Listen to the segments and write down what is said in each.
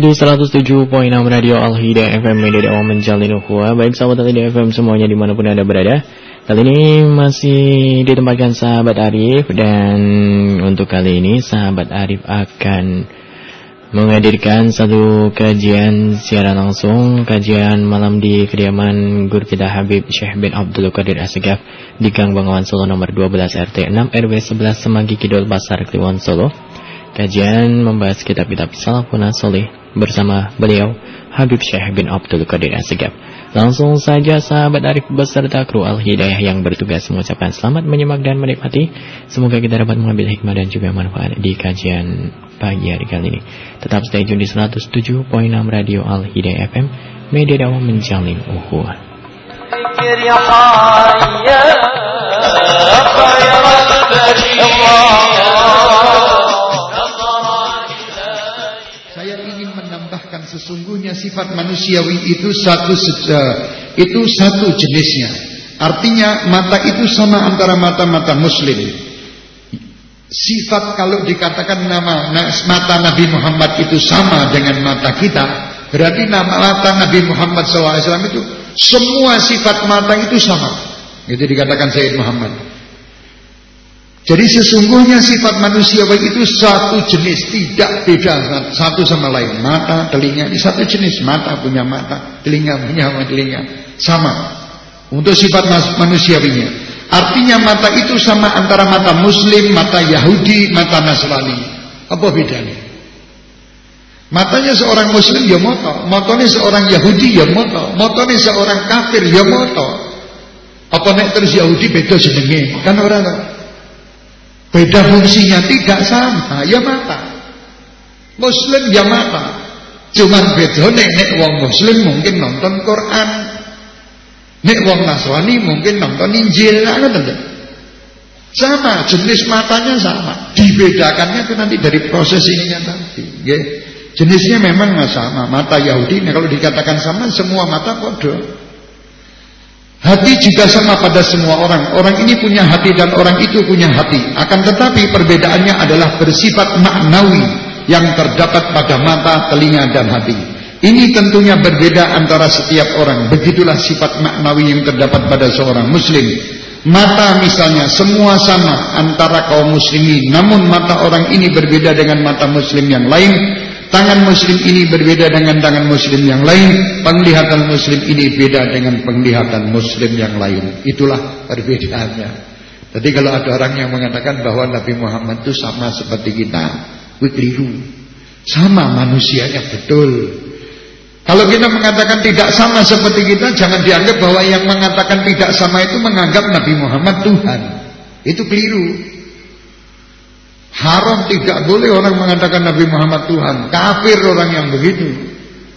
Di 107.6 Radio Al-Hidayah FM Media Dakwah Menjalin Ukhuwah Baik sahabat Al-Hidayah FM semuanya di mana pun anda berada. Kali ini masih ditempatkan sahabat Arif Dan untuk kali ini sahabat Arif akan menghadirkan satu kajian secara langsung Kajian malam di kediaman Guru kita Habib Syekh bin Abdul Qadir Asgaf Di Gang Bangawan Solo nomor 12 RT 6 RW 11 Semanggi Kidul Pasar Kliwon Solo. Kajian membahas kitab-kitab Salafun Soleh bersama beliau Habib Syekh bin Abdul Qadir Asgab. Langsung saja sahabat Arif beserta kru Al-Hidayah yang bertugas mengucapkan selamat menyimak dan menikmati. Semoga kita dapat mengambil hikmah dan juga manfaat di kajian pagi hari kali ini. Tetap stay tune di 107.6 Radio Al-Hidayah FM, media dakwah menjalin ukhuwah. Allah sesungguhnya sifat manusiawi itu satu se- itu satu jenisnya. Artinya mata itu sama antara mata-mata muslim. Sifat kalau dikatakan nama na- mata Nabi Muhammad itu sama dengan mata kita, berarti nama mata Nabi Muhammad SAW itu semua sifat mata itu sama. Itu dikatakan Sayyid Muhammad. Jadi sesungguhnya sifat manusiawi itu satu jenis, tidak beda satu sama lain. Mata, telinga ini satu jenis. Mata punya mata, telinga punya telinga, sama. Untuk sifat manusiawinya. Artinya mata itu sama antara mata Muslim, mata Yahudi, mata Nasrani. Apa bedanya? Matanya seorang Muslim ya moto, motone seorang Yahudi ya moto, motone seorang kafir ya moto. Apa nek terus Yahudi beda jenenge? Kan orang Beda fungsinya tidak sama, ya mata. Muslim ya mata. Cuman beda nek wong muslim mungkin nonton Quran. Nek wong Nasrani mungkin nonton Injil, lho. Sama, jenis matanya sama. Dibedakannya itu nanti dari proses ininya nggih. Jenisnya memang sama. Mata Yahudi kalau dikatakan sama semua mata podo. Hati juga sama pada semua orang. Orang ini punya hati dan orang itu punya hati. Akan tetapi perbedaannya adalah bersifat maknawi yang terdapat pada mata, telinga dan hati. Ini tentunya berbeda antara setiap orang. Begitulah sifat maknawi yang terdapat pada seorang muslim. Mata misalnya semua sama antara kaum muslimin. Namun mata orang ini berbeda dengan mata muslim yang lain. Tangan muslim ini berbeda dengan tangan muslim yang lain. Penglihatan muslim ini beda dengan penglihatan muslim yang lain. Itulah perbedaannya. Jadi kalau ada orang yang mengatakan bahwa Nabi Muhammad itu sama seperti kita, keliru. Sama manusianya betul. Kalau kita mengatakan tidak sama seperti kita, jangan dianggap bahwa yang mengatakan tidak sama itu menganggap Nabi Muhammad Tuhan. Itu keliru. Haram tidak boleh orang mengatakan Nabi Muhammad Tuhan. Kafir orang yang begitu.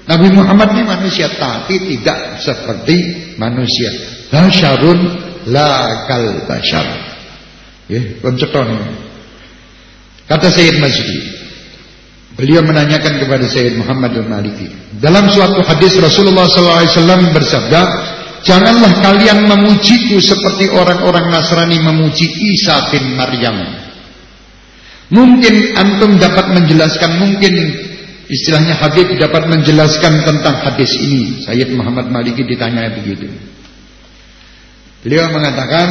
Nabi Muhammad ini manusia tapi tidak seperti manusia. Basyarun la kal basyar. Ya, penceton. Kata Sayyid Masjid. Beliau menanyakan kepada Sayyid Muhammad bin Maliki. Dalam suatu hadis Rasulullah SAW bersabda, Janganlah kalian memujiku seperti orang-orang Nasrani memuji Isa bin Maryam. Mungkin antum dapat menjelaskan, mungkin istilahnya Habib dapat menjelaskan tentang hadis ini. Sayyid Muhammad Maliki ditanya begitu. Beliau mengatakan,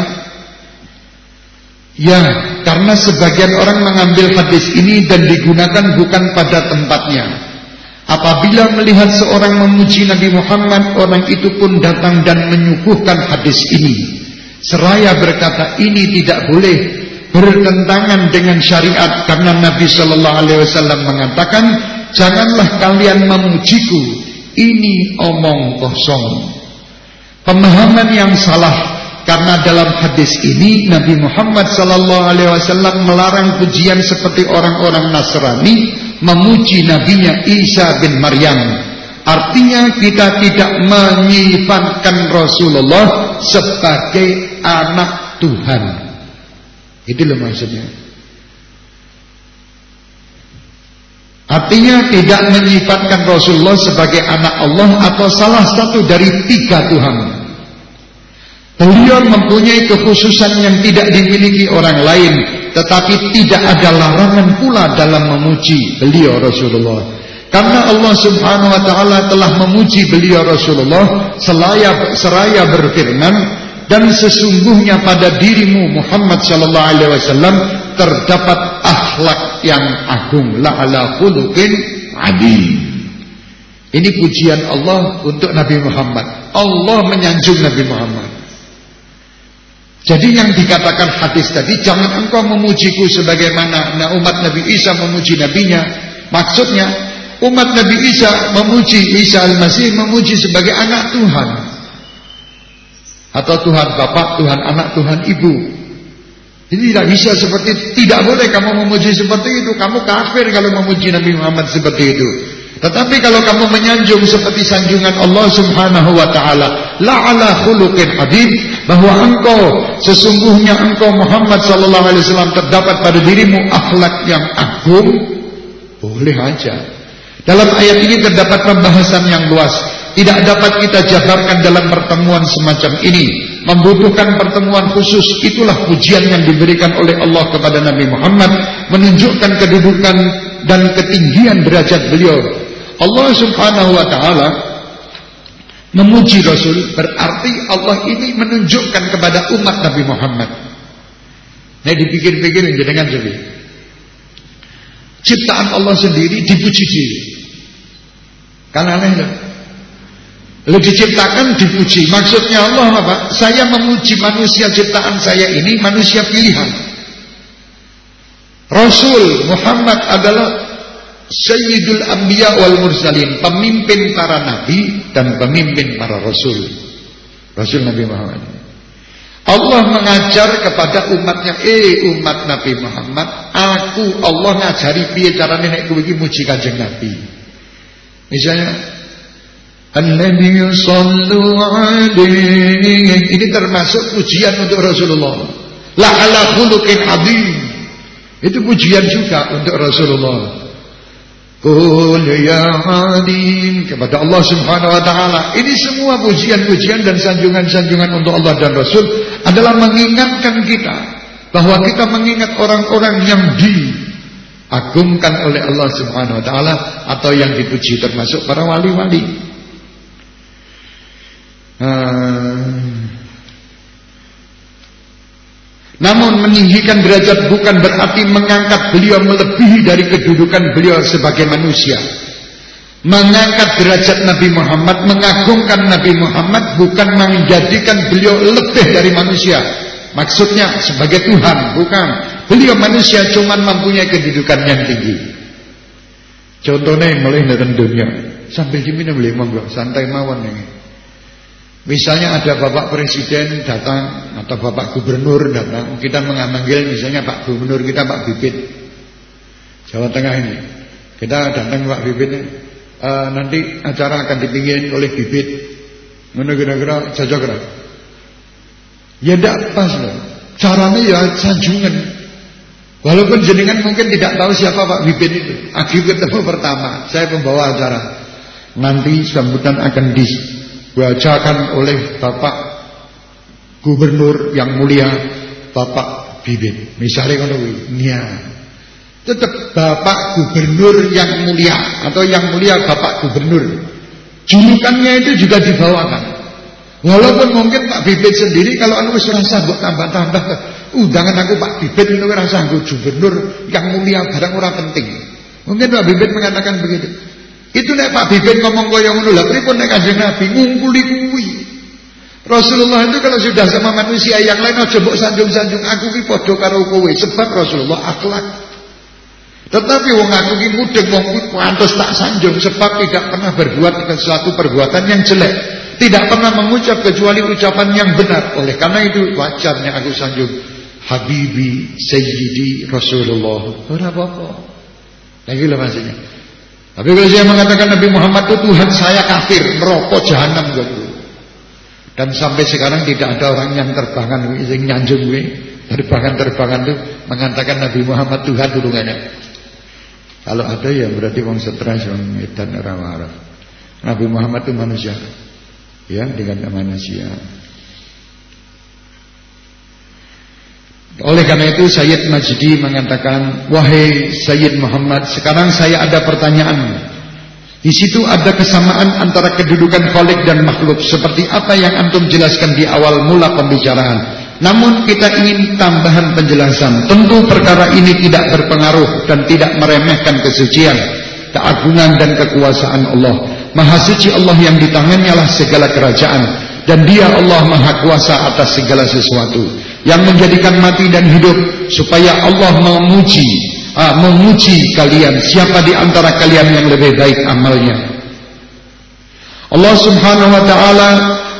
Ya karena sebagian orang mengambil hadis ini dan digunakan bukan pada tempatnya. Apabila melihat seorang memuji Nabi Muhammad, orang itu pun datang dan menyuguhkan hadis ini. Seraya berkata ini tidak boleh bertentangan dengan syariat karena Nabi Shallallahu Alaihi Wasallam mengatakan janganlah kalian memujiku ini omong kosong pemahaman yang salah karena dalam hadis ini Nabi Muhammad Sallallahu Alaihi Wasallam melarang pujian seperti orang-orang Nasrani memuji nabinya Isa bin Maryam. Artinya kita tidak menyifatkan Rasulullah sebagai anak Tuhan. Itu loh maksudnya. Artinya tidak menyifatkan Rasulullah sebagai anak Allah atau salah satu dari tiga Tuhan. Beliau mempunyai kekhususan yang tidak dimiliki orang lain, tetapi tidak ada larangan pula dalam memuji beliau Rasulullah. Karena Allah Subhanahu wa taala telah memuji beliau Rasulullah selaya seraya berfirman dan sesungguhnya pada dirimu Muhammad sallallahu alaihi wasallam terdapat akhlak yang agung la ala khuluqin adi. Ini pujian Allah untuk Nabi Muhammad. Allah menyanjung Nabi Muhammad. Jadi yang dikatakan hadis tadi jangan engkau memujiku sebagaimana nah umat Nabi Isa memuji nabinya. Maksudnya umat Nabi Isa memuji Isa al-Masih memuji sebagai anak Tuhan. Atau Tuhan Bapak, Tuhan Anak, Tuhan Ibu. Jadi tidak bisa seperti tidak boleh kamu memuji seperti itu. Kamu kafir kalau memuji Nabi Muhammad seperti itu. Tetapi kalau kamu menyanjung seperti sanjungan Allah Subhanahu wa taala, la ala khuluqin habib, bahwa engkau sesungguhnya engkau Muhammad sallallahu alaihi wasallam terdapat pada dirimu akhlak yang agung, boleh aja. Dalam ayat ini terdapat pembahasan yang luas. Tidak dapat kita jabarkan dalam pertemuan semacam ini. Membutuhkan pertemuan khusus. Itulah pujian yang diberikan oleh Allah kepada Nabi Muhammad. Menunjukkan kedudukan dan ketinggian derajat beliau. Allah subhanahu wa ta'ala memuji Rasul. Berarti Allah ini menunjukkan kepada umat Nabi Muhammad. Nah dipikir-pikirin dengan jadi. Ciptaan Allah sendiri dipuji diri. Kan aneh. Lalu diciptakan dipuji. Maksudnya Allah apa? Saya memuji manusia ciptaan saya ini manusia pilihan. Rasul Muhammad adalah Sayyidul Anbiya wal Mursalin, pemimpin para nabi dan pemimpin para rasul. Rasul Nabi Muhammad. Allah mengajar kepada umatnya, eh umat Nabi Muhammad, aku Allah ngajari nek kowe iki muji Nabi. Misalnya Alaihi Ini termasuk pujian untuk Rasulullah La ala khuluqin Itu pujian juga untuk Rasulullah ya kepada Allah Subhanahu wa taala. Ini semua pujian-pujian dan sanjungan-sanjungan untuk Allah dan Rasul adalah mengingatkan kita bahwa kita mengingat orang-orang yang diagungkan oleh Allah Subhanahu wa taala atau yang dipuji termasuk para wali-wali. Hmm. Namun meninggikan derajat bukan berarti mengangkat beliau melebihi dari kedudukan beliau sebagai manusia. Mengangkat derajat Nabi Muhammad, mengagungkan Nabi Muhammad bukan menjadikan beliau lebih dari manusia. Maksudnya sebagai Tuhan, bukan. Beliau manusia cuma mempunyai kedudukan yang tinggi. Contohnya mulai dari dunia. Sambil diminum limang santai mawon ini. Misalnya ada Bapak Presiden datang atau Bapak Gubernur datang, kita mengambil misalnya Pak Gubernur kita Pak Bibit Jawa Tengah ini. Kita datang Pak Bibit e, nanti acara akan dipingin oleh Bibit. Mana kira-kira cocok? Ya tidak pas loh. Caranya ya sanjungan. Walaupun jenengan mungkin tidak tahu siapa Pak Bibit itu. Akibat ketemu pertama, saya pembawa acara. Nanti sambutan akan di dibacakan oleh Bapak Gubernur yang mulia Bapak Bibit. Misalnya kalau ini Tetap Bapak Gubernur yang mulia atau yang mulia Bapak Gubernur. Julukannya itu juga dibawakan. Walaupun mungkin Pak Bibit sendiri kalau anu wis rasa buat tambah-tambah undangan aku Pak Bibit itu rasa aku gubernur yang mulia barang orang penting. Mungkin Pak Bibit mengatakan begitu. Itu nek Pak Bibit ngomong kaya ngono lha pripun nek Kanjeng Nabi ngumpuli kuwi. Rasulullah itu kalau sudah sama manusia yang lain aja mbok sanjung-sanjung aku ki padha karo kowe sebab Rasulullah akhlak. Tetapi wong aku ki mudeng wong pantes tak sanjung sebab tidak pernah berbuat sesuatu perbuatan yang jelek. Tidak pernah mengucap kecuali ucapan yang benar. Oleh karena itu wajarnya aku sanjung Habibi Sayyidi Rasulullah. Ora apa-apa. Lagi lah maksudnya. Tapi kalau saya mengatakan Nabi Muhammad itu Tuhan saya kafir, neraka jahanam gitu. Dan sampai sekarang tidak ada orang yang terbangan yang nyanjung gue. Terbangan-terbangan itu mengatakan Nabi Muhammad Tuhan ada. Kalau ada ya berarti wong stres wong edan ora waras. Nabi Muhammad itu manusia. Ya, dengan manusia. Oleh karena itu Sayyid Majdi mengatakan, "Wahai Sayyid Muhammad, sekarang saya ada pertanyaan. Di situ ada kesamaan antara kedudukan Khalik dan makhluk seperti apa yang antum jelaskan di awal mula pembicaraan. Namun kita ingin tambahan penjelasan. Tentu perkara ini tidak berpengaruh dan tidak meremehkan kesucian, keagungan dan kekuasaan Allah. Maha suci Allah yang di tangannya lah segala kerajaan dan Dia Allah Maha kuasa atas segala sesuatu yang menjadikan mati dan hidup supaya Allah memuji uh, memuji kalian siapa di antara kalian yang lebih baik amalnya. Allah Subhanahu wa taala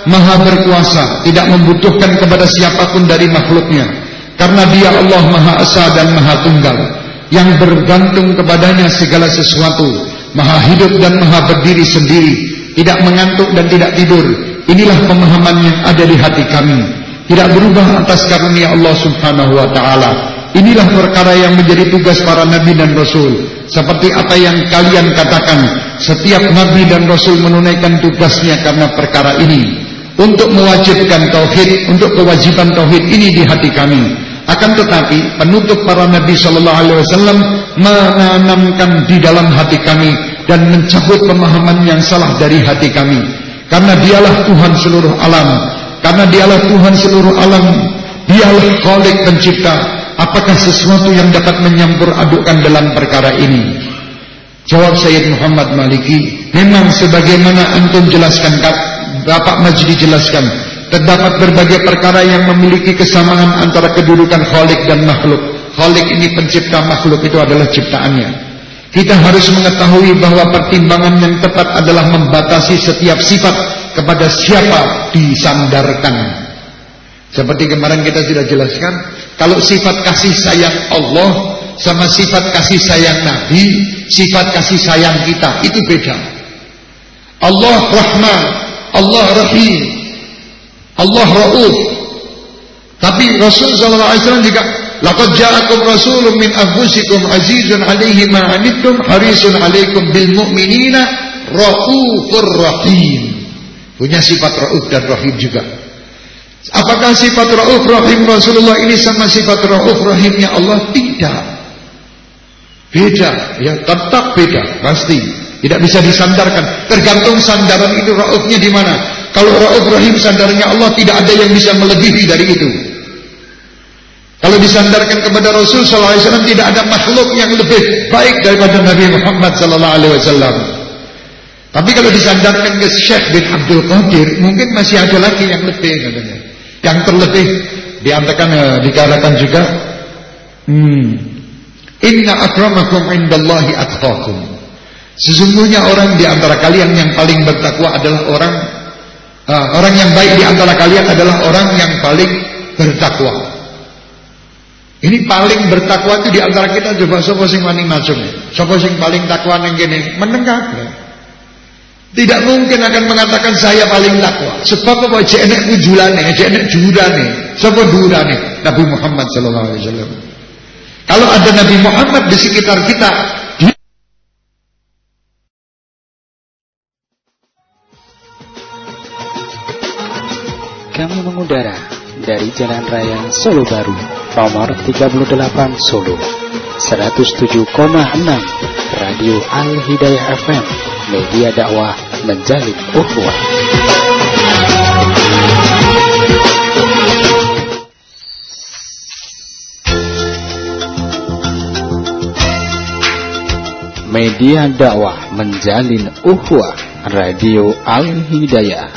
Maha berkuasa tidak membutuhkan kepada siapa pun dari makhluknya karena Dia Allah Maha Esa dan Maha Tunggal yang bergantung kepadanya segala sesuatu Maha hidup dan Maha berdiri sendiri tidak mengantuk dan tidak tidur. Inilah pemahaman yang ada di hati kami tidak berubah atas karunia Allah Subhanahu wa taala. Inilah perkara yang menjadi tugas para nabi dan rasul. Seperti apa yang kalian katakan, setiap nabi dan rasul menunaikan tugasnya karena perkara ini untuk mewajibkan tauhid, untuk kewajiban tauhid ini di hati kami. Akan tetapi penutup para nabi sallallahu alaihi wasallam menanamkan di dalam hati kami dan mencabut pemahaman yang salah dari hati kami. Karena dialah Tuhan seluruh alam karena dialah Tuhan seluruh alam Dialah Khalik pencipta. Apakah sesuatu yang dapat menyampur adukkan dalam perkara ini? Jawab Sayyid Muhammad Maliki Memang sebagaimana antum jelaskan Bapak Majdi jelaskan Terdapat berbagai perkara yang memiliki kesamaan Antara kedudukan Khalik dan makhluk. Khalik ini pencipta makhluk itu adalah ciptaannya. Kita harus mengetahui bahwa pertimbangan yang tepat adalah membatasi setiap sifat kepada siapa disandarkan. Seperti kemarin kita sudah jelaskan, kalau sifat kasih sayang Allah sama sifat kasih sayang Nabi, sifat kasih sayang kita itu beda. Allah Rahman, Allah Rahim, Allah Rauf. Tapi Rasul sallallahu alaihi wasallam juga Laqad ja'akum rasulun min anfusikum azizun 'alaihi ma 'anittum harisun 'alaikum bil mu'minina raufur rahim. Punya sifat Rauf dan Rahim juga. Apakah sifat Rauf Rahim Rasulullah ini sama sifat Rauf Rahimnya Allah? Tidak. Beda, ya tetap beda, pasti. Tidak bisa disandarkan. Tergantung sandaran itu Raufnya di mana. Kalau Rauf Rahim sandarannya Allah tidak ada yang bisa melebihi dari itu. Kalau disandarkan kepada Rasul sallallahu alaihi wasallam tidak ada makhluk yang lebih baik daripada Nabi Muhammad sallallahu alaihi wasallam. Tapi kalau disandarkan ke Syekh bin Abdul Qadir, mungkin masih ada lagi yang lebih katanya. Yang terlebih diantarkan eh, dikatakan juga, hmm, Inna akramakum indallahi atqakum. Sesungguhnya orang di antara kalian yang paling bertakwa adalah orang uh, orang yang baik di antara kalian adalah orang yang paling bertakwa. Ini paling bertakwa itu di antara kita coba sapa sing wani macam. Sapa sing paling takwa ning kene menengah. Tidak mungkin akan mengatakan saya paling takwa. Sebab apa? Jek enek ujulane, jek enek jurane. Sapa durane? Nabi Muhammad sallallahu alaihi wasallam. Kalau ada Nabi Muhammad di sekitar kita, Kami mengudara dari Jalan Raya Solo Baru, nomor 38 Solo, 107,6 Radio Al Hidayah FM media dakwah menjalin ukhuwah. Media dakwah menjalin ukhuwah Radio Al Hidayah.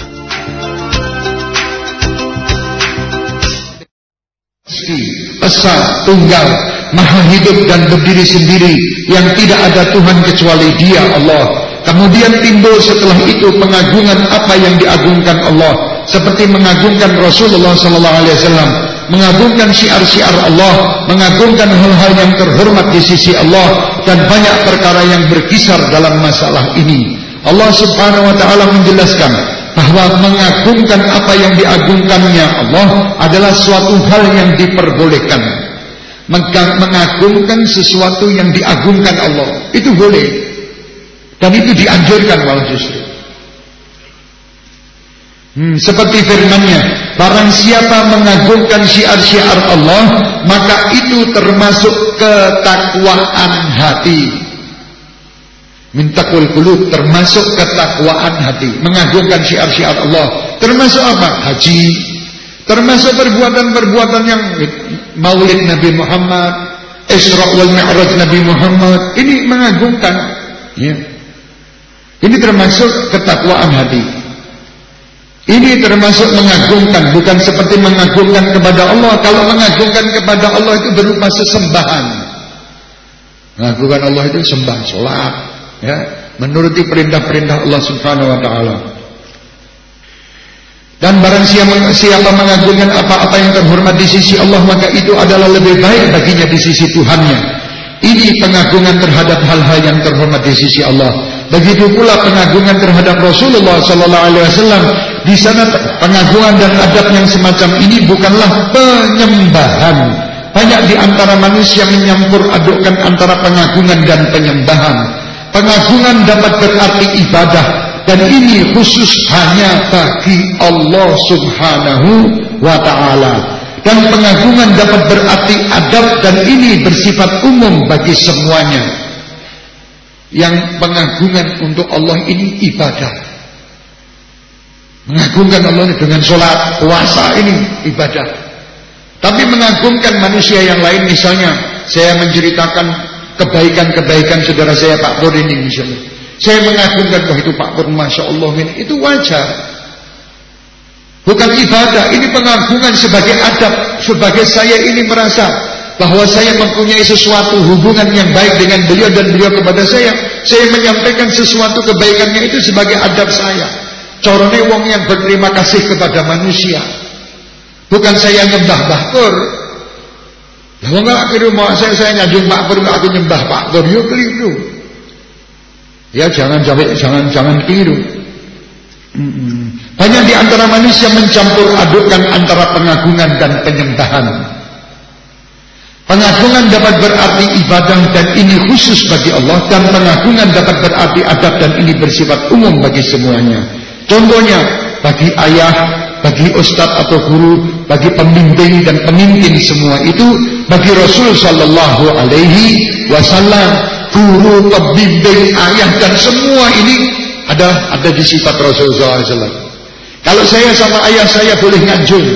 Esa tunggal maha hidup dan berdiri sendiri yang tidak ada Tuhan kecuali Dia Allah Kemudian timbul setelah itu pengagungan apa yang diagungkan Allah seperti mengagungkan Rasulullah sallallahu alaihi wasallam, mengagungkan syiar-syiar Allah, mengagungkan hal-hal yang terhormat di sisi Allah dan banyak perkara yang berkisar dalam masalah ini. Allah Subhanahu wa taala menjelaskan bahwa mengagungkan apa yang diagungkannya Allah adalah suatu hal yang diperbolehkan. Mengagungkan sesuatu yang diagungkan Allah itu boleh dan itu dianjurkan malah justru. Hmm, seperti firmannya, barang siapa mengagungkan syiar-syiar Allah, maka itu termasuk ketakwaan hati. Mintakul kulub termasuk ketakwaan hati, mengagungkan syiar-syiar Allah. Termasuk apa? Haji. Termasuk perbuatan-perbuatan yang Maulid Nabi Muhammad, Isra wal Mi'raj Nabi Muhammad. Ini mengagungkan, ya. Ini termasuk ketakwaan hati. Ini termasuk mengagungkan, bukan seperti mengagungkan kepada Allah. Kalau mengagungkan kepada Allah itu berupa sesembahan. Mengagungkan Allah itu sembah, sholat, ya, menuruti perintah-perintah Allah Subhanahu Wa Taala. Dan barang siapa, mengagungkan apa-apa yang terhormat di sisi Allah, maka itu adalah lebih baik baginya di sisi Tuhannya. Ini pengagungan terhadap hal-hal yang terhormat di sisi Allah. Begitu pula pengagungan terhadap Rasulullah Sallallahu Alaihi Wasallam. Di sana pengagungan dan adab yang semacam ini bukanlah penyembahan. Banyak di antara manusia menyampur adukkan antara pengagungan dan penyembahan. Pengagungan dapat berarti ibadah dan ini khusus hanya bagi Allah Subhanahu wa taala. Dan pengagungan dapat berarti adab dan ini bersifat umum bagi semuanya. Yang pengagungan untuk Allah ini ibadah. Mengagungkan Allah dengan sholat, puasa ini ibadah. Tapi mengagungkan manusia yang lain misalnya saya menceritakan kebaikan-kebaikan saudara saya Pak Pur ini misalnya. Saya mengagungkan bahwa itu Pak Pur Masya Allah ini. Itu wajar. Bukan ibadah, ini pengagungan sebagai adab. Sebagai saya ini merasa bahwa saya mempunyai sesuatu hubungan yang baik dengan beliau dan beliau kepada saya. Saya menyampaikan sesuatu kebaikannya itu sebagai adab saya. Corone wong yang berterima kasih kepada manusia. Bukan saya nyembah Mbah Pur. Lah wong mau saya saya nyajung Pak Pur aku nyembah Pak yo keliru. Ya jangan jangan jangan jangan keliru. Banyak di antara manusia mencampur adukkan antara pengagungan dan penyembahan. Pengagungan dapat berarti ibadah dan ini khusus bagi Allah dan pengagungan dapat berarti adab dan ini bersifat umum bagi semuanya. Contohnya bagi ayah, bagi ustadz atau guru, bagi pembimbing dan pemimpin semua itu bagi Rasul Shallallahu Alaihi Wasallam, guru, pembimbing, ayah dan semua ini ada ada di sifat Rasul Sallallahu Alaihi Wasallam. Kalau saya sama ayah saya boleh nganjung,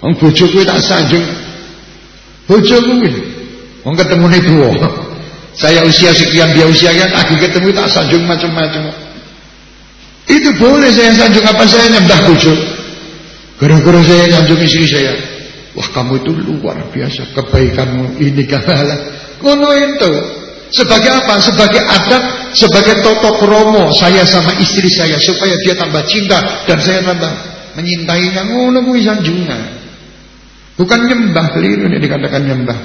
Wong bojoku tak sanjung. Bojoku kuwi. Wong ketemune tuwa. Saya usia sekian dia usia sekian, aku ketemu tak sanjung macam-macam. Itu boleh saya sanjung apa saya nyembah bojo. Gara-gara saya sanjung istri saya. Wah kamu itu luar biasa kebaikanmu ini kalah. Kono itu. Sebagai apa? Sebagai adat, sebagai toto kromo saya sama istri saya supaya dia tambah cinta dan saya tambah menyintainya. Ngono kuwi sanjungan. Bukan nyembah, keliru ini dikatakan nyembah.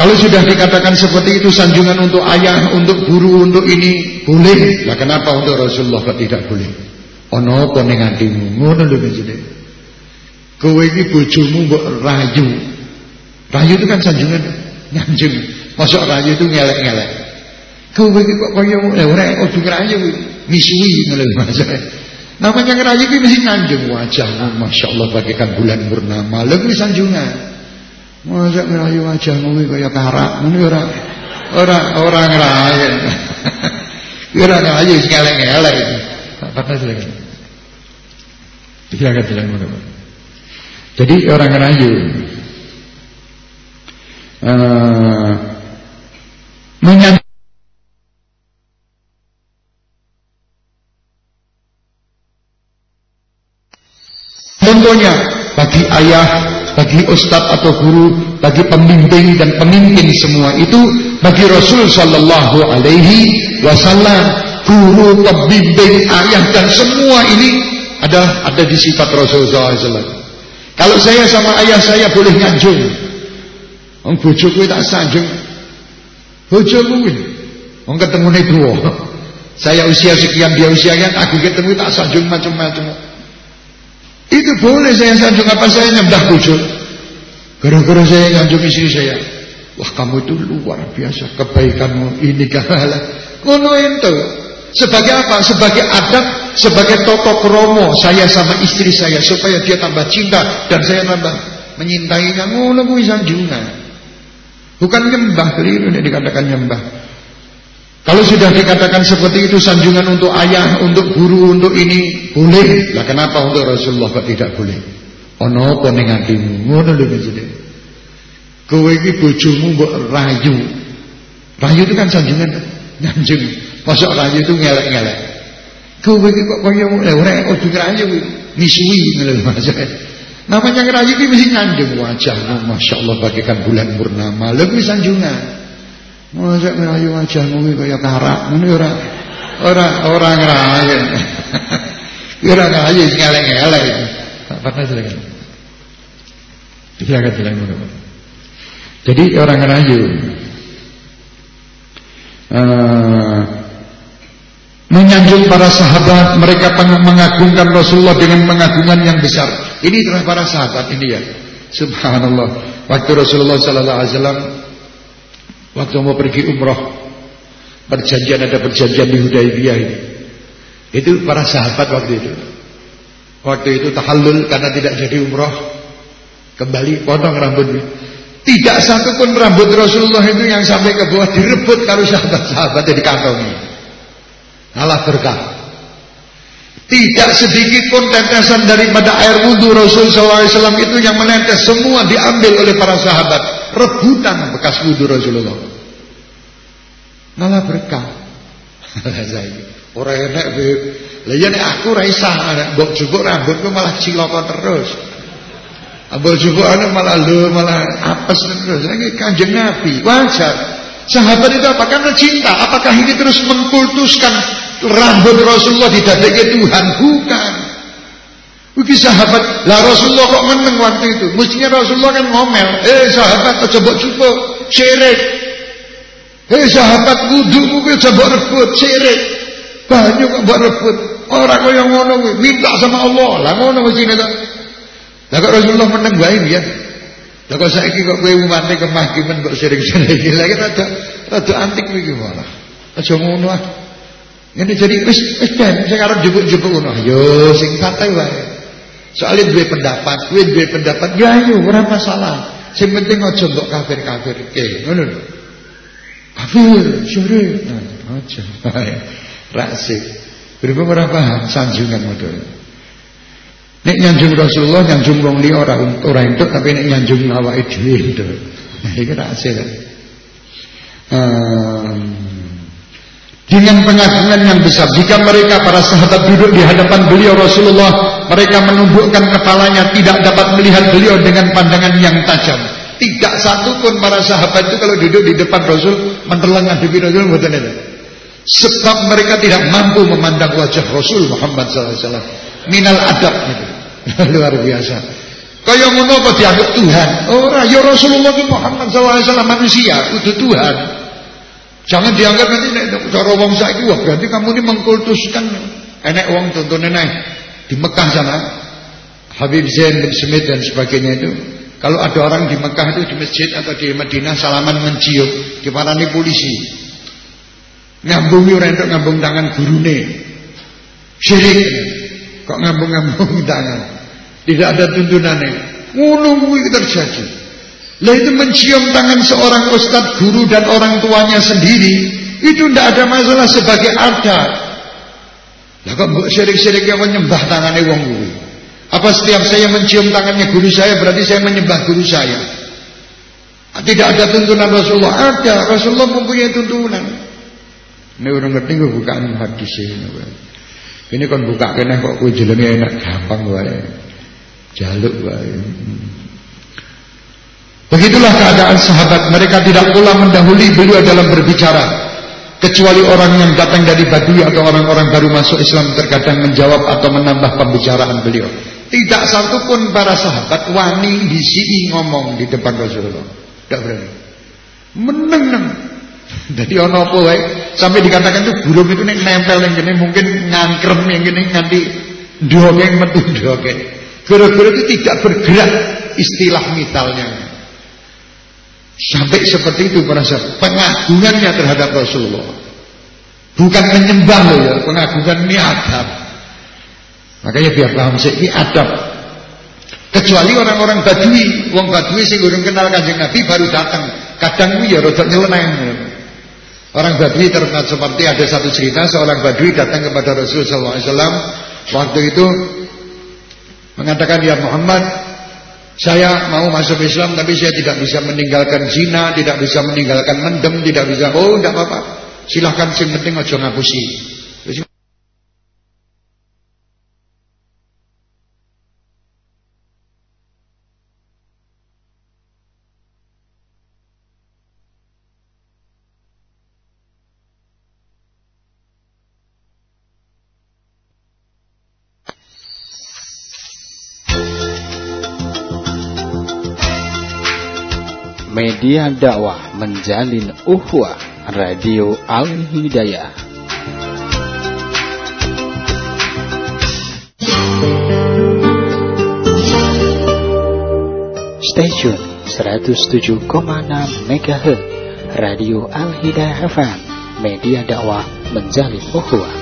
Kalau sudah dikatakan seperti itu sanjungan untuk ayah, untuk guru, untuk ini boleh. Lah kenapa untuk Rasulullah tidak boleh? Ono apa ning atimu? Ngono lho jenenge. Kowe iki bojomu mbok rayu. Rayu itu kan sanjungan nyanjung. Masuk rayu itu ngelek-ngelek. Kowe iki kok kaya eh ora kudu ngerayu misui ngono lho maksudnya. Namanya ngerayu itu mesti nyanjung wajahmu Masya Allah bagaikan bulan purnama. Lha kuwi sanjungan. Masa ngerayu wajahmu kuwi kaya karak ngono ora ora ora ngerayu. Ora ngerayu ngelek-ngelek. Apa silakan. Silakan silakan. Jadi orang ngerayu. Uh, contohnya bagi ayah, bagi ustadz atau guru, bagi pembimbing dan pemimpin semua itu bagi Rasul Shallallahu Alaihi Wasallam, guru, pembimbing, ayah dan semua ini adalah ada di sifat Rasul SAW. Kalau saya sama ayah saya boleh nyanjung, Om bojoku tak sanjung. Bojoku kuwi. Wong ketemune tuwa. Saya usia sekian dia usia yang aku ketemu tak sanjung macam-macam. Itu boleh saya sanjung apa saya nyembah bojo. Gara-gara saya sanjung istri saya. Wah kamu itu luar biasa kebaikanmu ini kalah. Ngono itu. Sebagai apa? Sebagai adab, sebagai toto kromo saya sama istri saya supaya dia tambah cinta dan saya tambah menyintainya. Ngono kuwi sanjungan. Bukan nyembah keliru ini dikatakan nyembah. Kalau sudah dikatakan seperti itu sanjungan untuk ayah, untuk guru, untuk ini boleh. Lah kenapa untuk Rasulullah kok tidak boleh? Ono apa ning atimu? Ngono lho jadi. Kowe iki bojomu mbok rayu. Rayu itu kan sanjungan nyanjung. Masuk rayu itu ngelek-ngelek. Kowe iki kok kaya ora kudu rayu misui ngono maksudnya. Namanya ngerayu itu mesti nyanjung wajahmu Masya Allah bagaikan bulan purnama Lebih sanjungan Masa ngerayu wajahmu kaya karak Ini orang orang orang ngerayu Orang ngerayu ngelek-ngelek Tak pernah silakan Silakan silakan Jadi orang ngerayu uh, menyanjung para sahabat, mereka mengagungkan Rasulullah dengan pengagungan yang besar. Ini adalah para sahabat ini ya. Subhanallah. Waktu Rasulullah sallallahu alaihi wasallam waktu mau pergi umrah, perjanjian ada perjanjian di Hudaybiyah ini. Itu para sahabat waktu itu. Waktu itu tahallul karena tidak jadi umrah, kembali potong rambutnya. Tidak satu pun rambut Rasulullah itu yang sampai ke bawah direbut kalau sahabat-sahabat di kantongnya. Allah berkah. Tidak sedikit pun tetesan daripada air wudhu Rasul SAW itu yang menetes semua diambil oleh para sahabat. Rebutan bekas wudhu Rasulullah. Malah berkah. Orang enak beb. Lah ya aku ra isah mbok jupuk rambutku malah cilaka terus. Mbok jupuk ana malah lho malah apes terus. Ini Kanjeng Nabi wajar. Sahabat itu apa? Karena cinta. Apakah ini terus mengkultuskan rambut Rasulullah di dadanya Tuhan? Bukan. Bagi sahabat, lah Rasulullah kok meneng waktu itu. Mestinya Rasulullah kan ngomel. Eh sahabat, coba coba syirik. Eh sahabat, wudhu mungkin coba rebut syirik. Banyak kok buat rebut. Kok yang ngono minta sama Allah. Lah ngono mesti nek. Lah kok Rasulullah meneng wae ya. Lah kok saiki kok kowe umate kemakiman kok sering-sering lagi rada rada antik iki malah. Aja ngono ah. Ini jadi wis wis ben sing arep jebuk-jebuk ngono. Yo sing santai. Soalnya duwe pendapat, duwe pendapat, ya ayo ora masalah. Sing penting aja mbok kafir-kafirke, ngono lho. Kafir, syirik. Nah, aja. Rasik. Berapa paham sanjungan model. Nek nyanjung Rasulullah nyanjung wong liya ora ora entuk tapi nek nyanjung awake dhewe entuk. Nah iki hasil. Um, dengan pengagungan yang besar. Jika mereka para sahabat duduk di hadapan beliau Rasulullah mereka menundukkan kepalanya tidak dapat melihat beliau dengan pandangan yang tajam. Tidak satu pun para sahabat itu kalau duduk di depan Rasul mentelang ngadepi Rasul mboten sebab mereka tidak mampu memandang wajah Rasul Muhammad SAW minal adab gitu. luar biasa. Kaya ngono apa dianggap Tuhan? Ora ya Rasulullah itu Muhammad SAW manusia itu Tuhan jangan dianggap nanti nek cara wong saiki wah berarti kamu ini mengkultuskan enek wong tontonan di Mekah sana Habib Zain bin Smith dan sebagainya itu kalau ada orang di Mekah itu di masjid atau di Madinah salaman mencium nih polisi ngambungi orang itu ngambung tangan gurune syirik Kok ngambung-ngambung tangan? Tidak ada tuntunannya. Ngono kuwi terjadi. Lah itu mencium tangan seorang ustaz guru dan orang tuanya sendiri itu tidak ada masalah sebagai adat. Lah kok mbok syirik-syirik yang menyembah tangannya wong kuwi? Apa setiap saya mencium tangannya guru saya berarti saya menyembah guru saya? Tidak ada tuntunan Rasulullah. Ada. Rasulullah mempunyai tuntunan. Ini orang ngerti bukan hadis ini. Ini kan buka kena kok kue jelenge enak gampang wae. Jaluk wae. Begitulah keadaan sahabat. Mereka tidak pula mendahului beliau dalam berbicara. Kecuali orang yang datang dari Badui atau orang-orang baru masuk Islam terkadang menjawab atau menambah pembicaraan beliau. Tidak satu pun para sahabat wani bisi ngomong di depan Rasulullah. Tidak berani. Meneng Jadi ono apa wae sampai dikatakan itu burung itu nempel yang gini mungkin ngangkrem yang gini nganti dongeng metu dongeng. Gara-gara itu tidak bergerak istilah misalnya. Sampai seperti itu para sahabat pengagungannya terhadap Rasulullah. Bukan menyembah loh ya, pengagungan ini adab. Makanya biar paham sih ini adab. Kecuali orang-orang Badui, wong Badui sing urung kenal Kanjeng Nabi baru datang. Kadang ya rada nyeleneh. Orang Badui terkenal seperti ada satu cerita seorang Badui datang kepada Rasulullah SAW waktu itu mengatakan ya Muhammad saya mau masuk Islam tapi saya tidak bisa meninggalkan zina, tidak bisa meninggalkan mendem, tidak bisa. Oh, tidak apa-apa. Silahkan sing penting aja ngapusi. Media dakwah menjalin uhwah Radio Al Hidayah. Stasiun 107,6 MHz Radio Al Hidayah FM. Media dakwah menjalin uhwah.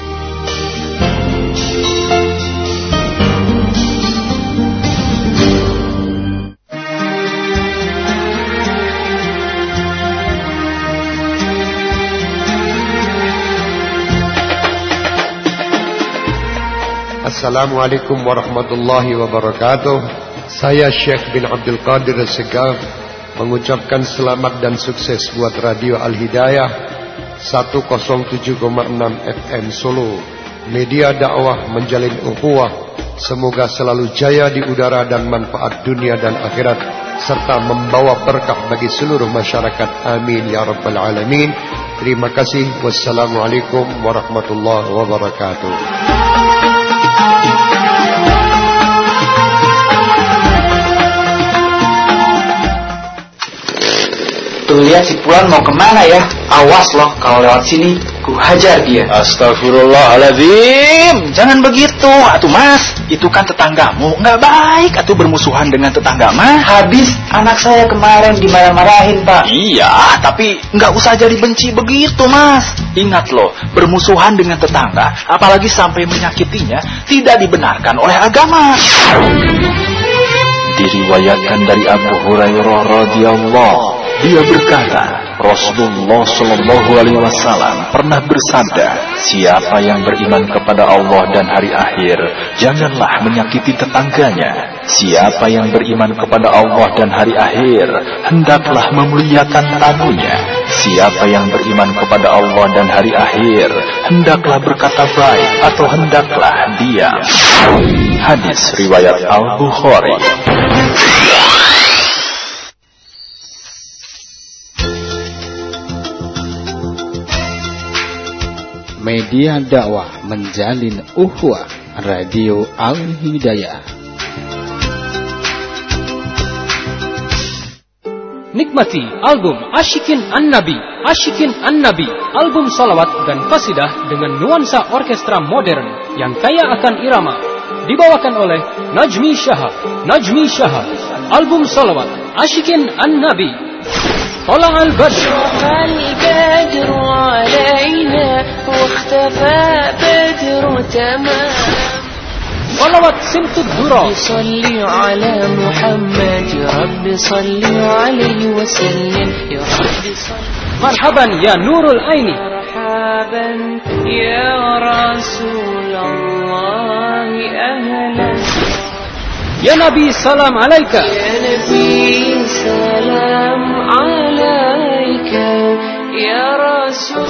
Assalamualaikum warahmatullahi wabarakatuh. Saya Syekh bin Abdul Qadir Segaf Mengucapkan selamat dan sukses buat Radio Al-Hidayah 107,6 FM Solo. Media dakwah menjalin ukhuwah. Semoga selalu jaya di udara dan manfaat dunia dan akhirat Serta membawa berkah bagi seluruh masyarakat. Amin Ya Rabbal Alamin. Terima kasih. Wassalamualaikum warahmatullahi wabarakatuh Tuh lihat si Puan mau ke mana ya? Awas loh kalau lewat sini, ku hajar dia. Astagfirullahaladzim. Jangan begitu, atuh mas. Itu kan tetanggamu, nggak baik atuh bermusuhan dengan tetangga mah. Habis anak saya kemarin dimarah-marahin pak. Iya, tapi nggak usah jadi benci begitu mas. Ingat loh, bermusuhan dengan tetangga, apalagi sampai menyakitinya, tidak dibenarkan oleh agama. Diriwayatkan dari Abu Hurairah radhiyallahu dia berkata, Rasulullah Shallallahu Alaihi Wasallam pernah bersabda, siapa yang beriman kepada Allah dan hari akhir, janganlah menyakiti tetangganya. Siapa yang beriman kepada Allah dan hari akhir, hendaklah memuliakan tamunya. Siapa yang beriman kepada Allah dan hari akhir, hendaklah berkata baik atau hendaklah diam. Hadis riwayat Al Bukhari. Media dakwah menjalin uhwah Radio Al Hidayah. Nikmati album Ashikin An-Nabi Ashikin An-Nabi Album salawat dan kasidah dengan nuansa orkestra modern Yang kaya akan irama Dibawakan oleh Najmi Shahab Najmi Shahab Album salawat Ashikin An-Nabi طلع البدر البدر علينا واختفى بدر تمام صلوات سمت الذرى صلي على محمد يا رب صل عليه وسلم. يا رب صل. مرحبا يا نور العين. مرحبا يا رسول الله أهلا. يا نبي سلام عليك. يا نبي سلام عليك يا رسول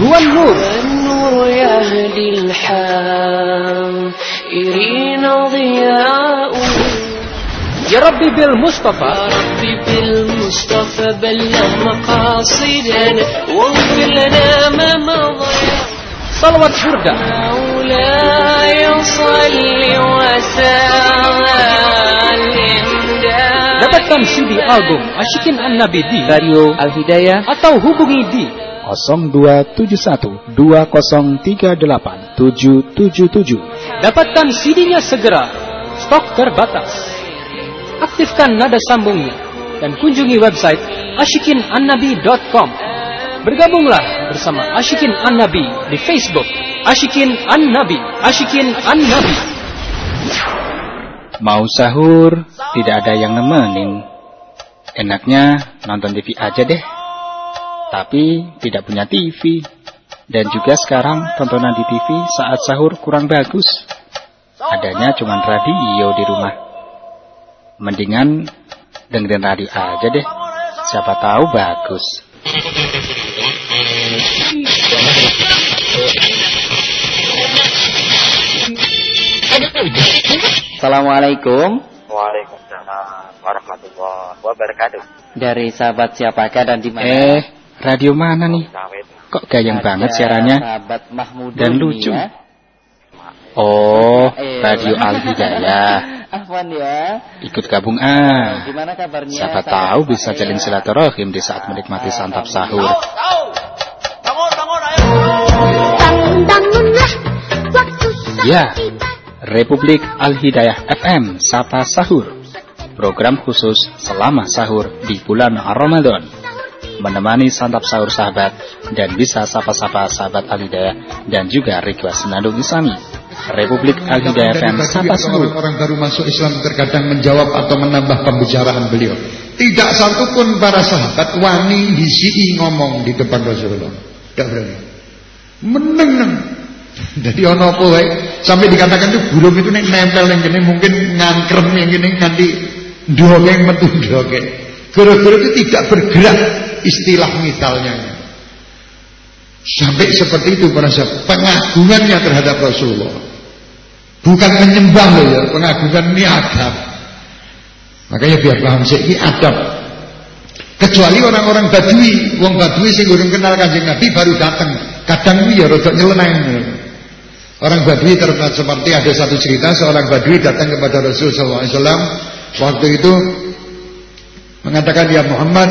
هو النور. النور يهدي الحام إرينا ضياء. Rabbi bil Mustafa يا ربي بالمصطفى بلغ مقاصدنا واغفر لنا ما مضى. Salawat surga مولاي صل وسلم. Dapatkan CD album Asyikin An-Nabi di Radio Al Hidayah atau hubungi di 0271 2038 777. Dapatkan CD-nya segera. Stok terbatas. Aktifkan nada sambungnya Dan kunjungi website asyikinannabi.com Bergabunglah bersama Asyikin An-Nabi di Facebook. Asyikin An-Nabi. Asyikin An-Nabi Mau sahur, tidak ada yang nemenin. Enaknya nonton TV aja deh. Tapi tidak punya TV. Dan juga sekarang tontonan di TV saat sahur kurang bagus. Adanya cuma radio di rumah. Mendingan dengerin radio aja deh. Siapa tahu bagus. Assalamualaikum Waalaikumsalam warahmatullahi wabarakatuh. Dari sahabat siapakah dan di mana? Eh, radio mana nih? Kok gayang banget siarannya? Sahabat Mahmudun Dan lucu. ya. Oh, Eh, radio Al Hidayah. Afwan ya. Ikut gabung ah. Gimana kabarnya? Siapa sahabat tahu bisa jalin silaturahim di saat menikmati santap sahur. Ya, Republik Al-Hidayah FM Sapa Sahur. Program khusus selama sahur di bulan Ramadan. Menemani santap sahur sahabat dan bisa sapa-sapa sahabat Al-Hidayah dan juga request Nandung Islami. Republik Al-Hidayah FM Sapa Sahur. orang-orang baru masuk Islam terkadang menjawab atau menambah pembicaraan beliau. Tidak satupun para sahabat wani hisi ngomong di depan Rasulullah. Tidak berani. Meneng. Jadi ono wae sampai dikatakan tuh burung itu nek nempel yang gini mungkin ngangkrem yang gini nanti dongeng metu dongeng. Gara-gara itu tidak bergerak istilah misalnya. Sampai seperti itu para sahabat pengagungannya terhadap Rasulullah. Bukan menyembah loh ya, pengagungan ini adab. Makanya biar paham sih ini adab. Kecuali orang-orang Badui, wong Badui sing urung kenal Kanjeng Nabi baru datang. Kadang ya rada nyeleneh. Orang Badui terlihat seperti ada satu cerita seorang Badui datang kepada Rasul SAW waktu itu mengatakan ya Muhammad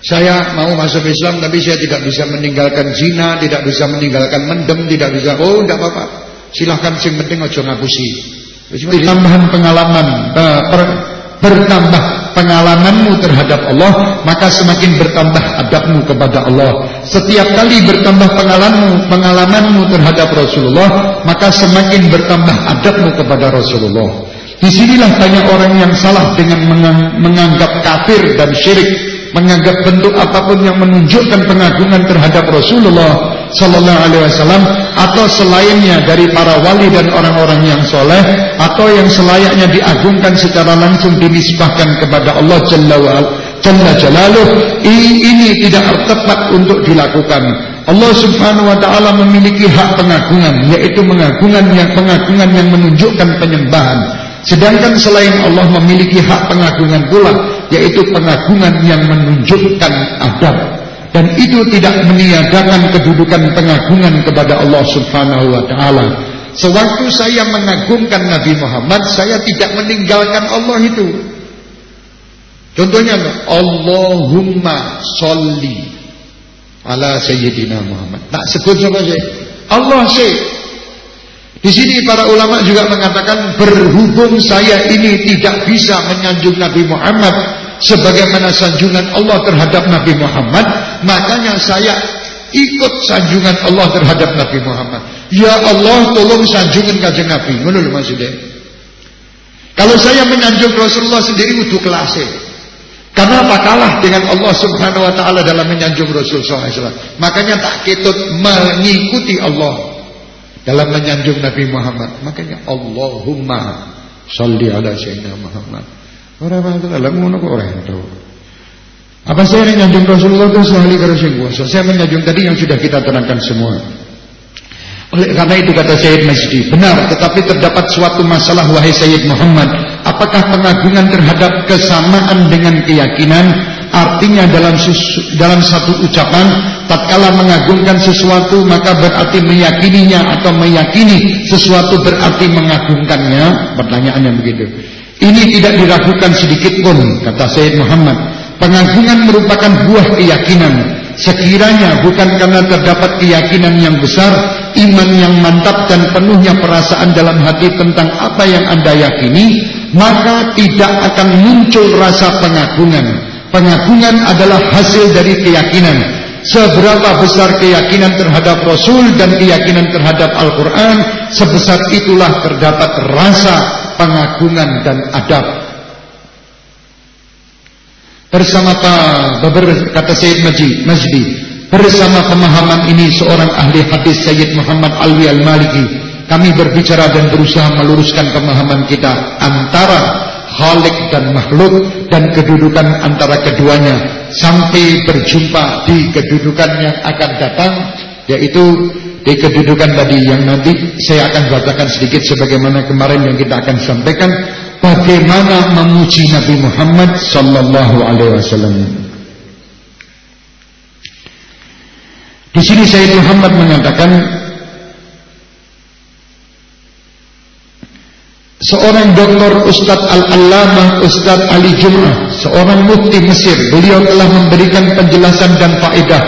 saya mau masuk Islam tapi saya tidak bisa meninggalkan zina, tidak bisa meninggalkan mendem, tidak bisa. Oh, tidak apa-apa. Silahkan sing penting ojo ngapusi. Tambahan pengalaman, eh, per- bertambah pengalamanmu terhadap Allah, maka semakin bertambah adabmu kepada Allah. Setiap kali bertambah pengalamanmu, pengalamanmu terhadap Rasulullah, maka semakin bertambah adabmu kepada Rasulullah. Di sinilah banyak orang yang salah dengan mengang- menganggap kafir dan syirik menganggap bentuk apa pun yang menunjukkan pengagungan terhadap Rasulullah Sallallahu Alaihi Wasallam atau selainnya dari para wali dan orang-orang yang soleh atau yang selayaknya diagungkan secara langsung dinisbahkan kepada Allah Jalla ini tidak tepat untuk dilakukan. Allah Subhanahu wa taala memiliki hak pengagungan yaitu pengagungan yang pengagungan yang menunjukkan penyembahan. Sedangkan selain Allah memiliki hak pengagungan pula yaitu pengagungan yang menunjukkan adab dan itu tidak meniadakan kedudukan pengagungan kepada Allah Subhanahu wa taala. Sewaktu saya mengagungkan Nabi Muhammad, saya tidak meninggalkan Allah itu. Contohnya Allahumma sholli ala sayyidina Muhammad. Tak sebut sama saya. Allah sih. Di sini para ulama juga mengatakan berhubung saya ini tidak bisa menyanjung Nabi Muhammad sebagaimana sanjungan Allah terhadap Nabi Muhammad, makanya saya ikut sanjungan Allah terhadap Nabi Muhammad. Ya Allah, tolong sanjungan kanjeng Nabi. Lho maksudnya. Kalau saya menyanjung Rasulullah sendiri udah kelasnya. Karena apa kalah dengan Allah Subhanahu wa taala dalam menyanjung Rasul SAW. Makanya tak ketut mengikuti Allah dalam menyanjung Nabi Muhammad. Makanya Allahumma sholli ala sayyidina Muhammad. Orang itu dalam ngono kok orang itu. Apa saya menyanjung Rasulullah itu sehari karo sing kuasa. Saya menyanjung tadi yang sudah kita terangkan semua. Oleh karena itu kata Sayyid Masjid, benar tetapi terdapat suatu masalah wahai Sayyid Muhammad Apakah pengagungan terhadap kesamaan dengan keyakinan artinya dalam dalam satu ucapan tatkala mengagungkan sesuatu maka berarti meyakininya atau meyakini sesuatu berarti mengagungkannya. Pertanyaannya begitu. Ini tidak diragukan sedikit pun kata Sayyid Muhammad. Pengagungan merupakan buah keyakinan. Sekiranya bukan karena terdapat keyakinan yang besar iman yang mantap dan penuhnya perasaan dalam hati tentang apa yang anda yakini maka tidak akan muncul rasa pengagungan. Pengagungan adalah hasil dari keyakinan. Seberapa besar keyakinan terhadap Rasul dan keyakinan terhadap Al-Quran, sebesar itulah terdapat rasa pengagungan dan adab. Bersama kata Sayyid Majdi, bersama pemahaman ini seorang ahli hadis Sayyid Muhammad Alwi Al-Maliki kami berbicara dan berusaha meluruskan pemahaman kita antara Khalik dan makhluk dan kedudukan antara keduanya sampai berjumpa di kedudukan yang akan datang yaitu di kedudukan tadi yang nanti saya akan bacakan sedikit sebagaimana kemarin yang kita akan sampaikan bagaimana memuji Nabi Muhammad sallallahu alaihi wasallam. Di sini Sayyid Muhammad mengatakan Seorang doktor Ustadz Al-Allamah Ustadz Ali Jum'ah Seorang mufti Mesir Beliau telah memberikan penjelasan dan faedah.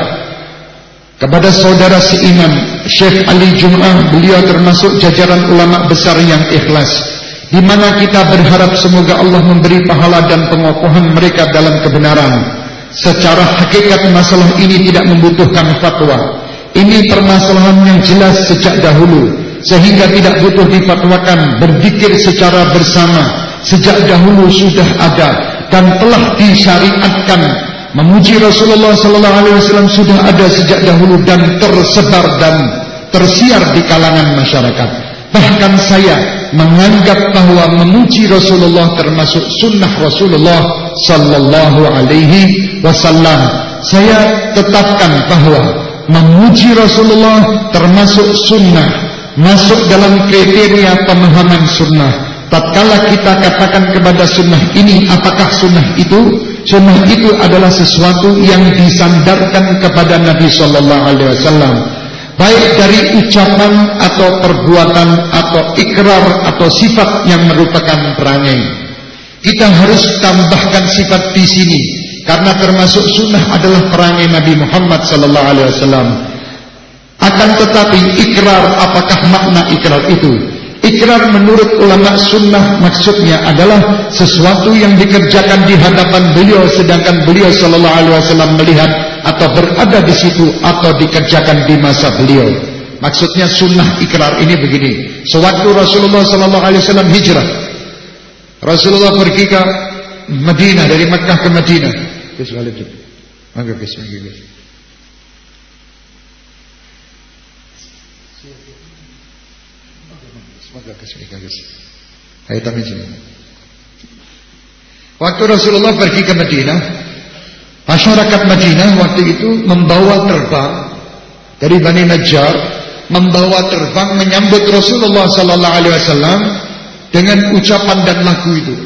Kepada saudara seiman Syekh Ali Jum'ah Beliau termasuk jajaran ulama besar yang ikhlas di mana kita berharap semoga Allah memberi pahala dan pengokohan mereka dalam kebenaran. Secara hakikat masalah ini tidak membutuhkan fatwa. Ini permasalahan yang jelas sejak dahulu sehingga tidak butuh difatwakan berzikir secara bersama. Sejak dahulu sudah ada dan telah disyariatkan. Memuji Rasulullah sallallahu alaihi wasallam sudah ada sejak dahulu dan tersebar dan tersiar di kalangan masyarakat. Bahkan saya menganggap bahwa memuji Rasulullah termasuk sunnah Rasulullah sallallahu alaihi wasallam. Saya tetapkan bahwa memuji Rasulullah termasuk sunnah masuk dalam kriteria pemahaman sunnah. Tatkala kita katakan kepada sunnah ini, apakah sunnah itu? Sunnah itu adalah sesuatu yang disandarkan kepada Nabi Sallallahu Alaihi Wasallam, baik dari ucapan atau perbuatan atau ikrar atau sifat yang merupakan perangai. Kita harus tambahkan sifat di sini karena termasuk sunnah adalah perangai Nabi Muhammad Sallallahu Alaihi Wasallam. Akan tetapi ikrar apakah makna ikrar itu? Ikrar menurut ulama sunnah maksudnya adalah sesuatu yang dikerjakan di hadapan beliau sedangkan beliau sallallahu alaihi wasallam melihat atau berada di situ atau dikerjakan di masa beliau. Maksudnya sunnah ikrar ini begini. Sewaktu Rasulullah sallallahu alaihi wasallam hijrah, Rasulullah pergi ke Madinah dari Mekah ke Madinah. Mangga bismillah. Waktu Rasulullah pergi ke Madinah, masyarakat Madinah waktu itu membawa terbang dari Bani Najjar, membawa terbang menyambut Rasulullah sallallahu alaihi wasallam dengan ucapan dan lagu itu.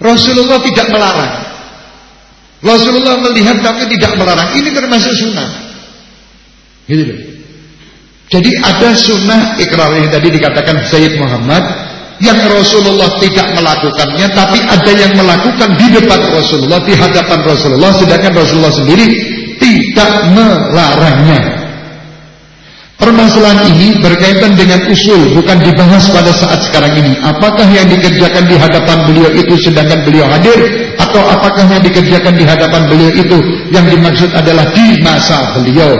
Rasulullah tidak melarang Rasulullah melihat tapi tidak melarang. Ini termasuk sunnah. Gitu loh. Jadi ada sunnah ikrar yang tadi dikatakan Sayyid Muhammad yang Rasulullah tidak melakukannya tapi ada yang melakukan di depan Rasulullah di hadapan Rasulullah sedangkan Rasulullah sendiri tidak melarangnya. Permasalahan ini berkaitan dengan usul bukan dibahas pada saat sekarang ini. Apakah yang dikerjakan di hadapan beliau itu sedangkan beliau hadir atau apakah yang dikerjakan di hadapan beliau itu yang dimaksud adalah di masa beliau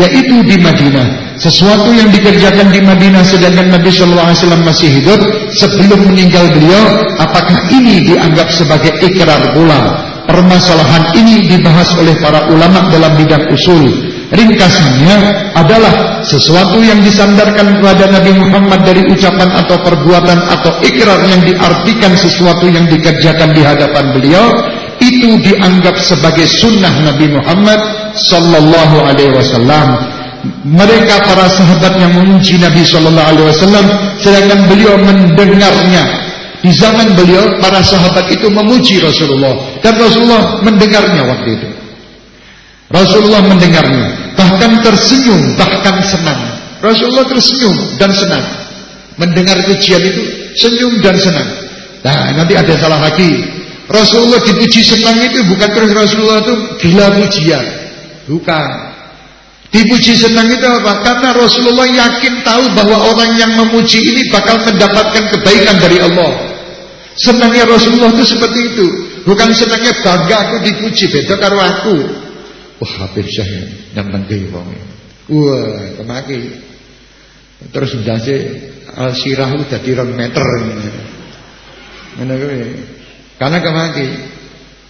yaitu di Madinah. Sesuatu yang dikerjakan di Madinah sedangkan Nabi alaihi wasallam masih hidup sebelum meninggal beliau, apakah ini dianggap sebagai ikrar pula? Permasalahan ini dibahas oleh para ulama dalam bidang usul. Ringkasannya adalah sesuatu yang disandarkan kepada Nabi Muhammad dari ucapan atau perbuatan atau ikrar yang diartikan sesuatu yang dikerjakan di hadapan beliau itu dianggap sebagai sunnah Nabi Muhammad sallallahu alaihi wasallam. Mereka para sahabat yang memuji Nabi sallallahu alaihi wasallam sedangkan beliau mendengarnya. Di zaman beliau para sahabat itu memuji Rasulullah dan Rasulullah mendengarnya waktu itu. Rasulullah mendengarnya, bahkan tersenyum, bahkan senang. Rasulullah tersenyum dan senang. Mendengar pujian itu senyum dan senang. Nah, nanti ada salah lagi. Rasulullah dipuji senang itu bukan terus Rasulullah itu gila pujian. Bukan. Dipuji senang itu apa? Karena Rasulullah yakin tahu bahwa orang yang memuji ini bakal mendapatkan kebaikan dari Allah. Senangnya Rasulullah itu seperti itu. Bukan senangnya bangga aku dipuji beda karo aku. Wah, saya nyaman ke wong. Wah, kemaki. Terus ndase al-sirah udah di meter. Ngono karena kemaki.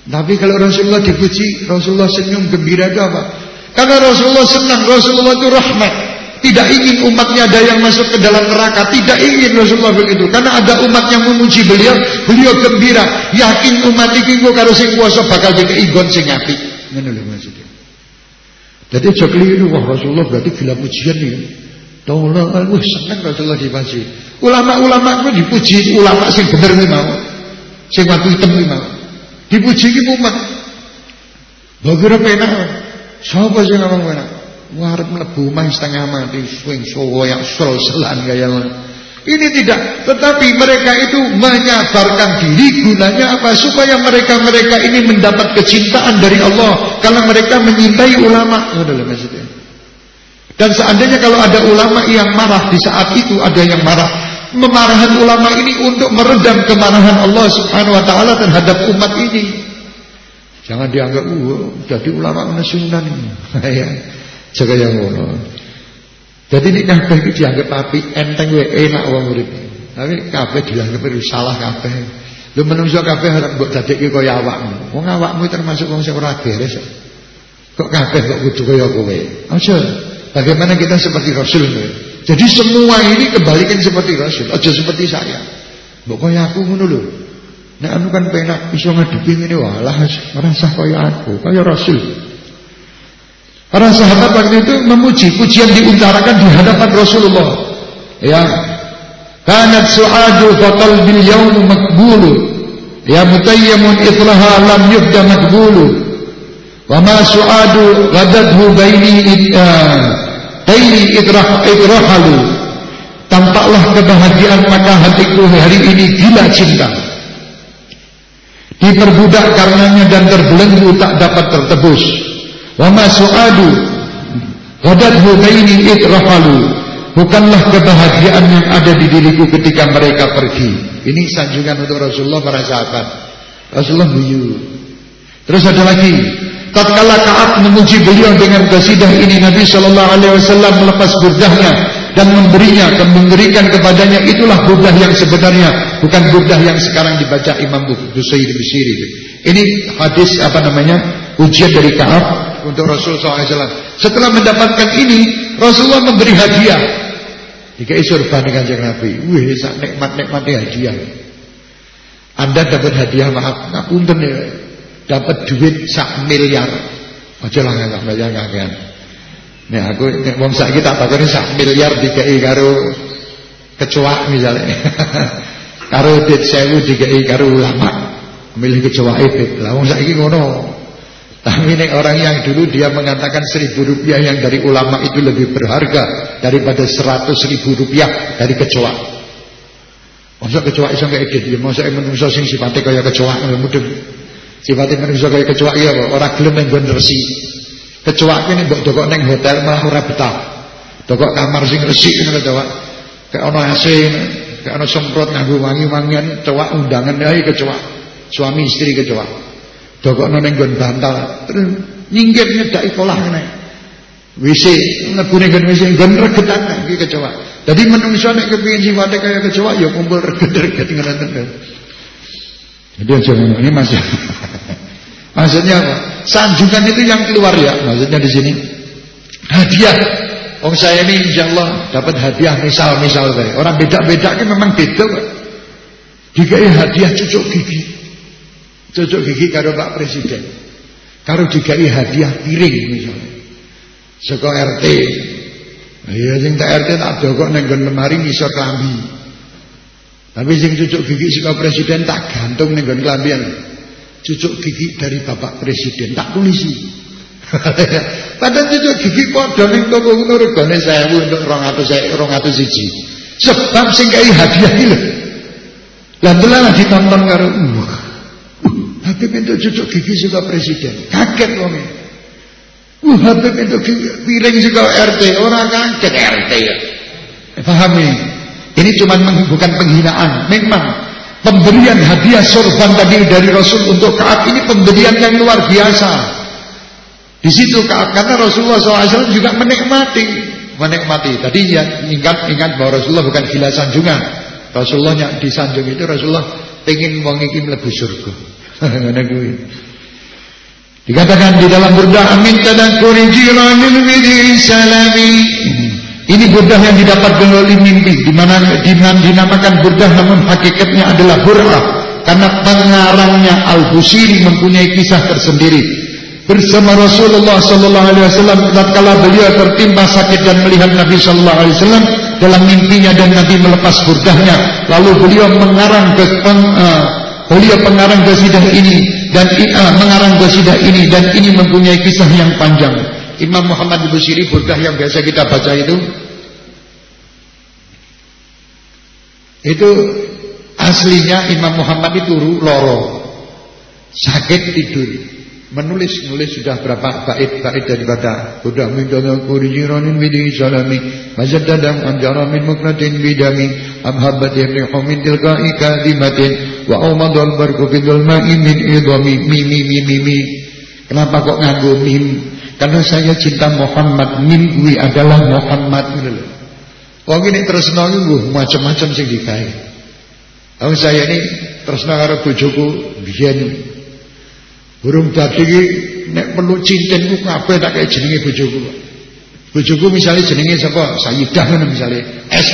Tapi kalau Rasulullah dipuji, Rasulullah senyum gembira itu apa? Karena Rasulullah senang, Rasulullah itu rahmat. Tidak ingin umatnya ada yang masuk ke dalam neraka. Tidak ingin Rasulullah begitu. Karena ada umat yang memuji beliau, beliau gembira. Yakin umat ini kalau sing kuasa bakal jadi igon sing api. Maksudnya. Jadi aja keliru wah Rasulullah berarti gila pujian nih. Tolong, wah senang Rasulullah dipuji. Ulama-ulama itu dipuji, ulama sing bener nih mau. Sing watu hitam iki mau. Dipuji mumet. Lho kira penak. Sapa sing ngomong penak? Warep mlebu omah setengah mati swing soyak sol selan kaya ini tidak, tetapi mereka itu menyabarkan diri gunanya apa? Supaya mereka-mereka ini mendapat kecintaan dari Allah karena mereka menyintai ulama. Dan seandainya kalau ada ulama yang marah di saat itu ada yang marah, Memarahan ulama ini untuk meredam kemarahan Allah Subhanahu wa taala terhadap umat ini. Jangan dianggap uh, jadi ulama menesunan ini. ya. Jaga yang ngono. Jadi ini kabeh iki dianggap api enteng wae enak wong urip. Tapi kabeh dianggap salah kabeh. Lu menungso kabeh harap mbok dadekke kaya awakmu. Wong awakmu termasuk wong sing ora beres. Kok kabeh kok kudu kaya kowe. Aja. Bagaimana kita seperti Rasul jadi semua ini kembalikan seperti Rasul, aja seperti saya. Mbok kaya aku ngono lho. Nek anu kan penak iso ngadepi ngene walah merasa kaya aku, kaya Rasul. Para sahabat waktu itu memuji, pujian diutarakan di hadapan Rasulullah. Ya. Kanat su'adu fa qalbil yawm makbulu. Ya mutayyamun itlaha lam yubda makbulu. Wa ma su'adu ghadadhu baini uh, Haili idrah idrahalu Tampaklah kebahagiaan maka hatiku hari ini gila cinta Diperbudak karenanya dan terbelenggu tak dapat tertebus Wa ma su'adu Ghadadhu baini idrahalu Bukanlah kebahagiaan yang ada di diriku ketika mereka pergi. Ini sanjungan untuk Rasulullah para sahabat. Rasulullah buyu Terus ada lagi. Tatkala Ka'ab memuji beliau dengan qasidah ini Nabi sallallahu alaihi wasallam melepas burdahnya dan memberinya dan memberikan kepadanya. Itulah burdah yang sebenarnya bukan burdah yang sekarang dibaca Imam Busairi Busiri ini hadis apa namanya? Ujian dari Ka'ab untuk Rasul SAW setelah mendapatkan ini Rasulullah memberi hadiah dikai surban kanjeng Nabi wih sak nikmat-nikmatnya hadiah anda dapat hadiah maaf ngapunten ya dapat duit sak miliar. Aja lah nggak kakean. Nih aku nek wong saiki tak takoni sak miliar dikei karo kecoa misalnya. karo dit sewu dikei karo ulama. Milih kecoa itu. Lah wong saiki ngono. Tapi nek orang yang dulu dia mengatakan seribu rupiah yang dari ulama itu lebih berharga daripada seratus ribu rupiah dari kecoa. Masa kecoa iso kayak gitu, masa menungso sing sifatnya kaya kecoa mudeng. Sifatnya manusia kayak kecoa kok, orang gelem yang resi. Kecoa ini mbok dokok neng hotel malah ora betah. Dokok kamar sing resik ngono Pak. Kayak ono AC, kayak ono semprot nganggo wangi-wangian, coba undangan ae kecoa. Suami istri kecoa. Dokok neng nggon bantal, nyinggir nyedaki polah ngene. WC ngebune nggon WC nggon regetan iki kecoa. Jadi menungso nek kepengin sifatnya kayak kecoa ya kumpul reget-reget. Jadi jangan ini masih Maksudnya apa? Sanjungan itu yang keluar ya. Maksudnya di sini hadiah. Om saya ini insya Allah dapat hadiah misal-misal saya. Orang beda-beda kan memang beda Pak. Dikai hadiah cucuk gigi. Cucuk gigi karo Pak Presiden. Karo dikai hadiah piring misalnya. Saka RT. Iya sing tak RT tak dokok ning nggon lemari ngisor klambi. Tapi sing cucuk gigi saka presiden tak gantung ning nggon klambian. Cucuk gigi dari Bapak Presiden tak tulisi. Padahal cucuk gigi padha ning toko ngono regane 1000 untuk 200 201. Sebab sing kai hadiah iki lho. Lah delalah ditonton karo Habib itu cucuk gigi suka presiden. Kaget wong Uh, Habib itu piring suka RT, orang kaget RT ya. Pahami? Ini cuma bukan penghinaan. Memang pemberian hadiah sorban tadi dari Rasul untuk Kaab ini pemberian yang luar biasa. Di situ Kaab karena Rasulullah SAW juga menikmati, menikmati. Tadi ya ingat ingat bahwa Rasulullah bukan gila sanjungan. Rasulullah yang disanjung itu Rasulullah pengen wong iki mlebu surga. Kuwi. Dikatakan di dalam burdah amin tadakkuri jiranil widi salami. Ini burdah yang didapat melalui mimpi di mana dinamakan burdah namun hakikatnya adalah burdah karena pengarangnya Al-Busiri mempunyai kisah tersendiri. Bersama Rasulullah sallallahu alaihi wasallam tatkala beliau tertimpa sakit dan melihat Nabi sallallahu alaihi wasallam dalam mimpinya dan Nabi melepas burdahnya lalu beliau mengarang ke uh, beliau pengarang qasidah ini dan uh, mengarang qasidah ini dan ini mempunyai kisah yang panjang. Imam Muhammad Busiri burdah yang biasa kita baca itu. Itu aslinya Imam Muhammad itu loro. Sakit tidur. Menulis nulis sudah berapa bait bait daripada budak mintana kurijiranin bidi salami. Majaddadam anjara min mukratin bidami. Amhabati rihu min tilka'i kadimatin wa umadul barku fidul ma'i min idhami mi mi mi mi mi kenapa kok nganggo mim karena saya cinta Muhammad mim kuwi adalah Muhammad Wong ini tresno iki macam-macam sing digawe. Aku saya ini tresno karo bojoku biyen Burung dadi iki nek perlu cintinku kabeh tak kaya jenenge bojoku. Bojoku misalnya jenenge sapa? Sayyidah ngono misale. S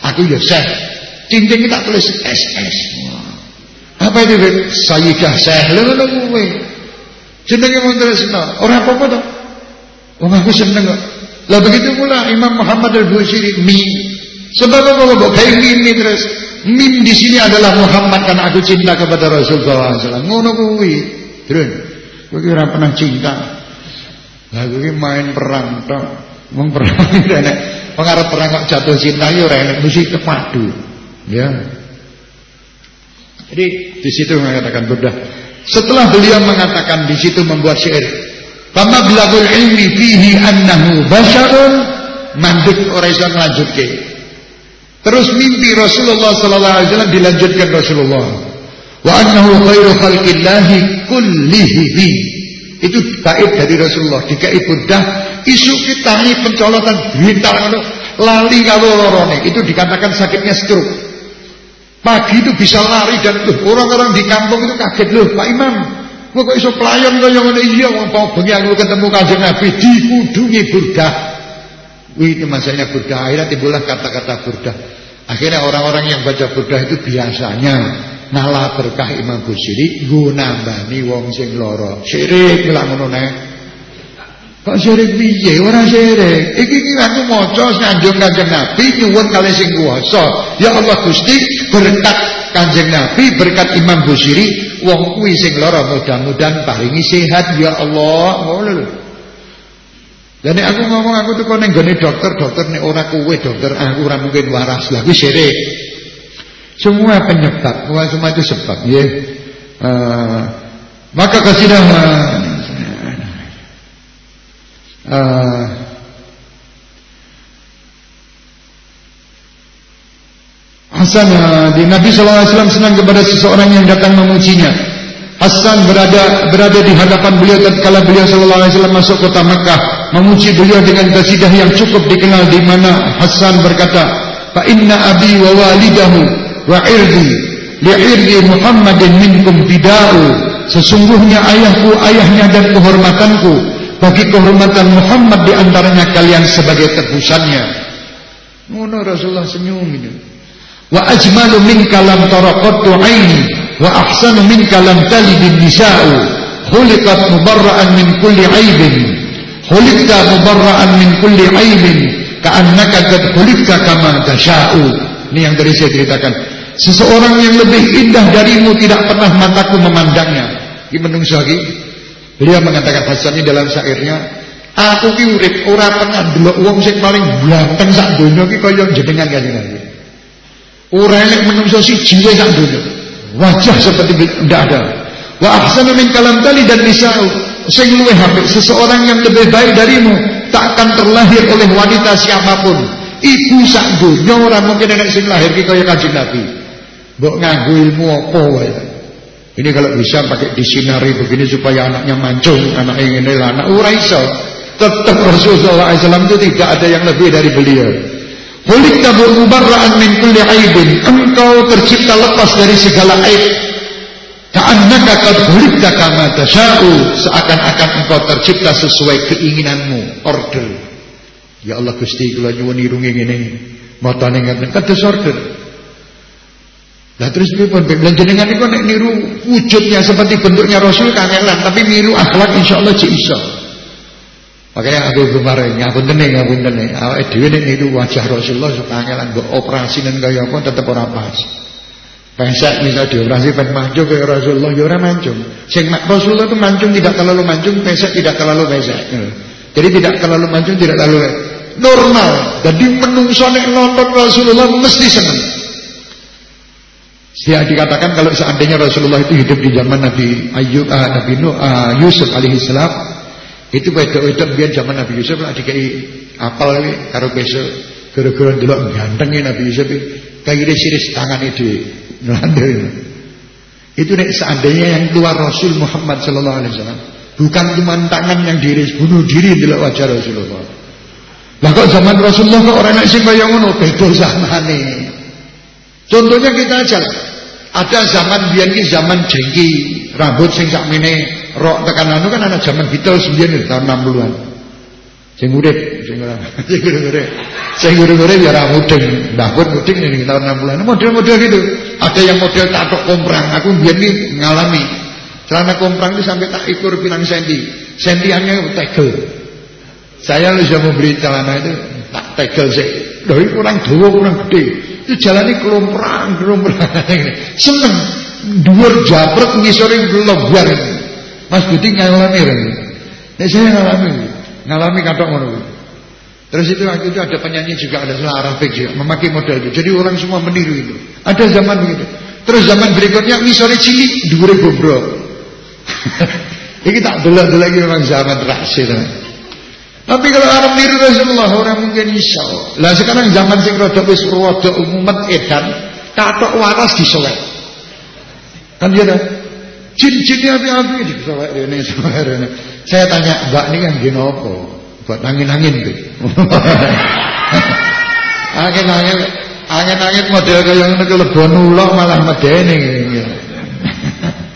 aku ya Syekh. Cincin tak tulis SS. Apa itu Sayyidah Syekh? Lha ngono kuwi. Jenenge mun tresno. Ora apa-apa to. Wong aku seneng kok. Lah begitu pula Imam Muhammad Al-Bukhari mim. Sebab apa kok kayak mim terus? Mim di sini adalah Muhammad karena aku cinta kepada Rasulullah SAW. Ngono kuwi. Drun, kowe ora pernah cinta. Lah kowe main perang tok. Wong perang nek wong arep perang kok jatuh cinta ya ora enak mesti kepadu. Ya. Jadi di situ mengatakan Buddha. Setelah beliau mengatakan di situ membuat syair, "Famablagul ilmi fihi annahu basyarun" mandek ora iso nglanjutke. Terus mimpi Rasulullah sallallahu alaihi wasallam dilanjutkan Rasulullah. Wa annahu khairu khalqillahi kullihi itu bait dari Rasulullah. Dikai burdah isu kita ini pencolotan bintang lali kalau lorone itu dikatakan sakitnya stroke pagi itu bisa lari dan orang-orang di kampung itu kaget. Loh Pak Imam kok iso pelayan kaya ngene? Iya wong bengi aku ketemu Kanjeng Nabi dikudungi burdah. Wih, itu masanya burdah. Akhirnya timbullah kata-kata burdah. Akhirnya orang-orang yang baca burdah itu biasanya ngalah berkah Imam Busiri nggo nambani wong sing lara. Syirik lha ngono. Kok syirik piye? Ora syirik. Iki iki aku maca sanjung Kanjeng Nabi nyuwun kali sing kuwasa. Ya Allah Gusti, berkat Kanjeng Nabi, berkat Imam Busiri, wong kuwi sing lara mudah-mudahan paringi sehat ya Allah. Ngono lho. Dan aku ngomong aku tuh ning gone dokter, dokter nek ora kowe dokter aku ora mungkin waras. Lah kuwi syirik. Semua penyebab, semua itu sebab ya. Uh, maka kasidah uh, Hasan uh, di Nabi SAW senang kepada seseorang yang datang memujinya. Hasan berada berada di hadapan beliau tatkala beliau sallallahu alaihi wasallam masuk kota Mekah memuji beliau dengan kasidah yang cukup dikenal di mana Hasan berkata fa inna abi wa walidahu wa irdi li'irdi Muhammadin minkum bida'u sesungguhnya ayahku ayahnya dan kehormatanku bagi kehormatan Muhammad di antaranya kalian sebagai tebusannya ngono Rasulullah senyum ini wa ajmalu min kalam taraqattu aini wa ahsanu min kalam talibin nisa'u khuliqat mubarra'an min kulli aibin Khuliqta mubarra'an min kulli aibin ka'annaka qad khuliqta kama tasha'u. Ini yang tadi saya ceritakan. Seseorang yang lebih indah darimu tidak pernah mataku memandangnya. Ini menungso lagi. Beliau mengatakan Hasan ini dalam syairnya, aku ki urip ora pernah delok wong sing paling ganteng sak donya ki kaya jenengan kanjeng Nabi. Ora elek menungso siji wae sak donya. Wajah seperti tidak ada. Wa ahsanu min kalam tali dan nisa'u. Sing luwih apik seseorang yang lebih baik darimu tak akan terlahir oleh wanita siapa pun. Ibu sak donya ora mungkin enek sing lahir ki kaya kanjeng Nabi. Mbok nganggo ilmu apa wae. Ini kalau bisa pakai disinari begini supaya anaknya mancung, anaknya ini lah, anak ora iso. Tetap Rasulullah SAW itu tidak ada yang lebih dari beliau. Khuliqta mubarra'an min kulli aibin. Engkau tercipta lepas dari segala aib. Ka'annaka qad khuliqta kama tasya'u. Seakan-akan engkau tercipta sesuai keinginanmu. Order. Ya Allah Gusti kula nyuwun irunge ngene. Matane ngaten kados order. Lah terus pripun lan jenengan niku nek niru wujudnya seperti bentuknya Rasul kangelan tapi niru akhlak insyaallah jek iso. Makanya aku kemarin ngapunten nih ngapunten nih awake dhewe nek niru wajah Rasulullah sok kangelan mbok operasi nang kaya apa tetep ora pas. Pesek misal dioperasi pen mancung kaya Rasulullah ya ora mancung. Sing Rasulullah itu mancung tidak terlalu mancung, pesek tidak terlalu pesek. Jadi tidak terlalu mancung, tidak terlalu normal. Jadi menungso nek nonton Rasulullah mesti seneng. Ya dikatakan kalau seandainya Rasulullah itu hidup di zaman Nabi Ayub, uh, Nabi Nuh, uh, Yusuf alaihissalam, itu wedok-wedok biar zaman Nabi Yusuf lah dikai apal ini karo besok gara-gara delok gantengnya Nabi Yusuf kayak siris tangan itu ngelandir. Itu nek seandainya yang keluar Rasul Muhammad sallallahu alaihi wasallam bukan cuma tangan yang diris bunuh diri delok wajah Rasulullah. Lah zaman Rasulullah kok orang nek sing kaya ngono beda zamane. Contohnya kita aja Ada zaman biyen zaman jengki, rambut sing sakmene rok tekan anu kan ana zaman Beatles biyen tahun 60-an. Sing urip, sing ora sing urip. Sing urip ya ora mudeng. Pun mudeng ning tahun 60-an. Model-model gitu. Ada yang model tatok komprang. Aku biyen ki ngalami. Celana komprang itu sampai tak ikur pirang senti. Sentiannya tegel. Saya lu mau beli celana itu tak tegel sih. Dari kurang dawa kurang gede. Itu jalannya kelomprang, kelomprang. Seneng. Dua japret ngisore lebar. Mas Budi ngalami? Ya saya ngalami. Ngalami katok ngono. Terus itu waktu itu ada penyanyi juga ada salah Arabik juga memakai model itu. Jadi orang semua meniru itu. Ada zaman begitu. Terus zaman berikutnya ngisore cilik dhuwure gobrol. Ini tak delok lagi orang zaman terakhir. Tapi kalau orang niru Rasulullah orang mungkin iso. Lah sekarang zaman sing rada wis rada umumet edan, katok waras disowek. Kan dia ada jin-jinnya api-api disowek rene sowek rene. Saya tanya, "Mbak ini kan gini apa?" Buat angin-angin tuh. Angin-angin angin-angin model kaya ngono ki lebon ulok malah medeni ngene.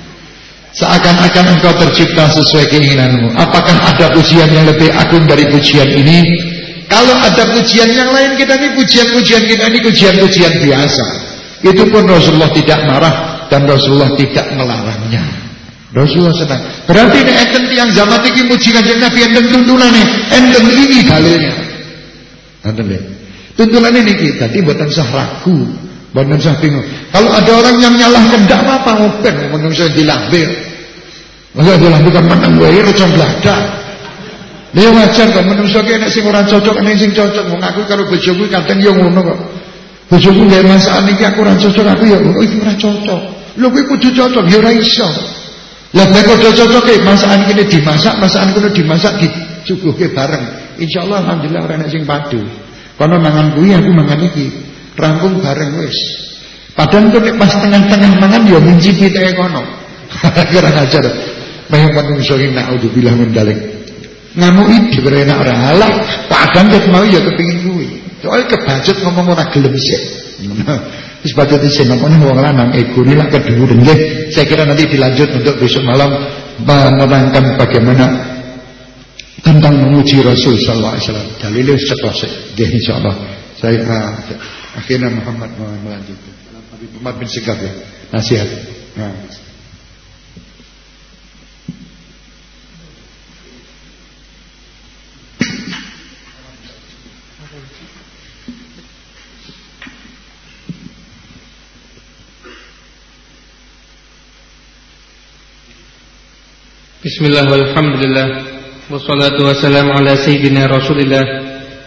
Seakan-akan engkau tercipta sesuai keinginanmu. Apakah ada pujian yang lebih agung dari pujian ini? Kalau ada pujian yang lain kita ini Pujian-pujian kita ini pujian-pujian biasa. Itu pun Rasulullah tidak marah Dan Rasulullah tidak melarangnya. Rasulullah senang. Berarti ini enten tiang zaman ini Puji kanjeng Nabi enten tuntunannya Enten ini dalilnya. Enten Tuntunan ini kita buatan sah ragu Sah bingung Kalau ada orang yang nyalahkan Tidak apa-apa Ngopen Menurut dilambir Masa adalah bukan menang wae reca bladak. Dia wajar kok menungso ki nek sing cocok nek sing cocok wong aku karo bojoku kadang yo ngono kok. Bojoku gawe masakan iki aku ora cocok aku ya oh iki ora cocok. Lho kuwi kudu cocok ya ora iso. Lah nek kudu cocok e masakan kene dimasak, masakan kono dimasak dicuguhke bareng. Insyaallah alhamdulillah ora nek sing padu. Kono mangan kuwi aku mangan iki. Rampung bareng wis. Padahal tuh pas tengah-tengah mangan ya mencipi teke kono. Kurang ajar. Mayang manungsa iki naudzubillah min dalik. Ngamuki dhewe enak ora halah, padahal ket mau ya kepengin kuwi. Soale kebajet ngomong ora gelem sik. Wis badhe disen apa wong lanang egone lah kedhuwur nggih. Saya kira nanti dilanjut untuk besok malam menerangkan bagaimana tentang memuji Rasul sallallahu alaihi wasallam. Dalilnya setos nggih insyaallah. Saya uh, Akhirnya Muhammad melanjutkan. Habib Muhammad bin Sikaf ya. Nasihat. Nah. Bismillahirrahmanirrahim. Wassalatu wassalamu ala sayyidina rasulillah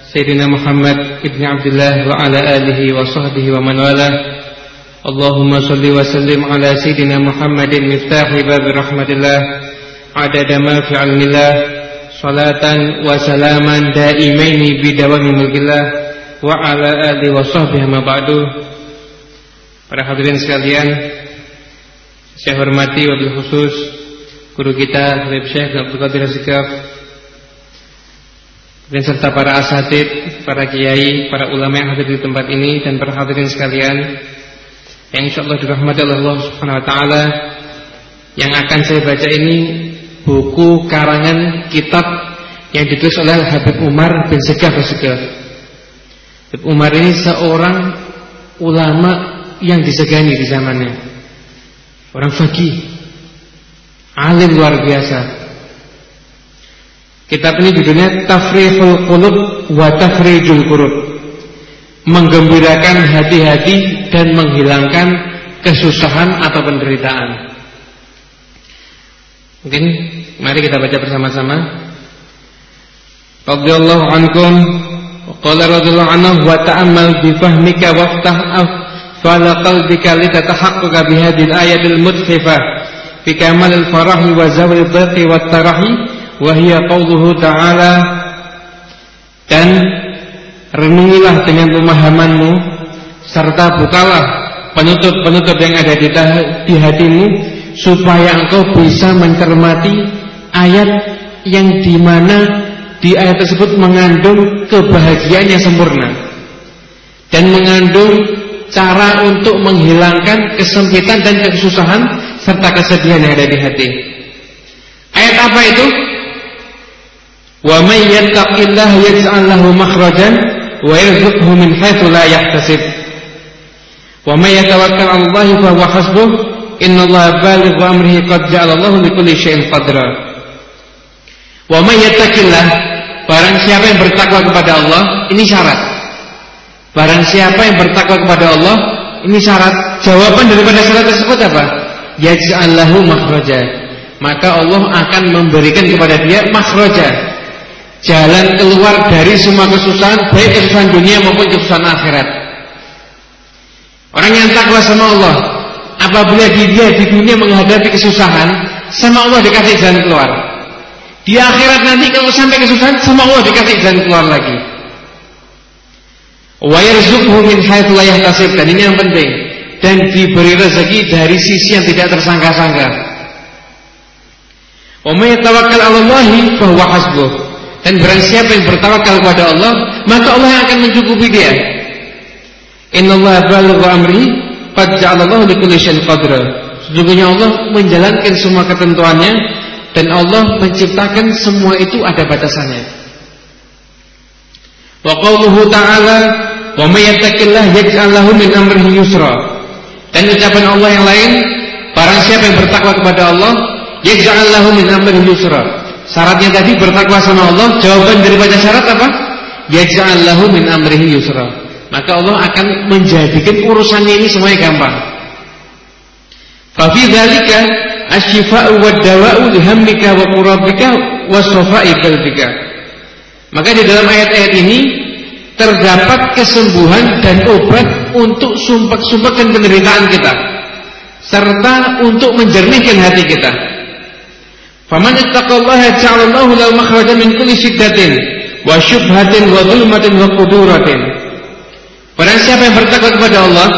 Sayyidina Muhammad Ibn Abdullah Wa ala alihi wa sahbihi wa man wala. Allahumma salli wa sallim ala Sayyidina Muhammadin Miftahi babi rahmatillah. Adada ma fi Salatan wa salaman Daimaini bidawami mulkillah. Wa ala alihi wa sahbihi ma ba'du. Para hadirin sekalian Saya hormati wabil khusus guru kita Habib Syekh Abdul Qadir Azikaf dan serta para asatid, para kiai, para ulama yang hadir di tempat ini dan para hadirin sekalian yang insyaallah dirahmati Allah Subhanahu wa taala yang akan saya baca ini buku karangan kitab yang ditulis oleh Habib Umar bin Segaf Segaf. Habib Umar ini seorang ulama yang disegani di zamannya. Orang fakih Alim luar biasa. Kitab ini judulnya Tafrihul Qulub wa Tafrijul Qurub. Menggembirakan hati-hati dan menghilangkan kesusahan atau penderitaan. Mungkin mari kita baca bersama-sama. Radhiyallahu ankum qala radhiyallahu anhu wa ta'ammal bi fahmika waftah fala qalbika litatahaqqaqa bi hadhihi al-ayatil mudhifah fi kamalil farahi wa zawil dhaqi wa tarahi wa hiya qawluhu ta'ala dan renungilah dengan pemahamanmu serta bukalah penutup-penutup yang ada di, di hatimu supaya engkau bisa mencermati ayat yang di mana di ayat tersebut mengandung kebahagiaan yang sempurna dan mengandung cara untuk menghilangkan kesempitan dan kesusahan serta kesedihan yang ada di hati. Ayat apa itu? Wa may yattaqillaha yaj'al lahu makhrajan wa yarzuqhu min haitsu la yahtasib. Wa may yatawakkal 'ala Allahi fa huwa hasbuh. Innallaha balighu amrihi qad ja'ala Allahu likulli syai'in qadra. Wa may yattaqillah barang siapa yang bertakwa kepada Allah, ini syarat. Barang siapa yang bertakwa kepada Allah, ini syarat. Jawaban daripada syarat tersebut apa? yaj'al lahu makhraja maka Allah akan memberikan kepada dia makhraja jalan keluar dari semua kesusahan baik kesusahan dunia maupun kesusahan akhirat. Orang yang takwa sama Allah apabila dia di dunia menghadapi kesusahan sama Allah dikasih jalan keluar. Di akhirat nanti kalau sampai kesusahan sama Allah dikasih jalan keluar lagi. Wa yarzuqhu min haitsu la yahtasib. Dan ini yang penting. Dan diberi rezeki dari sisi yang tidak tersangka-sangka. Wa may tawakkal 'ala Allahi fa hasbuh. Dan barang siapa yang bertawakal kepada Allah, maka Allah akan mencukupi dia. Innallaha balighu amri qad ja'ala Allahu likulli syai'in qadra. Sesungguhnya Allah menjalankan semua ketentuannya dan Allah menciptakan semua itu ada batasannya. Wa qauluhu ta'ala wa may yattaqillaha yaj'al lahu min amrihi yusra. Dan ucapan Allah yang lain, barang siapa yang bertakwa kepada Allah, yaj'al min amrihi yusra. Syaratnya tadi bertakwa sama Allah, jawaban daripada syarat apa? Yaj'al min amrihi yusra. Maka Allah akan menjadikan urusannya ini semuanya gampang. Fa fi dzalika asy-syifa'u wad-dawa'u lihammika wa qurabika wa safa'i qalbika. Maka di dalam ayat-ayat ini terdapat kesembuhan dan obat untuk sumpah-sumpah dan penderitaan kita serta untuk menjernihkan hati kita. Faman ittaqallaha ja'alallahu lahu makhrajan min kulli syiddatin wa syubhatin wa dhulmatin wa quduratin. Barang siapa yang bertakwa kepada Allah,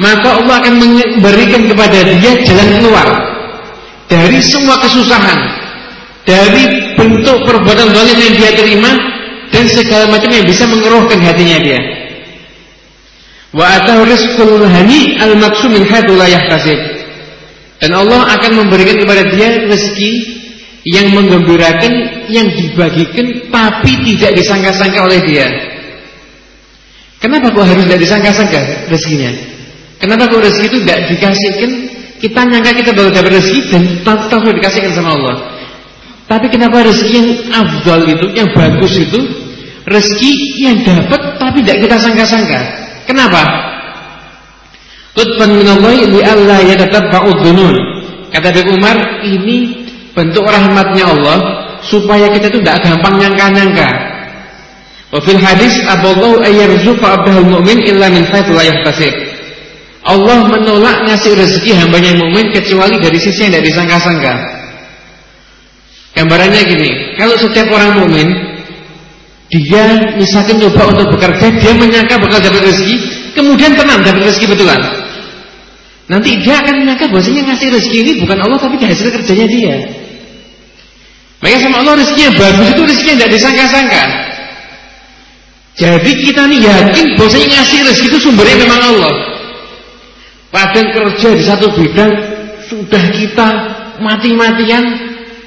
maka Allah akan memberikan kepada dia jalan keluar dari semua kesusahan, dari bentuk perbuatan zalim yang dia terima dan segala macam yang bisa mengeruhkan hatinya dia. Wa atahu rizqul hani al maksum min haitsu la yahtasib. Dan Allah akan memberikan kepada dia rezeki yang menggembirakan, yang dibagikan tapi tidak disangka-sangka oleh dia. Kenapa kok harus tidak disangka-sangka rezekinya? Kenapa kok rezeki itu tidak dikasihkan? Kita nyangka kita baru dapat rezeki dan tahu dikasihkan sama Allah. Tapi kenapa rezeki yang afdal itu, yang bagus itu rezeki yang dapat tapi tidak kita sangka-sangka. Kenapa? Lutfan minallahi li alla yatatabba'ud dunun. Kata Ibnu Umar, ini bentuk rahmatnya Allah supaya kita itu tidak gampang nyangka-nyangka. Wa fil hadis aballahu ayyarzuqa abdahul mu'min illa min haitsu la yahtasib. Allah menolak ngasih rezeki hambanya yang mukmin kecuali dari sisi yang tidak disangka-sangka. Gambarannya gini, kalau setiap orang mukmin dia misalkan coba untuk bekerja, dia menyangka bakal dapat rezeki, kemudian tenang dapat rezeki betulan. Nanti dia akan menyangka bahwasanya ngasih rezeki ini bukan Allah tapi hasil kerjanya dia. Maka sama Allah rezekinya bagus itu rezeki yang tidak disangka-sangka. Jadi kita nih yakin bahwasanya ngasih rezeki itu sumbernya memang Allah. Padahal kerja di satu bidang sudah kita mati-matian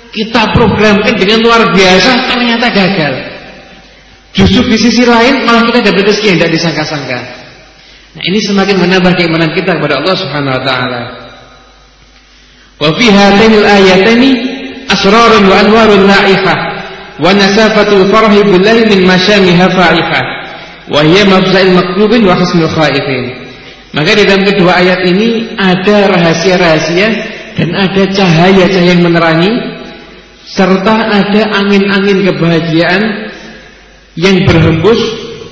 kita programkan dengan luar biasa ternyata gagal. Justru di sisi lain malah kita dapat rezeki yang tidak disangka-sangka. Nah, ini semakin menambah keimanan kita kepada Allah Subhanahu wa taala. Wa fi hatainil ayataini asrarun wa anwarun la'ifah wa nasafatul farhi billahi min masyamiha fa'ifah wa hiya mafza'il maqlubin wa husnul khaifin. Maka di dalam kedua ayat ini ada rahasia-rahasia dan ada cahaya-cahaya yang menerangi serta ada angin-angin kebahagiaan yang berhembus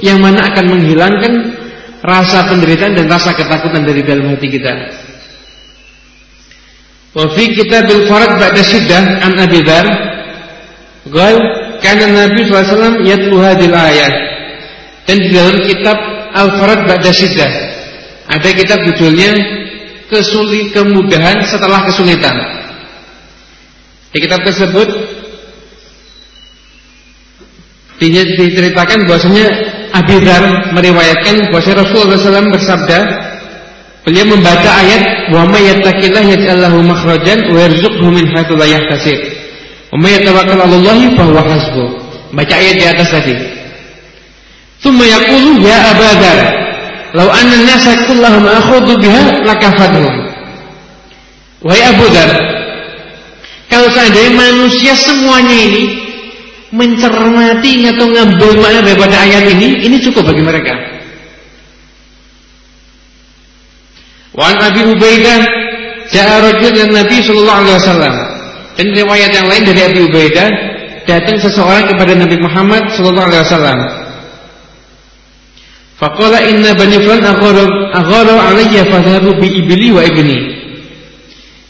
yang mana akan menghilangkan rasa penderitaan dan rasa ketakutan dari dalam hati kita. Wa fi kitabil farad ba'da syiddah an Abi Dzar kana Nabi sallallahu alaihi wasallam yatlu hadhil ayat. Dan di dalam kitab Al-Farad ba'da syiddah ada kitab judulnya Kesulit Kemudahan Setelah Kesulitan. Di kitab tersebut diceritakan bahwasanya Abi Dzar meriwayatkan bahwa Rasulullah SAW bersabda, beliau membaca ayat wa may yattaqillah yaj'al makhrajan wa yarzuqhu min haitsu la yahtasib. Wa may yatawakkal 'ala Allah fa huwa. Baca ayat di atas tadi. Tsumma yaqulu ya Abu Dzar Lau anna nasa kullahum akhudhu biha lakafadhum. Wahai Abu Dhar, kalau seandainya manusia semuanya ini mencermati atau ngambil makna daripada ayat ini, ini cukup bagi mereka. Wa an Abi Ubaidah ja'a rajul dan Nabi sallallahu alaihi wasallam. Dan riwayat yang lain dari Abi Ubaidah datang seseorang kepada Nabi Muhammad sallallahu alaihi wasallam. Faqala inna bani fulan agharu alayya fadhabu bi ibli wa ibni.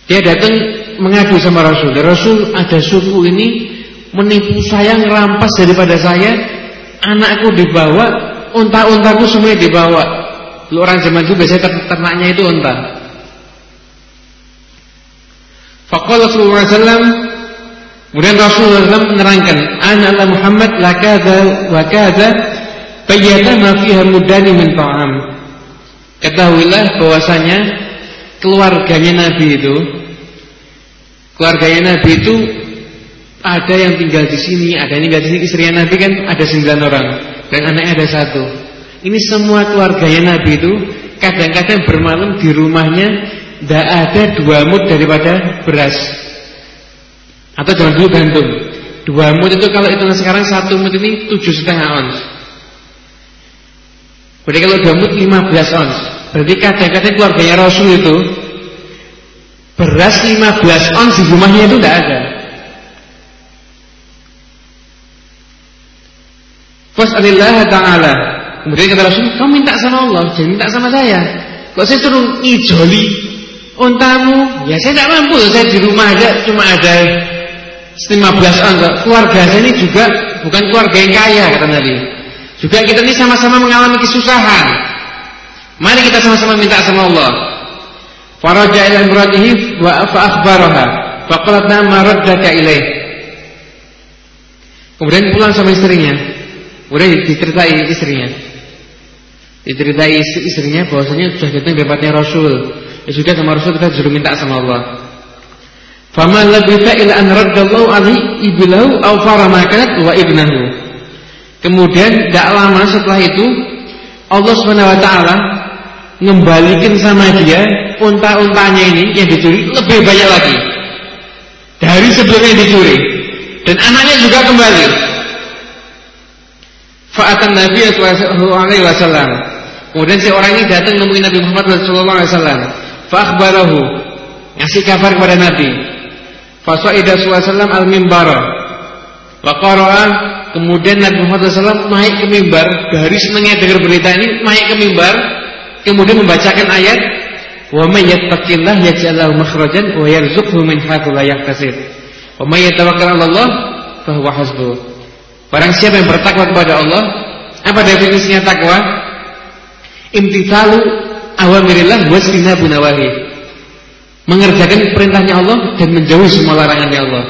Dia datang mengadu sama Rasul. Rasul ada suku ini menipu saya ngerampas daripada saya, anakku dibawa, unta-untaku semuanya dibawa. Lu orang zaman itu biasanya ternaknya itu unta. Faqala alaihi wasallam Kemudian Rasulullah SAW menerangkan, "Ana Muhammad la kadza wa kadza Bayyata ma fiha mudani min ta'am. Ketahuilah bahwasanya keluarganya Nabi itu keluarganya Nabi itu ada yang tinggal di sini, ada yang tinggal di sini. Istrinya Nabi kan ada sembilan orang dan anaknya ada satu. Ini semua keluarganya Nabi itu kadang-kadang bermalam di rumahnya tidak ada dua mut daripada beras atau jangan dulu gandum. Dua mut itu kalau hitungan sekarang satu mut ini tujuh setengah ons. Berarti kalau gamut 15 ons Berarti kadang-kadang keluarganya Rasul itu Beras 15 ons di rumahnya itu tidak ada Fas'alillah ta'ala Kemudian kata Rasul Kamu minta sama Allah, jangan minta sama saya Kok saya turun ngijoli Untamu Ya saya tidak mampu Saya di rumah aja cuma ada 15 ons Keluarga saya ini juga Bukan keluarga yang kaya kata Nabi juga kita ini sama-sama mengalami kesusahan. Mari kita sama-sama minta sama Allah. Faraja ila imratihi wa fa akhbaraha. Faqalat ma raddaka ilaih. Kemudian pulang sama istrinya. Kemudian diceritai istrinya. Diceritai istrinya bahwasanya sudah datang dapatnya Rasul. Ya sudah sama Rasul kita disuruh minta sama Allah. Fama labitha ila an raddallahu alaihi iblahu aw farama kanat wa ibnahu. Kemudian tidak lama setelah itu Allah Subhanahu Wa Taala ngembalikan sama dia unta-untanya ini yang dicuri lebih banyak lagi dari sebelumnya dicuri dan anaknya juga kembali. Fa'atan Nabi Sallallahu Alaihi Wasallam. Kemudian si orang ini datang menemui Nabi Muhammad Sallallahu Alaihi Wasallam. Fa'akhbarahu ngasih kabar kepada Nabi. Fasaida sallallahu al-mimbar. Wa kemudian Nabi Muhammad SAW naik ke mimbar dari senangnya dengar berita ini naik ke mimbar kemudian membacakan ayat wa may yattaqillah yaj'al lahu makhrajan wa yarzuqhu min haitsu la yahtasib. Wa may yatawakkal 'ala Allah fa huwa hasbuh. Barang siapa yang bertakwa kepada Allah, apa definisinya takwa? Imtithalu awamirillah wa sinabu nawahi. Mengerjakan perintahnya Allah dan menjauhi semua larangannya Allah.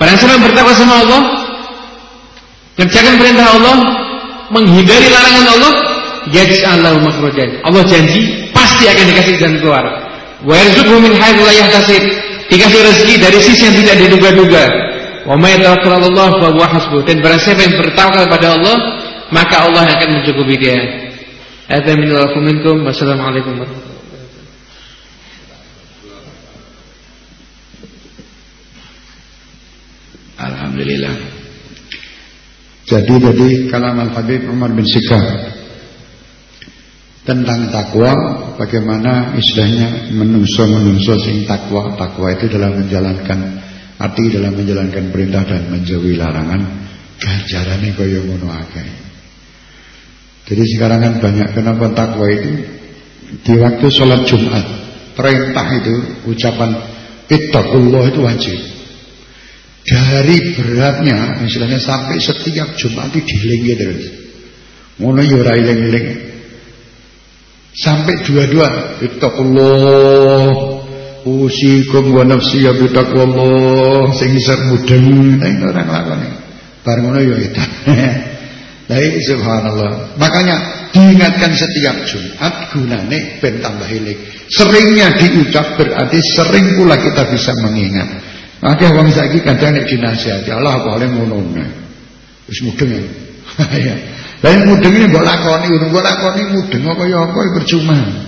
Barang siapa yang bertakwa sama Allah, kerjakan perintah Allah, menghindari larangan Allah, yaj'alahu makhrajan. Allah janji pasti akan dikasih jalan keluar. Wa yarzuqhu min haitsu la. Dikasih rezeki dari sisi yang tidak diduga-duga. Wa may yatawakkal 'ala Allah fa huwa hasbuh. Dan barang siapa yang bertawakal kepada Allah, maka Allah akan mencukupi dia. Hadza min minkum. Wassalamualaikum warahmatullahi Alhamdulillah. Jadi tadi kalam Al Habib Umar bin Sikar tentang takwa, bagaimana istilahnya menungso menungso sing takwa, takwa itu dalam menjalankan arti dalam menjalankan perintah dan menjauhi larangan, ganjarannya kaya ngono akeh. Jadi sekarang kan banyak kenapa takwa itu di waktu sholat Jumat perintah itu ucapan ittaqullah itu wajib. Dari beratnya istilahnya sampai setiap Jumat itu dilinggi terus. Ngono ya ora iling-iling. Sampai dua-dua ittaqullah usikum wa nafsi ya bitaqwallah sing isar mudeng nek ora nglakoni. Bar ngono ya. Lah iki subhanallah. Makanya diingatkan setiap Jumat gunane ben tambah eling. Seringnya diucap berarti sering pula kita bisa mengingat. Maka wong saiki kadang nek dinasihati Allah apa oleh ngono. Wis mudeng ya. Lah mudeng ini mbok lakoni, mbok lakoni mudeng apa ya apa percuma.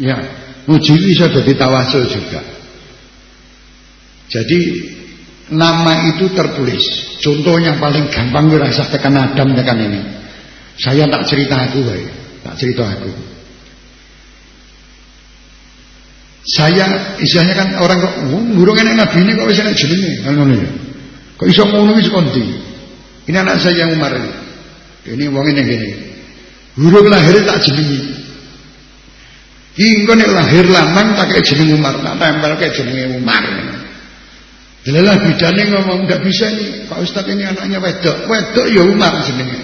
Ya, muji bisa jadi tawasul juga. Jadi nama itu tertulis. Contohnya paling gampang rasa tekan Adam tekan ini. Saya tak cerita aku, baik. tak cerita aku. Saya istilahnya kan orang kok oh, burung enak nabi ini kok bisa enak jenenge kan ngono ya. Kok iso ngono konti. Ini anak saya yang Umar ini. Ini wong ini gini. Burung lahir tak jenengi. Engko nek lahir lanang tak kayak jeneng Umar, tak tempel kayak jenenge Umar. Delalah bidane ngomong enggak bisa ini. Pak Ustaz ini anaknya wedok. Wedok ya Umar jenenge.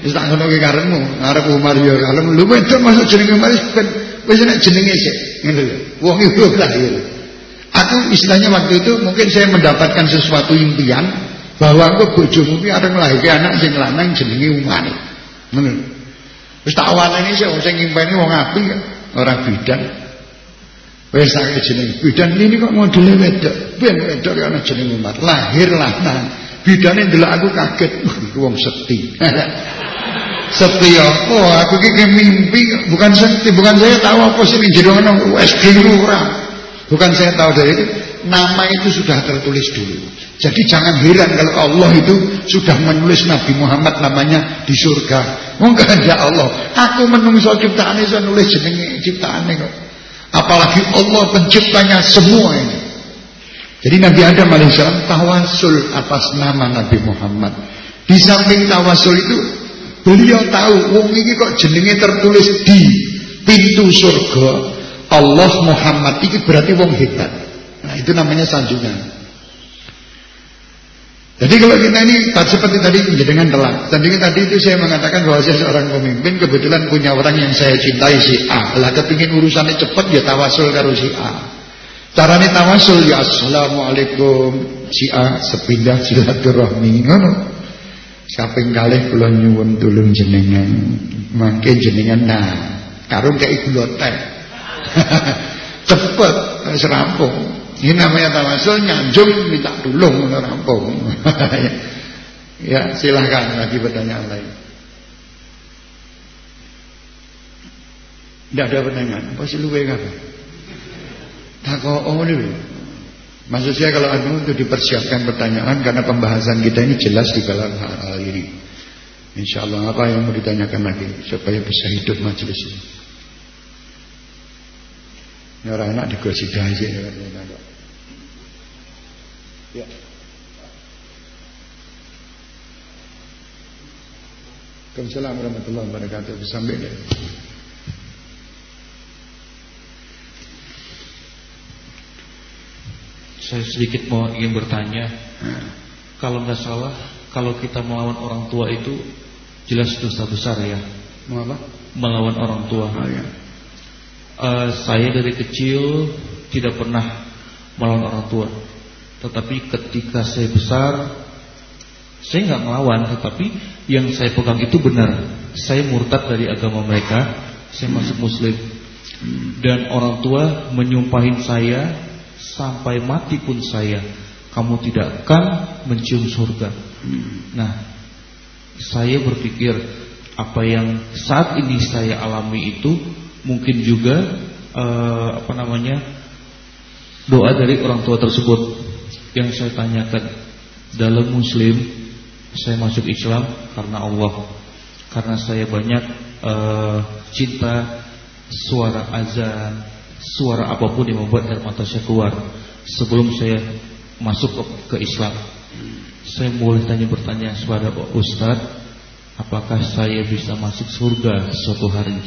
Wis tak ngono ki karepmu, arep Umar ya kalem. Lho wedok masuk jenenge Umar ben wis nek jenenge sik. Ngono lho. Wong iku lahir. Aku istilahnya waktu itu mungkin saya mendapatkan sesuatu impian bahwa aku bojomu ki arep melahirkan anak sing lanang jenenge Umar. Ngono. Wis tak awalane sik sing ngimpeni wong apik orang bidan. Wes sakit jeneng bidan ini kok modele wedok. Ben wedok ya ana jeneng Umar. Lahir lanang. Bidane ndelok aku kaget. Wong sekti. sekti apa? Oh, aku iki mimpi bukan sekti, bukan saya tahu apa sih jero ngono SD ora. Bukan saya tahu dari itu. Nama itu sudah tertulis dulu. Jadi jangan heran kalau Allah itu sudah menulis Nabi Muhammad namanya di surga. Mungkin ya Allah, aku menungso ciptaan itu nulis jenenge ciptaan kok. Apalagi Allah penciptanya semua ini. Jadi Nabi Adam alaihissalam tawasul atas nama Nabi Muhammad. Di samping tawasul itu beliau tahu wong ini kok jenenge tertulis di pintu surga Allah Muhammad itu berarti wong hebat. Itu namanya sanjungan. Jadi kalau kita ini seperti tadi dengan telak. Tadi tadi itu saya mengatakan bahwa saya seorang pemimpin kebetulan punya orang yang saya cintai si A. Lah kepingin urusannya cepat ya tawasul karo si A. Caranya tawasul ya assalamualaikum si A sepindah silaturahmi ngono. Kaping kalih kula nyuwun tulung jenengan. Mangke jenengan nah karung kayak teh. cepet serampung. Ini namanya tawasul nyanjung minta tulung rampung. ya, silahkan lagi pertanyaan lain. Tidak ada pertanyaan. Pasti luwe apa? Tako oh dulu. Maksud saya kalau anu itu dipersiapkan pertanyaan karena pembahasan kita ini jelas di dalam hal, hal ini. Insya Allah apa yang mau ditanyakan lagi supaya bisa hidup majelis ini. Ini orang enak digosip aja ya. Ya. Assalamualaikum warahmatullahi wabarakatuh. Sampai. Saya sedikit mau ingin bertanya. Kalau nggak salah, kalau kita melawan orang tua itu jelas dosa besar ya. Mau apa? Melawan orang tua. Oh, ya. Uh, saya dari kecil tidak pernah melawan orang tua. Tetapi ketika saya besar, saya nggak melawan, tetapi yang saya pegang itu benar. Saya murtad dari agama mereka, saya masuk Muslim. Dan orang tua menyumpahin saya sampai mati pun saya, kamu tidak akan mencium surga. Nah, saya berpikir apa yang saat ini saya alami itu mungkin juga uh, apa namanya doa dari orang tua tersebut yang saya tanyakan. Dalam muslim saya masuk Islam karena Allah. Karena saya banyak uh, cinta suara azan suara apa pun yang membuat air mata saya keluar sebelum saya masuk ke, ke Islam. Saya boleh tanya bertanya kepada Ustaz apakah saya bisa masuk surga suatu hari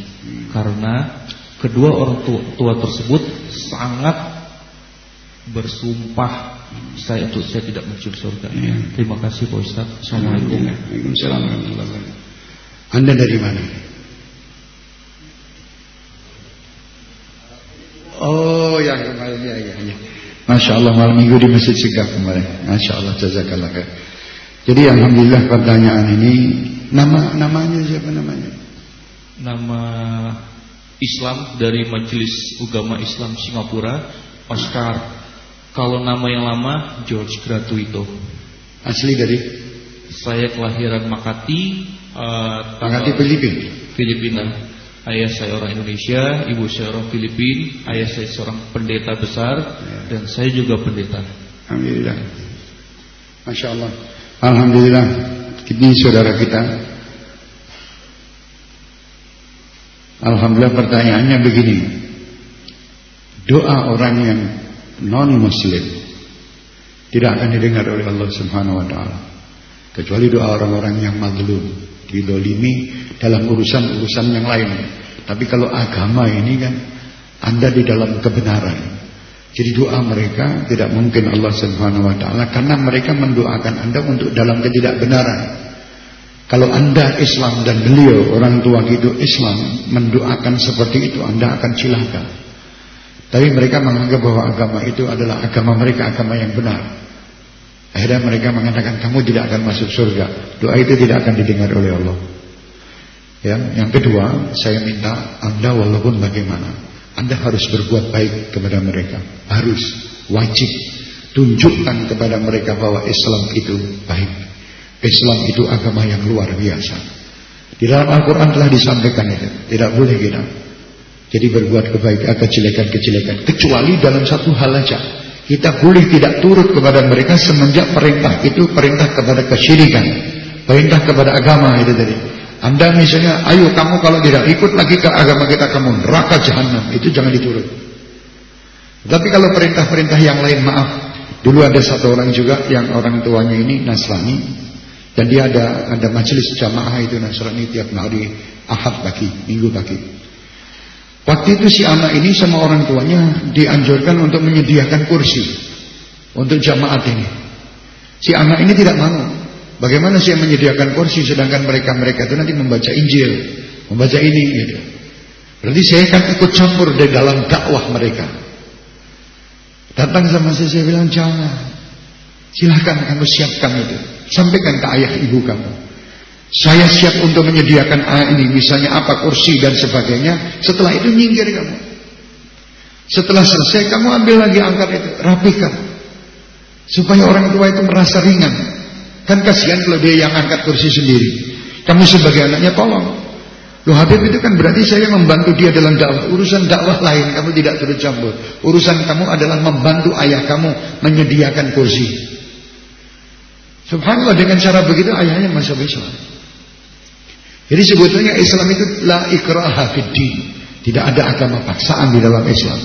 karena kedua orang tua, tua tersebut sangat bersumpah saya untuk saya tidak mencium surga. Ya. Terima kasih Pak Ustaz. Assalamualaikum. Waalaikumsalam Anda dari mana? Oh, yang kemarin ya, ya, ya. Masya Allah malam minggu di Masjid Segaf kemarin. Masya Allah jazakallah. Jadi alhamdulillah pertanyaan ini nama namanya siapa namanya? Nama Islam dari Majelis Ugama Islam Singapura, Oscar kalau nama yang lama George Gratuito. Asli dari? Saya kelahiran Makati. Uh, Makati Filipina. Filipina. Ayah saya orang Indonesia, ibu saya orang Filipina, ayah saya seorang pendeta besar ya. dan saya juga pendeta. Alhamdulillah. Masya Allah. Alhamdulillah. Ini saudara kita. Alhamdulillah pertanyaannya begini. Doa orang yang non-muslim tidak akan didengar oleh Allah Subhanahu wa taala kecuali doa orang-orang yang mazlum didolimi dalam urusan-urusan yang lain tapi kalau agama ini kan anda di dalam kebenaran jadi doa mereka tidak mungkin Allah Subhanahu wa taala karena mereka mendoakan Anda untuk dalam ketidakbenaran kalau anda Islam dan beliau orang tua itu Islam mendoakan seperti itu anda akan cilaka tapi mereka menganggap bahwa agama itu adalah agama mereka, agama yang benar. Akhirnya mereka mengatakan kamu tidak akan masuk surga. Doa itu tidak akan didengar oleh Allah. Ya, yang kedua, saya minta Anda walaupun bagaimana, Anda harus berbuat baik kepada mereka. Harus, wajib tunjukkan kepada mereka bahwa Islam itu baik. Islam itu agama yang luar biasa. Di dalam Al-Quran telah disampaikan itu. Tidak boleh kita jadi berbuat kebaikan, kejelekan-kejelekan. Kecuali dalam satu hal saja. Kita boleh tidak turut kepada mereka semenjak perintah. Itu perintah kepada kesyirikan. Perintah kepada agama itu tadi. Anda misalnya, ayo kamu kalau tidak ikut lagi ke agama kita, kamu neraka jahanam. Itu jangan diturut. Tapi kalau perintah-perintah yang lain, maaf. Dulu ada satu orang juga yang orang tuanya ini Nasrani. Dan dia ada ada majelis jamaah itu Nasrani tiap hari Ahad pagi, Minggu pagi. Waktu itu si anak ini sama orang tuanya dianjurkan untuk menyediakan kursi untuk jamaat ini. Si anak ini tidak mau. Bagaimana sih menyediakan kursi sedangkan mereka-mereka itu nanti membaca Injil, membaca ini gitu. Berarti saya kan ikut campur di dalam dakwah mereka. Datang sama saya, saya bilang jangan. Silahkan kamu siapkan itu. Sampaikan ke ayah ibu kamu. Saya siap untuk menyediakan A ini, misalnya apa kursi dan sebagainya. Setelah itu nyinggir kamu. Setelah selesai kamu ambil lagi angkat itu, rapikan. Supaya orang tua itu merasa ringan. Kan kasihan kalau dia yang angkat kursi sendiri. Kamu sebagai anaknya tolong. Loh Habib itu kan berarti saya membantu dia dalam dakwah. Urusan dakwah lain kamu tidak turut campur. Urusan kamu adalah membantu ayah kamu menyediakan kursi. Subhanallah dengan cara begitu ayahnya masuk Islam. Jadi sebetulnya Islam itu la ikraha fid Tidak ada agama paksaan di dalam Islam.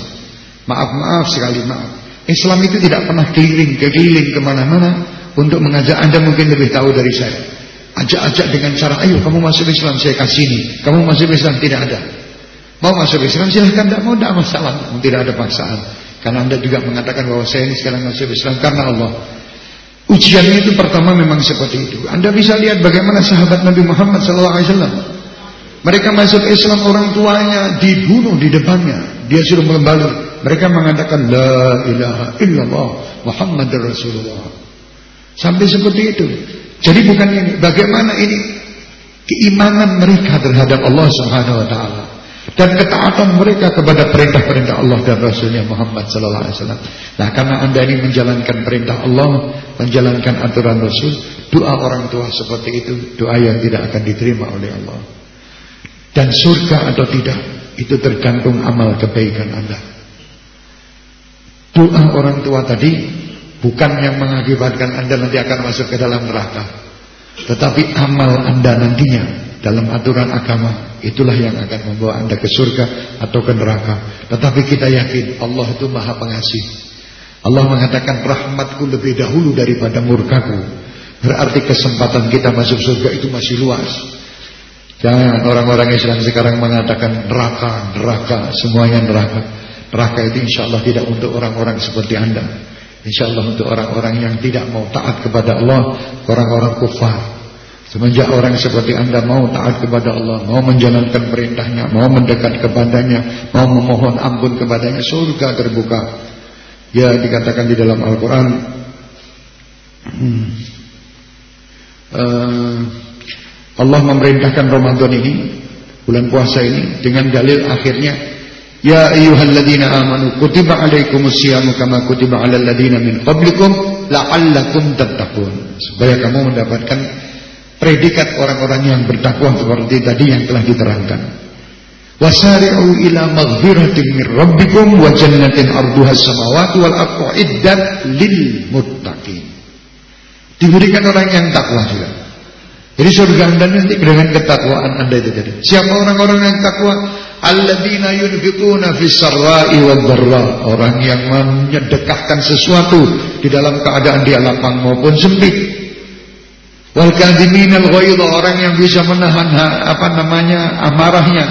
Maaf-maaf sekali maaf. Islam itu tidak pernah keliling keliling ke mana-mana untuk mengajak anda mungkin lebih tahu dari saya. Ajak-ajak dengan cara ayo kamu masuk Islam saya kasih ini. Kamu masuk Islam tidak ada. Mau masuk Islam silahkan tidak mau tidak masalah. Tidak ada paksaan. Karena anda juga mengatakan bahwa saya ini sekarang masuk Islam karena Allah. Ujiannya itu pertama memang seperti itu. Anda bisa lihat bagaimana sahabat Nabi Muhammad SAW. Mereka masuk Islam orang tuanya dibunuh di depannya. Dia suruh membalur. Mereka mengatakan La ilaha illallah Muhammad Rasulullah. Sampai seperti itu. Jadi bukan ini. Bagaimana ini keimanan mereka terhadap Allah Subhanahu Wa Taala dan ketaatan mereka kepada perintah-perintah Allah dan Rasulnya Muhammad Sallallahu Alaihi Wasallam. Nah, karena anda ini menjalankan perintah Allah, menjalankan aturan Rasul, doa orang tua seperti itu doa yang tidak akan diterima oleh Allah. Dan surga atau tidak itu tergantung amal kebaikan anda. Doa orang tua tadi bukan yang mengakibatkan anda nanti akan masuk ke dalam neraka, tetapi amal anda nantinya dalam aturan agama itulah yang akan membawa anda ke surga atau ke neraka. Tetapi kita yakin Allah itu maha pengasih. Allah mengatakan rahmatku lebih dahulu daripada murkaku. Berarti kesempatan kita masuk surga itu masih luas. Jangan orang-orang Islam sekarang mengatakan neraka neraka semuanya neraka. Neraka itu insya Allah tidak untuk orang-orang seperti anda. Insya Allah untuk orang-orang yang tidak mau taat kepada Allah orang-orang kufar Semenjak orang seperti anda mau taat kepada Allah, mau menjalankan perintahnya, mau mendekat kepadanya, mau memohon ampun kepadanya, surga terbuka. Ya dikatakan di dalam Al-Quran, uh, Allah memerintahkan Ramadan ini, bulan puasa ini, dengan dalil akhirnya, Ya ayyuhalladzina amanu kutiba alaikumus siyamu kama kutiba alal ladzina min qablikum la'allakum tattaqun. Supaya kamu mendapatkan predikat orang-orang yang bertakwa seperti tadi yang telah diterangkan. Wasari'u ila maghfiratin min rabbikum wa jannatin arduha samawati wal ardu iddat lil muttaqin. Diberikan orang yang takwa juga. Jadi surga anda nanti dengan ketakwaan anda itu tadi. Siapa orang-orang yang takwa? Alladzina yunfiquna fis sarra'i wad dharra. Orang yang menyedekahkan sesuatu di dalam keadaan dia lapang maupun sempit. Wal ghaidha orang yang bisa menahan apa namanya amarahnya,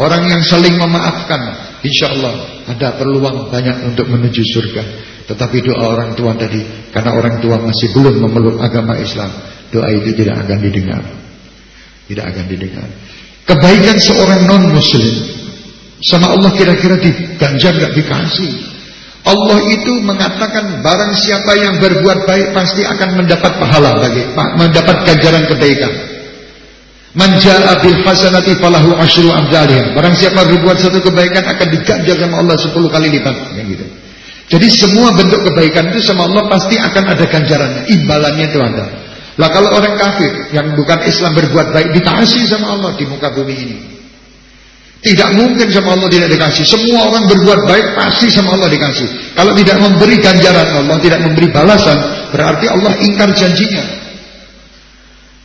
orang yang saling memaafkan. Insyaallah ada peluang banyak untuk menuju surga. Tetapi doa orang tua tadi karena orang tua masih belum memeluk agama Islam, doa itu tidak akan didengar. Tidak akan didengar. Kebaikan seorang non muslim sama Allah kira-kira diganjar enggak dikasih. Allah itu mengatakan barang siapa yang berbuat baik pasti akan mendapat pahala bagi mendapat ganjaran kebaikan. Manjaa bil hasanati falahu asyru amsalih. Barang siapa berbuat satu kebaikan akan diganjar sama Allah 10 kali lipat ya gitu. Jadi semua bentuk kebaikan itu sama Allah pasti akan ada ganjarannya, imbalannya itu ada. Lah kalau orang kafir yang bukan Islam berbuat baik ditaati sama Allah di muka bumi ini. Tidak mungkin sama Allah tidak dikasih. Semua orang berbuat baik pasti sama Allah dikasih. Kalau tidak memberi ganjaran Allah, tidak memberi balasan, berarti Allah ingkar janjinya.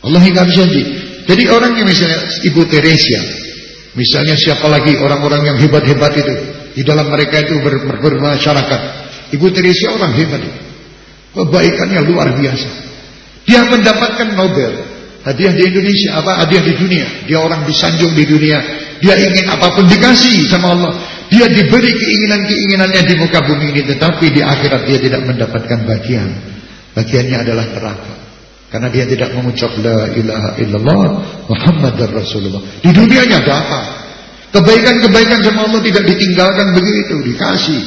Allah ingkar janji. Jadi orang yang misalnya Ibu Teresia, misalnya siapa lagi orang-orang yang hebat-hebat itu, di dalam mereka itu ber, ber, bermasyarakat. Ibu Teresia orang hebat. Kebaikannya luar biasa. Dia mendapatkan Nobel, hadiah di Indonesia, apa hadiah di dunia. Dia orang disanjung di dunia dia ingin apa pun dikasih sama Allah. Dia diberi keinginan-keinginannya di muka bumi ini. Tetapi di akhirat dia tidak mendapatkan bagian. Bagiannya adalah neraka. Karena dia tidak mengucap La ilaha illallah Muhammad Rasulullah. Di dunianya ada apa? Kebaikan-kebaikan sama Allah tidak ditinggalkan begitu. Dikasih.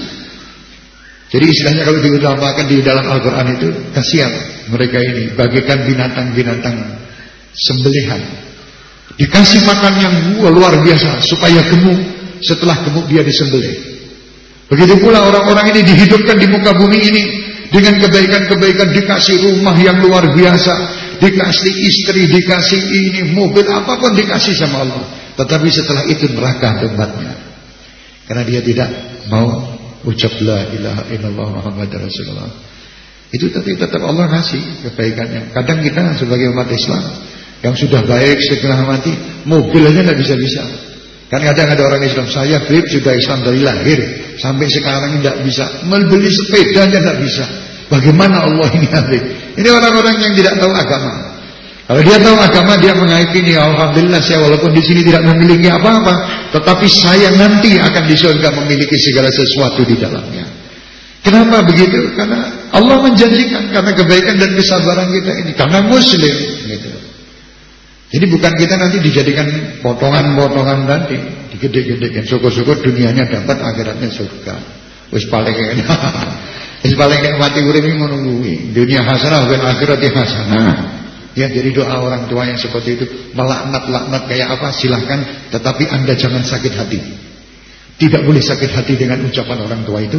Jadi istilahnya kalau diutamakan di dalam Al-Quran itu Kasihan mereka ini Bagikan binatang-binatang Sembelihan Dikasih makan yang luar biasa supaya gemuk. Setelah gemuk dia disembelih. Begitu pula orang-orang ini dihidupkan di muka bumi ini dengan kebaikan-kebaikan dikasih rumah yang luar biasa, dikasih istri, dikasih ini, mobil, apa pun dikasih sama Allah. Tetapi setelah itu neraka tempatnya. Karena dia tidak mau ucap la ilaha illallah Muhammad Rasulullah. Itu tetapi tetap Allah kasih kebaikannya. Kadang kita sebagai umat Islam yang sudah baik setelah mati, mobil aja nggak bisa-bisa. Kan kadang ada orang Islam, saya Bib sudah Islam dari lahir sampai sekarang tidak bisa membeli sepeda aja tidak bisa. Bagaimana Allah ini Habib? Ini orang-orang yang tidak tahu agama. Kalau dia tahu agama dia mengakini Alhamdulillah saya walaupun di sini tidak memiliki apa-apa, tetapi saya nanti akan di surga memiliki segala sesuatu di dalamnya. Kenapa begitu? Karena Allah menjanjikan karena kebaikan dan kesabaran kita ini karena Muslim. Gitu. Jadi bukan kita nanti dijadikan potongan-potongan nanti, digede-gedekan. Syukur-syukur dunianya dapat, akhiratnya surga. Wis paling enak. Wis paling enak mati urip kuwi. Dunia hasanah wa akhirat hasanah. Ya jadi doa orang tua yang seperti itu melaknat-laknat kayak apa silahkan tetapi anda jangan sakit hati. Tidak boleh sakit hati dengan ucapan orang tua itu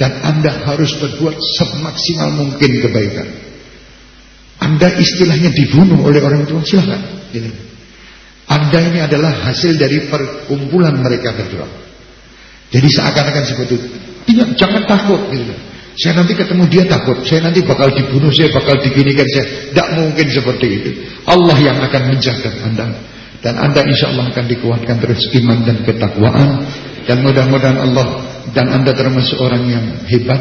dan anda harus berbuat semaksimal mungkin kebaikan. Anda istilahnya dibunuh oleh orang tua silahkan. Ini. Anda ini adalah hasil dari perkumpulan mereka berdua. Jadi seakan-akan seperti itu. Tidak, jangan takut. Gitu. Saya nanti ketemu dia takut. Saya nanti bakal dibunuh, saya bakal diginikan. Saya tidak mungkin seperti itu. Allah yang akan menjaga Anda. Dan Anda insya Allah akan dikuatkan terus iman dan ketakwaan. Dan mudah-mudahan Allah dan Anda termasuk orang yang hebat.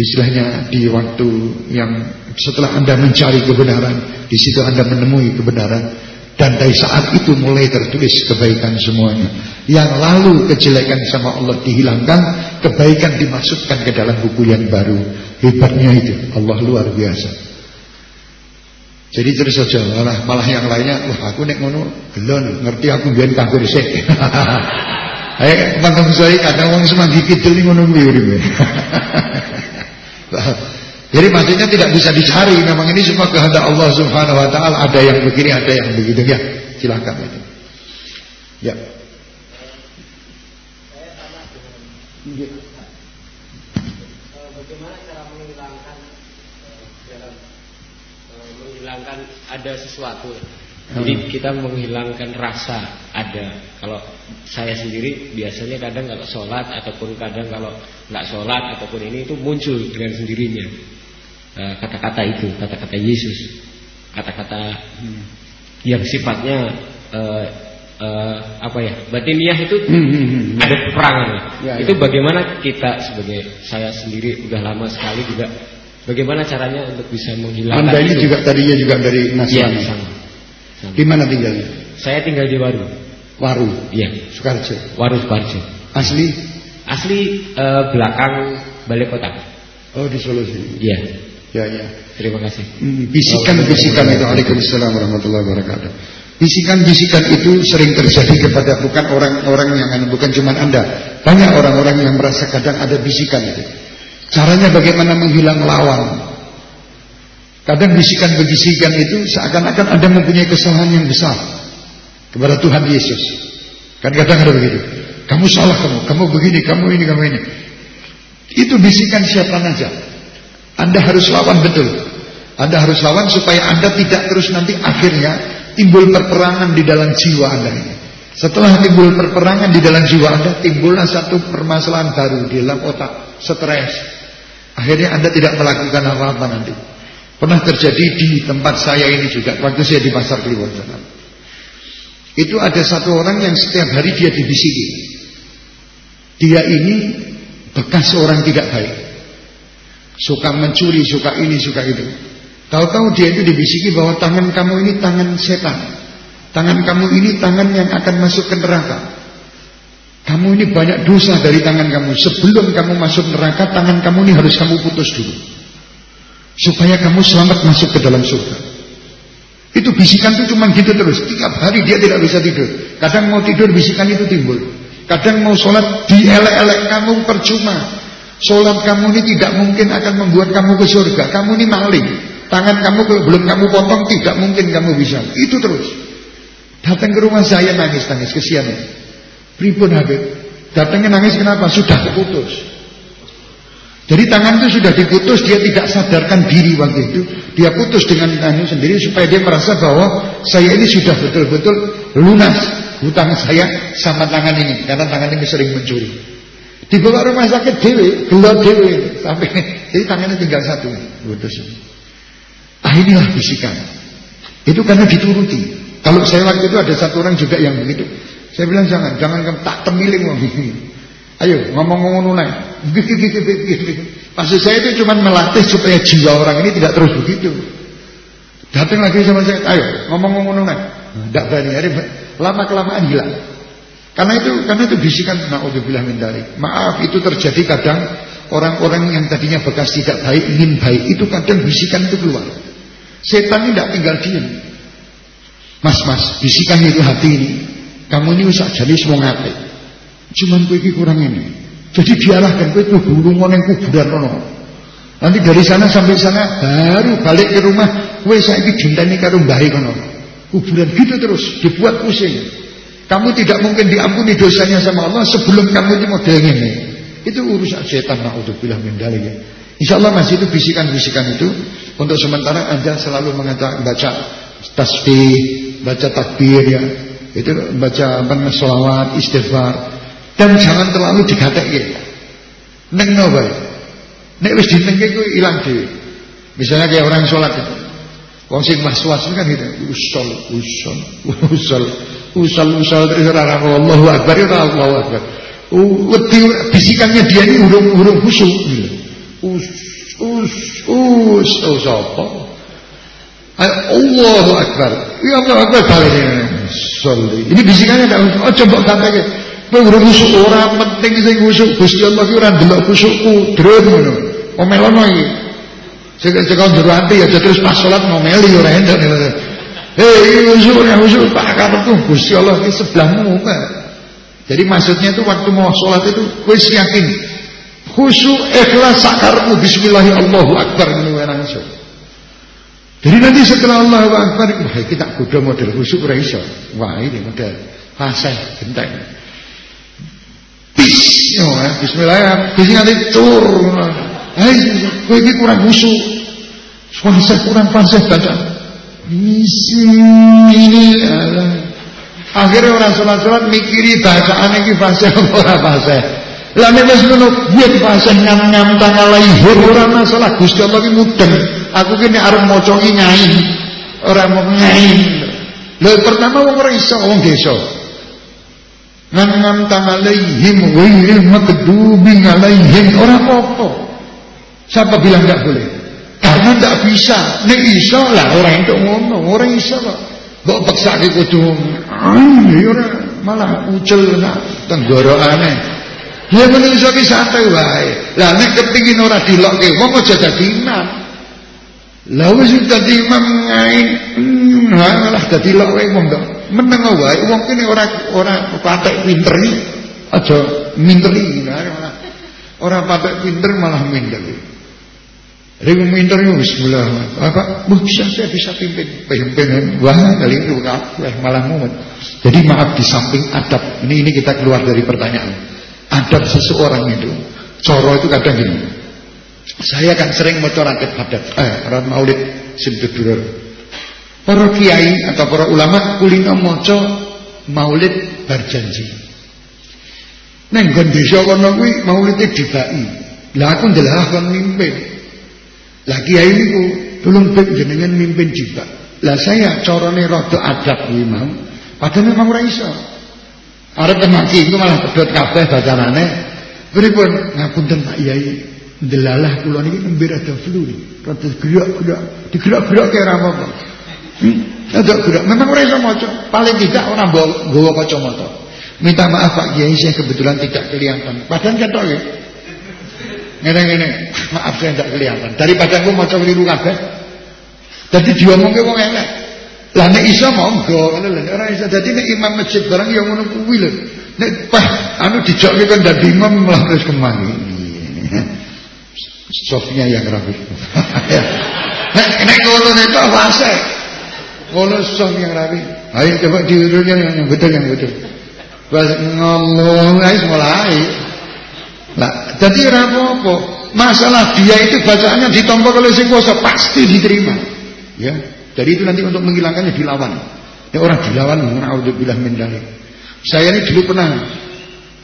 Istilahnya di waktu yang setelah Anda mencari kebenaran, di situ Anda menemui kebenaran. Dan dari saat itu mulai tertulis kebaikan semuanya. Yang lalu kejelekan sama Allah dihilangkan, kebaikan dimasukkan ke dalam buku yang baru. Hebatnya itu, Allah luar biasa. Jadi terus saja malah malah yang lainnya, wah aku nek ngono gelon, ngerti aku biyen kafir sik. Eh, mantap saya kadang wong semanggi kidul ngono kuwi Jadi maksudnya tidak bisa dicari. Memang ini semua kehendak Allah Subhanahu Wa Taala. Ada yang begini, ada yang begitu. Ya, silakan. Ya. Dalam menghilangkan ada sesuatu? Jadi kita menghilangkan rasa ada. Kalau saya sendiri biasanya kadang kalau sholat ataupun kadang kalau nggak sholat ataupun ini itu muncul dengan sendirinya. Eh, kata-kata itu, kata-kata Yesus, kata-kata hmm, yang sifatnya uh, uh, apa ya, batiniah itu hmm, hmm, ada perangan. Ya, itu ya. bagaimana kita sebagai saya sendiri udah lama sekali juga, bagaimana caranya untuk bisa menghilangkan? Anda ini itu? juga tadinya juga dari Nasrani. Ya, sama. Sama. Di mana tinggalnya? Saya tinggal di Waru. Waru. Iya. Sukarjo. Waru Sukarjo. Asli? Asli uh, belakang Balai Kota. Oh di Solo sini. Iya. Ya ya. Terima kasih. Hmm, bisikan-bisikan itu Waalaikumsalam warahmatullahi wabarakatuh. Bisikan-bisikan itu sering terjadi kepada bukan orang-orang yang bukan cuma Anda. Banyak orang-orang yang merasa kadang ada bisikan itu. Caranya bagaimana menghilang lawan. Kadang bisikan-bisikan itu seakan-akan Anda mempunyai kesalahan yang besar kepada Tuhan Yesus. Kan kadang ada begitu. Kamu salah kamu, kamu begini, kamu ini, kamu ini. Itu bisikan siapa saja. Anda harus lawan betul. Anda harus lawan supaya Anda tidak terus nanti akhirnya timbul perperangan di dalam jiwa Anda ini. Setelah timbul perperangan di dalam jiwa Anda, timbullah satu permasalahan baru di dalam otak, stres. Akhirnya Anda tidak melakukan apa-apa nanti. Pernah terjadi di tempat saya ini juga, waktu saya di pasar Kliwon Itu ada satu orang yang setiap hari dia dibisiki. Dia ini bekas orang tidak baik suka mencuri, suka ini, suka itu. Tahu-tahu dia itu dibisiki bahwa tangan kamu ini tangan setan. Tangan kamu ini tangan yang akan masuk ke neraka. Kamu ini banyak dosa dari tangan kamu. Sebelum kamu masuk neraka, tangan kamu ini harus kamu putus dulu. Supaya kamu selamat masuk ke dalam surga. Itu bisikan itu cuma gitu terus. Tiap hari dia tidak bisa tidur. Kadang mau tidur bisikan itu timbul. Kadang mau sholat dielek-elek kamu percuma. Sholat kamu ini tidak mungkin akan membuat kamu ke surga. Kamu ini maling. Tangan kamu belum kamu potong tidak mungkin kamu bisa. Itu terus. Datang ke rumah saya nangis-nangis kesian. Pripun Habib? Datangnya nangis kenapa? Sudah keputus. Jadi tangan itu sudah diputus, dia tidak sadarkan diri waktu itu. Dia putus dengan anu sendiri supaya dia merasa bahwa saya ini sudah betul-betul lunas hutang saya sama tangan ini karena tangan ini sering mencuri. Dibawa rumah sakit dewi, gelap dewi sampai jadi tangannya tinggal satu putus. Ah inilah bisikan. Itu karena dituruti. Kalau saya waktu itu ada satu orang juga yang begitu. Saya bilang jangan, jangan tak temiling wong Ayo ngomong-ngomong naik. Maksud saya itu cuma melatih supaya jiwa orang ini tidak terus begitu. Datang lagi sama saya, ayo ngomong-ngomong naik. Tidak berani, lama kelamaan hilang. Karena itu karena itu bisikan naudzubillah min dalik. Maaf itu terjadi kadang orang-orang yang tadinya bekas tidak baik ingin baik itu kadang bisikan itu keluar. Setan ini tidak tinggal diam. Mas mas bisikan itu hati ini. Kamu ini usah jadi semua ngapain. Cuman kowe kurang ini. Jadi diarahkan kowe kudu lunga ning kuburan rono. Nanti dari sana sampai sana baru balik ke rumah kowe saiki dinteni karo mbah kono. Kuburan gitu terus dibuat pusing. Kamu tidak mungkin diampuni dosanya sama Allah sebelum kamu ini model ini. Itu urusan setan naudzubillah min dalik ya. Insyaallah masih itu bisikan-bisikan itu untuk sementara Anda selalu mengatakan baca tasbih, baca takbir ya. Itu baca apa selawat, istighfar. Dan jangan terlalu digatekke. Neng no bae. Nek wis ditengke kuwi ilang dhewe. Misalnya kayak orang sholat itu. Wong sing was-was kan gitu. Usul, usul, usul, usul, usul terus ora Allahu Akbar ya Allahu Akbar. Wedi bisikannya dia ini urung-urung khusyuk gitu. Us, us, us, us apa? Allahu Akbar. Ya Allahu Akbar ini. Ini bisikannya enggak oh coba katakan Urung khusuk ora penting sing khusuk Gusti Allah ki ora ndelok khusukku, drun ngono. Omelono iki. Sing cekak njero ati ya terus pas salat ngomeli ora entuk. Hei, khusuk ora khusuk Pak karepku Gusti Allah ki sebelahmu. Jadi maksudnya itu waktu mau sholat itu kowe yakin khusyuk ikhlas sakarmu bismillahirrahmanirrahim Allahu akbar langsung. Jadi nanti setelah Allahu akbar kita kudu model khusyuk ora. Wah, ini model fasih genteng. Bis, ya, bismillah, bis nganti tur. Hai, kowe iki kurang khusyuk. Fase kurang fase baca. Misi ini Akhirnya orang sholat-sholat mikiri bacaan iki fase apa ora fase. Lah nek wis ngono ngam-ngam tangalaihi ora masalah Gusti Allah ki mudeng. Aku ki nek arep maca ki nyai. Mau nyai. Lha pertama wong ora iso wong desa. Ngam alaihim ghairil makdubi alaihim orang apa Siapa bilang enggak boleh? Karena enggak bisa. Nek iso lah orang itu ngomong, orang iso kok. Mbok paksake kudu ya ora malah ucel nak tenggorokane. Ya menungso ki santai wae. Lah nek kepingin ora dilokke wong aja dadi imam. Lah wis dadi imam ngain, hmm, malah dadi lok wae wong meneng wae wong kene ora ora patek pinter iki aja minteri malah ora patek pinter malah minder Ring minter itu bismillah. Apa? Bisa saya bisa pimpin. Pimpin. Wah, kali itu kabeh malah mumet. Jadi maaf di samping adab. Ini ini kita keluar dari pertanyaan. Adab seseorang itu. Coro itu kadang gini. Saya kan sering motor adat padat. Eh, rat maulid simtudur Para kiai atau para ulama kulino moco maulid berjanji. Neng nggon desa kono kuwi maulide dibaki. Lah aku ndelah kon mimpin. Lah kiai niku tulung ben jenengan mimpin juga. Lah saya carane rada adab kuwi mau. Padahal memang ora iso. Arep temaki iku malah pedhot kabeh bacanane. Pripun ngapunten Pak Yai. Ndelalah kula niki nembe rada flu. Rada gerak-gerak. Digerak-gerak kaya ora apa-apa. Agak gerak. Memang orang iso maca. Paling tidak orang bawa kacamata. Minta maaf Pak Kiai saya kebetulan tidak kelihatan. Padahal ketok ya. Ngene-ngene. Maaf saya tidak kelihatan. Daripada aku maca keliru kabeh. Dadi diomongke wong elek. Lah nek iso monggo ngono lho. Ora iso dadi nek imam masjid barang ya ngono kuwi lho. Nek pah anu dijokke kan dadi imam malah terus kemang. Sofia yang rapi. Nek nek ngono nek fase. Ngono song yang rapi. Ayo coba diurunya yang betul yang betul. Wis ngomong wis mulai. Lah, jadi apa-apa. Masalah dia itu bacaannya ditompok oleh sing kuasa pasti diterima. Ya. Jadi itu nanti untuk menghilangkannya dilawan. Ya orang dilawan naudzubillah min dzalik. Saya ini dulu pernah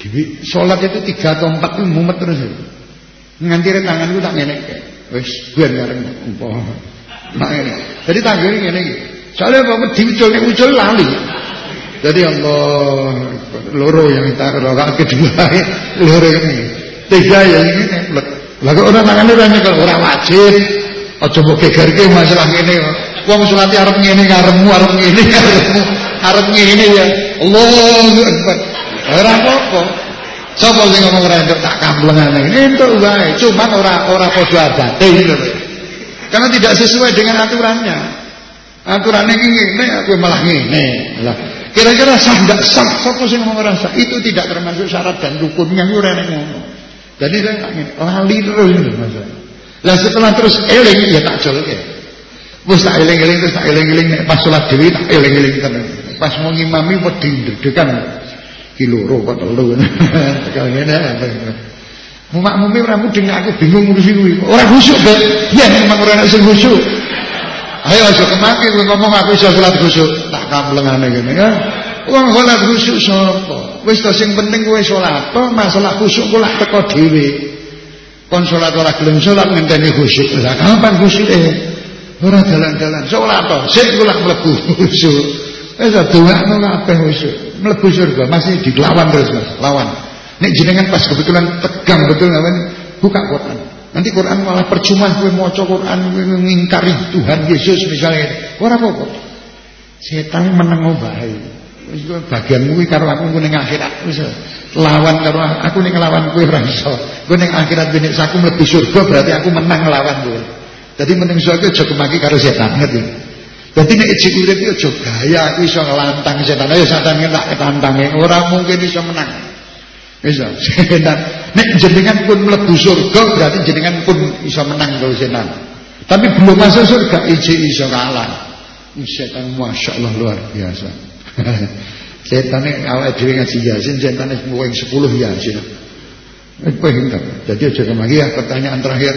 di sholat itu tiga atau empat itu mumet terus. Nganti tanganku tak ngene Wis ben bareng umpah. Nah ini. Jadi tanggane ngene iki. Soalnya apa diucul ucul lali. Jadi Allah loro yang kita rokaat kedua loro ini. Tiga ya ini plek. Lah kok ora tangane ora nyekel ora wajib. Aja mbok gegerke masalah kok. Wong salat arep ngene karepmu arep ngene karepmu arep ngene ya. Allahu Akbar. Ora apa-apa. Sapa sing ngomong ora entuk tak kamplengane. Entuk wae, cuman ora ora padha adate gitu. Karena tidak sesuai dengan aturannya. Aturannya ngene, aku malah ngene. Lah, kira-kira sah enggak sah? Sapa ngomong ora sah? Itu tidak termasuk syarat dan rukunnya ora ngono. Jadi saya tak ngene, lali terus lho masalah. Lah setelah terus eling ya tak jolke. Wis tak eling-eling terus tak eling-eling nek pas salat dhewe tak eling-eling tenan. Pas mau ngimami wedi dedekan kiloro kok telu. Tekan ngene. Makmume ora mudeng aku bingung ngurusi kuwi. Ora khusyuk, Bek. Ya memang ora sing khusyuk. Ayo aja kemaki kowe ngomong aku iso salat khusyuk. Tak kamplengane ngene ya. Wong salat khusyuk sapa? Wis to sing penting kowe salat, to masalah khusyuk kok lak teko dhewe. Kon salat ora gelem salat ngenteni khusyuk. Lah kapan khusyuke? Ora dalan-dalan. Salat to, sik kok lak mlebu khusyuk. Wis doakno kabeh khusyuk. Mlebu surga masih dilawan terus Mas, lawan. Nek jenengan pas kebetulan tegang betul ngawen buka Quran. Nanti Quran malah percuma kowe maca Quran kowe ngingkari Tuhan Yesus misalnya. Ora apa-apa. Setan meneng bae. Wis bagianmu kuwi karo aku ning akhirat lawan karo aku ning lawan kowe ora iso. Kowe ning akhirat benek saku mlebu surga berarti aku menang lawan kowe. Dadi meneng surga aja kemaki karo setan ngerti. Dadi nek ijik urip iki aja gaya aku iso ngelantang setan. Ayo setan tak ketantange ora mungkin iso menang. Bisa. Setan. Nek jenengan pun mlebu surga berarti jenengan pun bisa menang kalau setan. Tapi belum masuk surga iji iso kalah. Setan Masya Allah luar biasa. Setannya awal dhewe ngaji Yasin, setannya yang 10 Yasin. Pinter. Jadi aja kemari ya pertanyaan terakhir.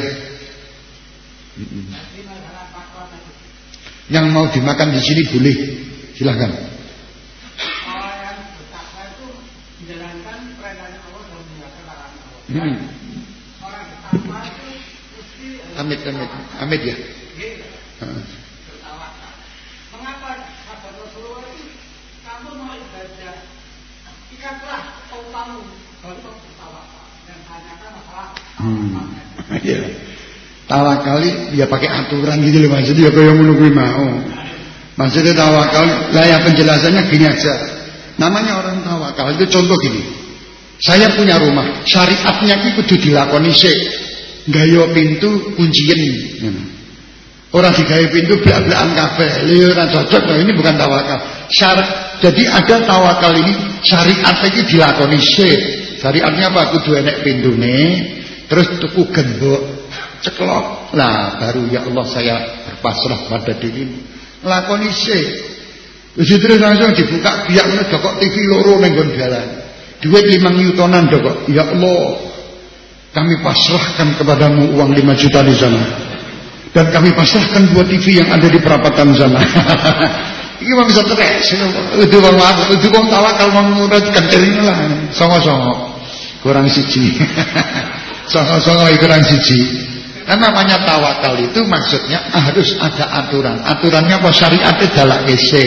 Yang mau dimakan di sini boleh. Silahkan. Hmm. Amit, amit, amit ya. Mengapa sahabat Rasulullah itu kamu mau ibadah ikatlah tautamu untuk bertawakal dan tanyakan masalah Hmm. Iya. Tawakal ya pakai aturan gitu loh maksudnya ya kayak ngono kuwi mau. Maksudnya tawakal lah ya penjelasannya gini aja. Namanya orang tawakal itu contoh gini. Saya punya rumah, syariatnya itu kudu dilakoni sik. Gayo pintu kuncien. Orang digawe pintu belak-belakan kabeh. Lha ora cocok loh, ini bukan tawakal. Syarat jadi ada tawakal ini syariat iki dilakoni sik. Syariatnya apa? Kudu enek pintune, terus tuku gembok, ceklok. Lah baru ya Allah saya berpasrah pada dirimu. Lakoni sik. Wis terus langsung dibuka biak ngono TV loro ning nggon dalan. Duit 5 yutonan kok. Ya Allah, kami pasrahkan kepadamu uang 5 juta di sana. Dan kami pasrahkan dua TV yang ada di perapatan sana. Iki mau bisa teres. Itu wong itu wong tawakal menguratkan dari lah. Songo-songo. Kurang siji. Songo-songo kurang siji. Kan namanya tawakal itu maksudnya harus ada aturan. Aturannya apa syariatnya dalak kese.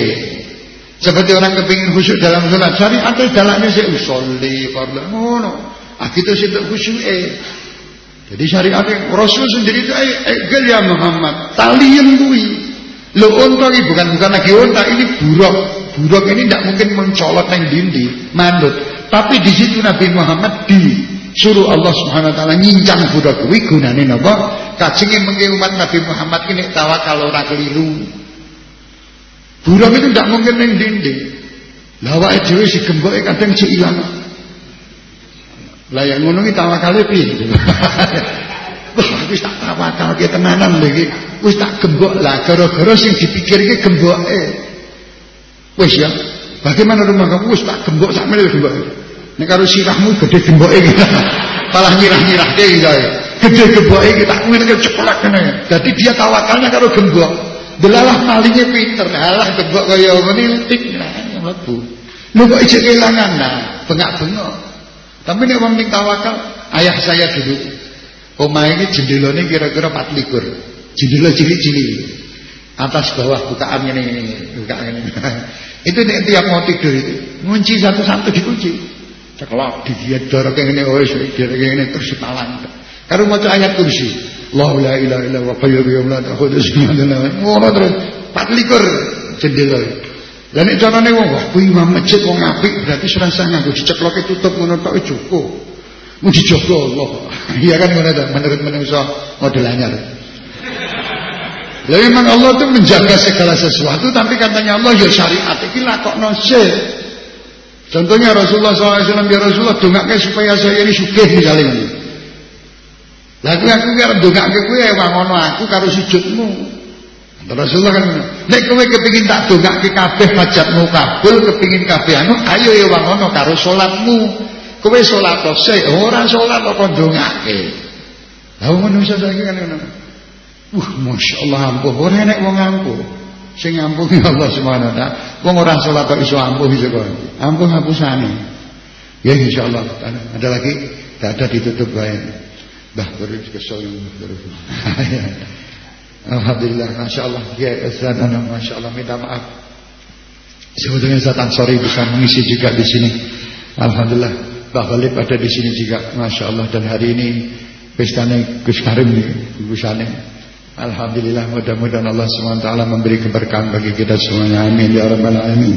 Seperti orang kepingin khusyuk dalam sholat syariatnya dalaknya sih usolli fardu ngono. Ah gitu sih khusyuk eh. Jadi syariatnya Rasul sendiri itu eh, eh ya Muhammad talian kui. Lo unta ini bukan bukan lagi unta ini buruk. Buruk ini tidak mungkin mencolot yang dindi, mandut. Tapi di situ Nabi Muhammad disuruh Allah Subhanahu Wa Taala nyincang budak kui gunane napa? Kajengi mengke umat Nabi Muhammad ini tawakal ora keliru. Burung itu tidak mungkin yang dinding. Lawa dhewe si gemboke kadang si ilang. Lah yang ngono ki tawakale piye? Wis tak tawakal ki tenanan lho iki. Wis tak gembok lah gara-gara sing dipikirke gemboke. Wis ya. Bagaimana rumah kamu? Wis tak gembok sak meneh gembok. Nek karo sirahmu gede gemboke gitu. Malah nyirah-nyirahke gitu. Gede gemboke iki tak ceklek kene. Dadi dia tawakalnya karo gembok. Delalah malingnya pinter. Alah gembok kaya ngene tik mlebu. Lu kok ijek kelangan nah, bengak-bengok. Tapi nek wong ning tawakal, ayah saya dulu. Omah ini jendelane kira-kira 24. Jendela cilik-cilik atas bawah bukaan ini ini, bukaan ini. itu nih tiap mau tidur itu ngunci satu-satu dikunci ceklok didiador kayak ini oh kayak ini terus ditalang kalau mau ayat kursi la ilaha illa wa qayyum yawm la ta'khudhu sinatun ngono terus 24 jendela dan itu carane wong wah kuwi imam masjid wong apik berarti serasa nganggo dicekloke tutup ngono tok cukup. Mau dijogo Allah. Iya kan ngono to menurut manusia model anyar lah memang Allah itu menjaga segala sesuatu tapi katanya Allah ya syariat iki lakokno sik. Contohnya Rasulullah SAW ya Rasulullah dongake supaya saya ini sugih misalnya. Lah aku aku karo dongake kowe ya ngono aku karo sujudmu. Rasulullah kan nek kowe kepengin tak dongake kabeh hajatmu kabul kepengin kabeh anu ayo ya ngono karo salatmu. Kowe salat sik ora salat kok dongake. Lah manusia saiki kan. Uh, Masya Allah ampuh. Ora enek wong ampuh. Sing ampuh Allah Subhanahu wa taala. Wong ora salat kok iso ampuh iso kok. Ampuh ngapusane. Ya insyaallah. Ada lagi? Tidak ada ditutup bae. Bah terus kesel terus. Alhamdulillah, Masya Allah. Ya Ustaz, Masya Allah. Minta maaf. Sebetulnya Ustaz Ansori bisa mengisi juga di sini. Alhamdulillah Bah Walid ada di sini juga Masya Allah. Dan hari ini Pestanya Gus Karim nih Gusane Alhamdulillah mudah-mudahan Allah SWT memberi keberkahan bagi kita semuanya. Amin ya rabbal alamin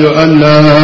أشهد أن لا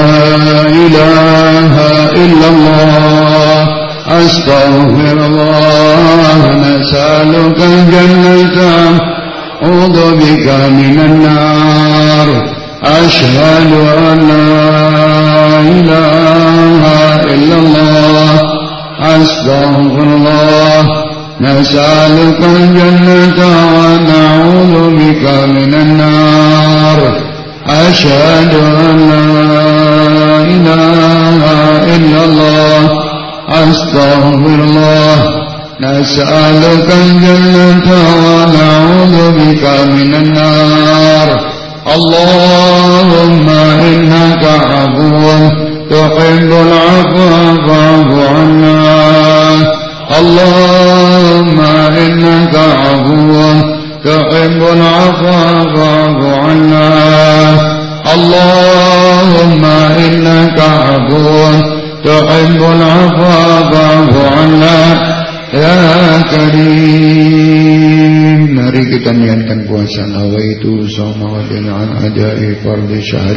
نداء فرض شهر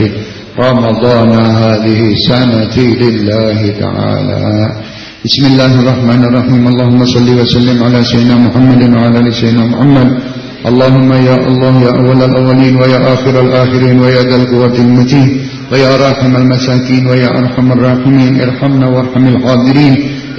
رمضان هذه سنتي لله تعالى. بسم الله الرحمن الرحيم. اللهم صل وسلم على سيدنا محمد وعلى آل سيدنا محمد. اللهم يا الله يا أول الأولين ويا آخر الآخرين ويا ذا القوة المتين ويا راحم المساكين ويا أرحم الراحمين. ارحمنا وارحم الحاضرين.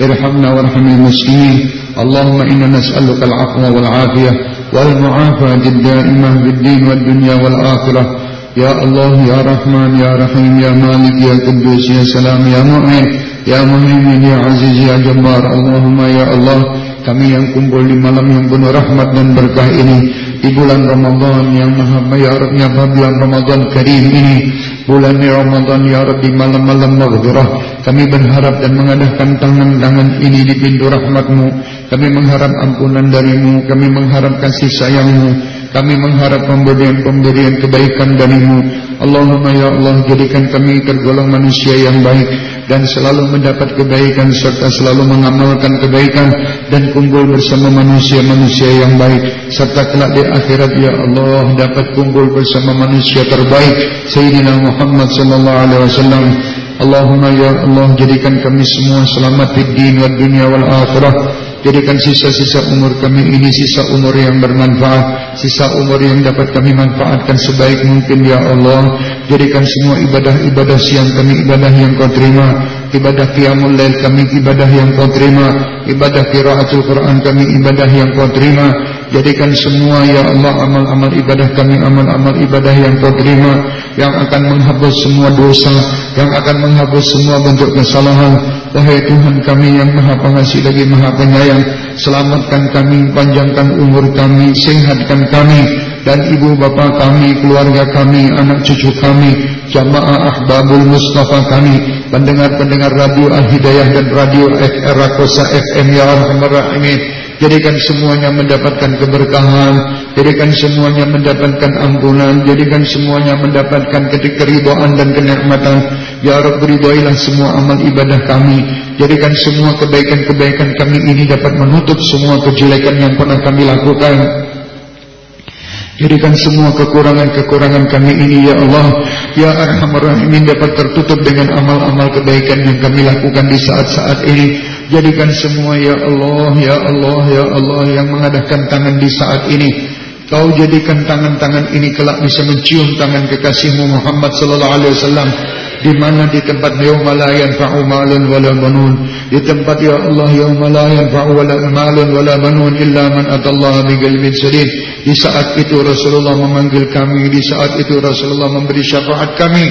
ارحمنا وارحم المسلمين. اللهم إنا نسألك العفو والعافية والمعافاة الدائمة بالدين والدنيا والآخرة. Ya Allah, Ya Rahman, Ya Rahim, Ya Malik, Ya Kudus, Ya Salam, Ya Mu'in, Ya Muhaimin, Ya Aziz, Ya Jabbar, Allahumma Ya Allah, kami yang kumpul di malam yang penuh rahmat dan berkah ini, di bulan Ramadan yang maha bayarat, ya bulan Ramadan karim ini, bulan Ramadan ya Rabbi malam-malam maghfirah, kami berharap dan mengadahkan tangan-tangan ini di pintu rahmatmu, kami mengharap ampunan darimu, kami mengharap kasih sayangmu, kami mengharap pemberian-pemberian kebaikan darimu. Allahumma ya Allah jadikan kami tergolong manusia yang baik Dan selalu mendapat kebaikan Serta selalu mengamalkan kebaikan Dan kumpul bersama manusia-manusia yang baik. Serta kelak di akhirat ya Allah Dapat kumpul bersama manusia terbaik Sayyidina Muhammad sallallahu alaihi wasallam. Allahumma ya Allah jadikan kami semua selamat di dunia wal akhirah Jadikan sisa-sisa umur kami ini sisa umur yang bermanfaat Sisa umur yang dapat kami manfaatkan sebaik mungkin ya Allah. Jadikan semua ibadah-ibadah siang kami ibadah yang kau terima. Ibadah qiyamul lail kami ibadah yang kau terima. Ibadah kiraatul Quran kami ibadah yang kau terima Jadikan semua ya Allah amal-amal ibadah kami amal-amal ibadah yang kau terima Yang akan menghapus semua dosa Yang akan menghapus semua bentuk kesalahan. Wahai Tuhan kami yang maha pengasih lagi maha penyayang Selamatkan kami, panjangkan umur kami, sehatkan kami Dan ibu bapa kami, keluarga kami, anak cucu kami Jamaah ahbabul Mustafa kami Pendengar-pendengar radio Al-Hidayah dan radio FR Rakosa FM Ya Rahman Rahimin Jadikan semuanya mendapatkan keberkahan. Jadikan semuanya mendapatkan ampunan. Jadikan semuanya mendapatkan keridhaan dan kenikmatan. Ya Rabb ridhoilah semua amal ibadah kami. Jadikan semua kebaikan-kebaikan kami ini dapat menutup semua kejelekan yang pernah kami lakukan. Jadikan semua kekurangan-kekurangan kami ini Ya Allah Ya Arhamar Rahimin dapat tertutup dengan amal-amal kebaikan yang kami lakukan di saat-saat ini Jadikan semua ya Allah, ya Allah, ya Allah yang mengadakan tangan di saat ini. Kau jadikan tangan-tangan ini kelak bisa mencium tangan kekasihmu Muhammad sallallahu alaihi wasallam di mana di tempat yauma la yanfa'u malun wala banun. Di tempat ya Allah yauma la yanfa'u wala malun wala banun illa man atallaha biqalbin salim di saat itu Rasulullah memanggil kami di saat itu Rasulullah memberi syafaat kami.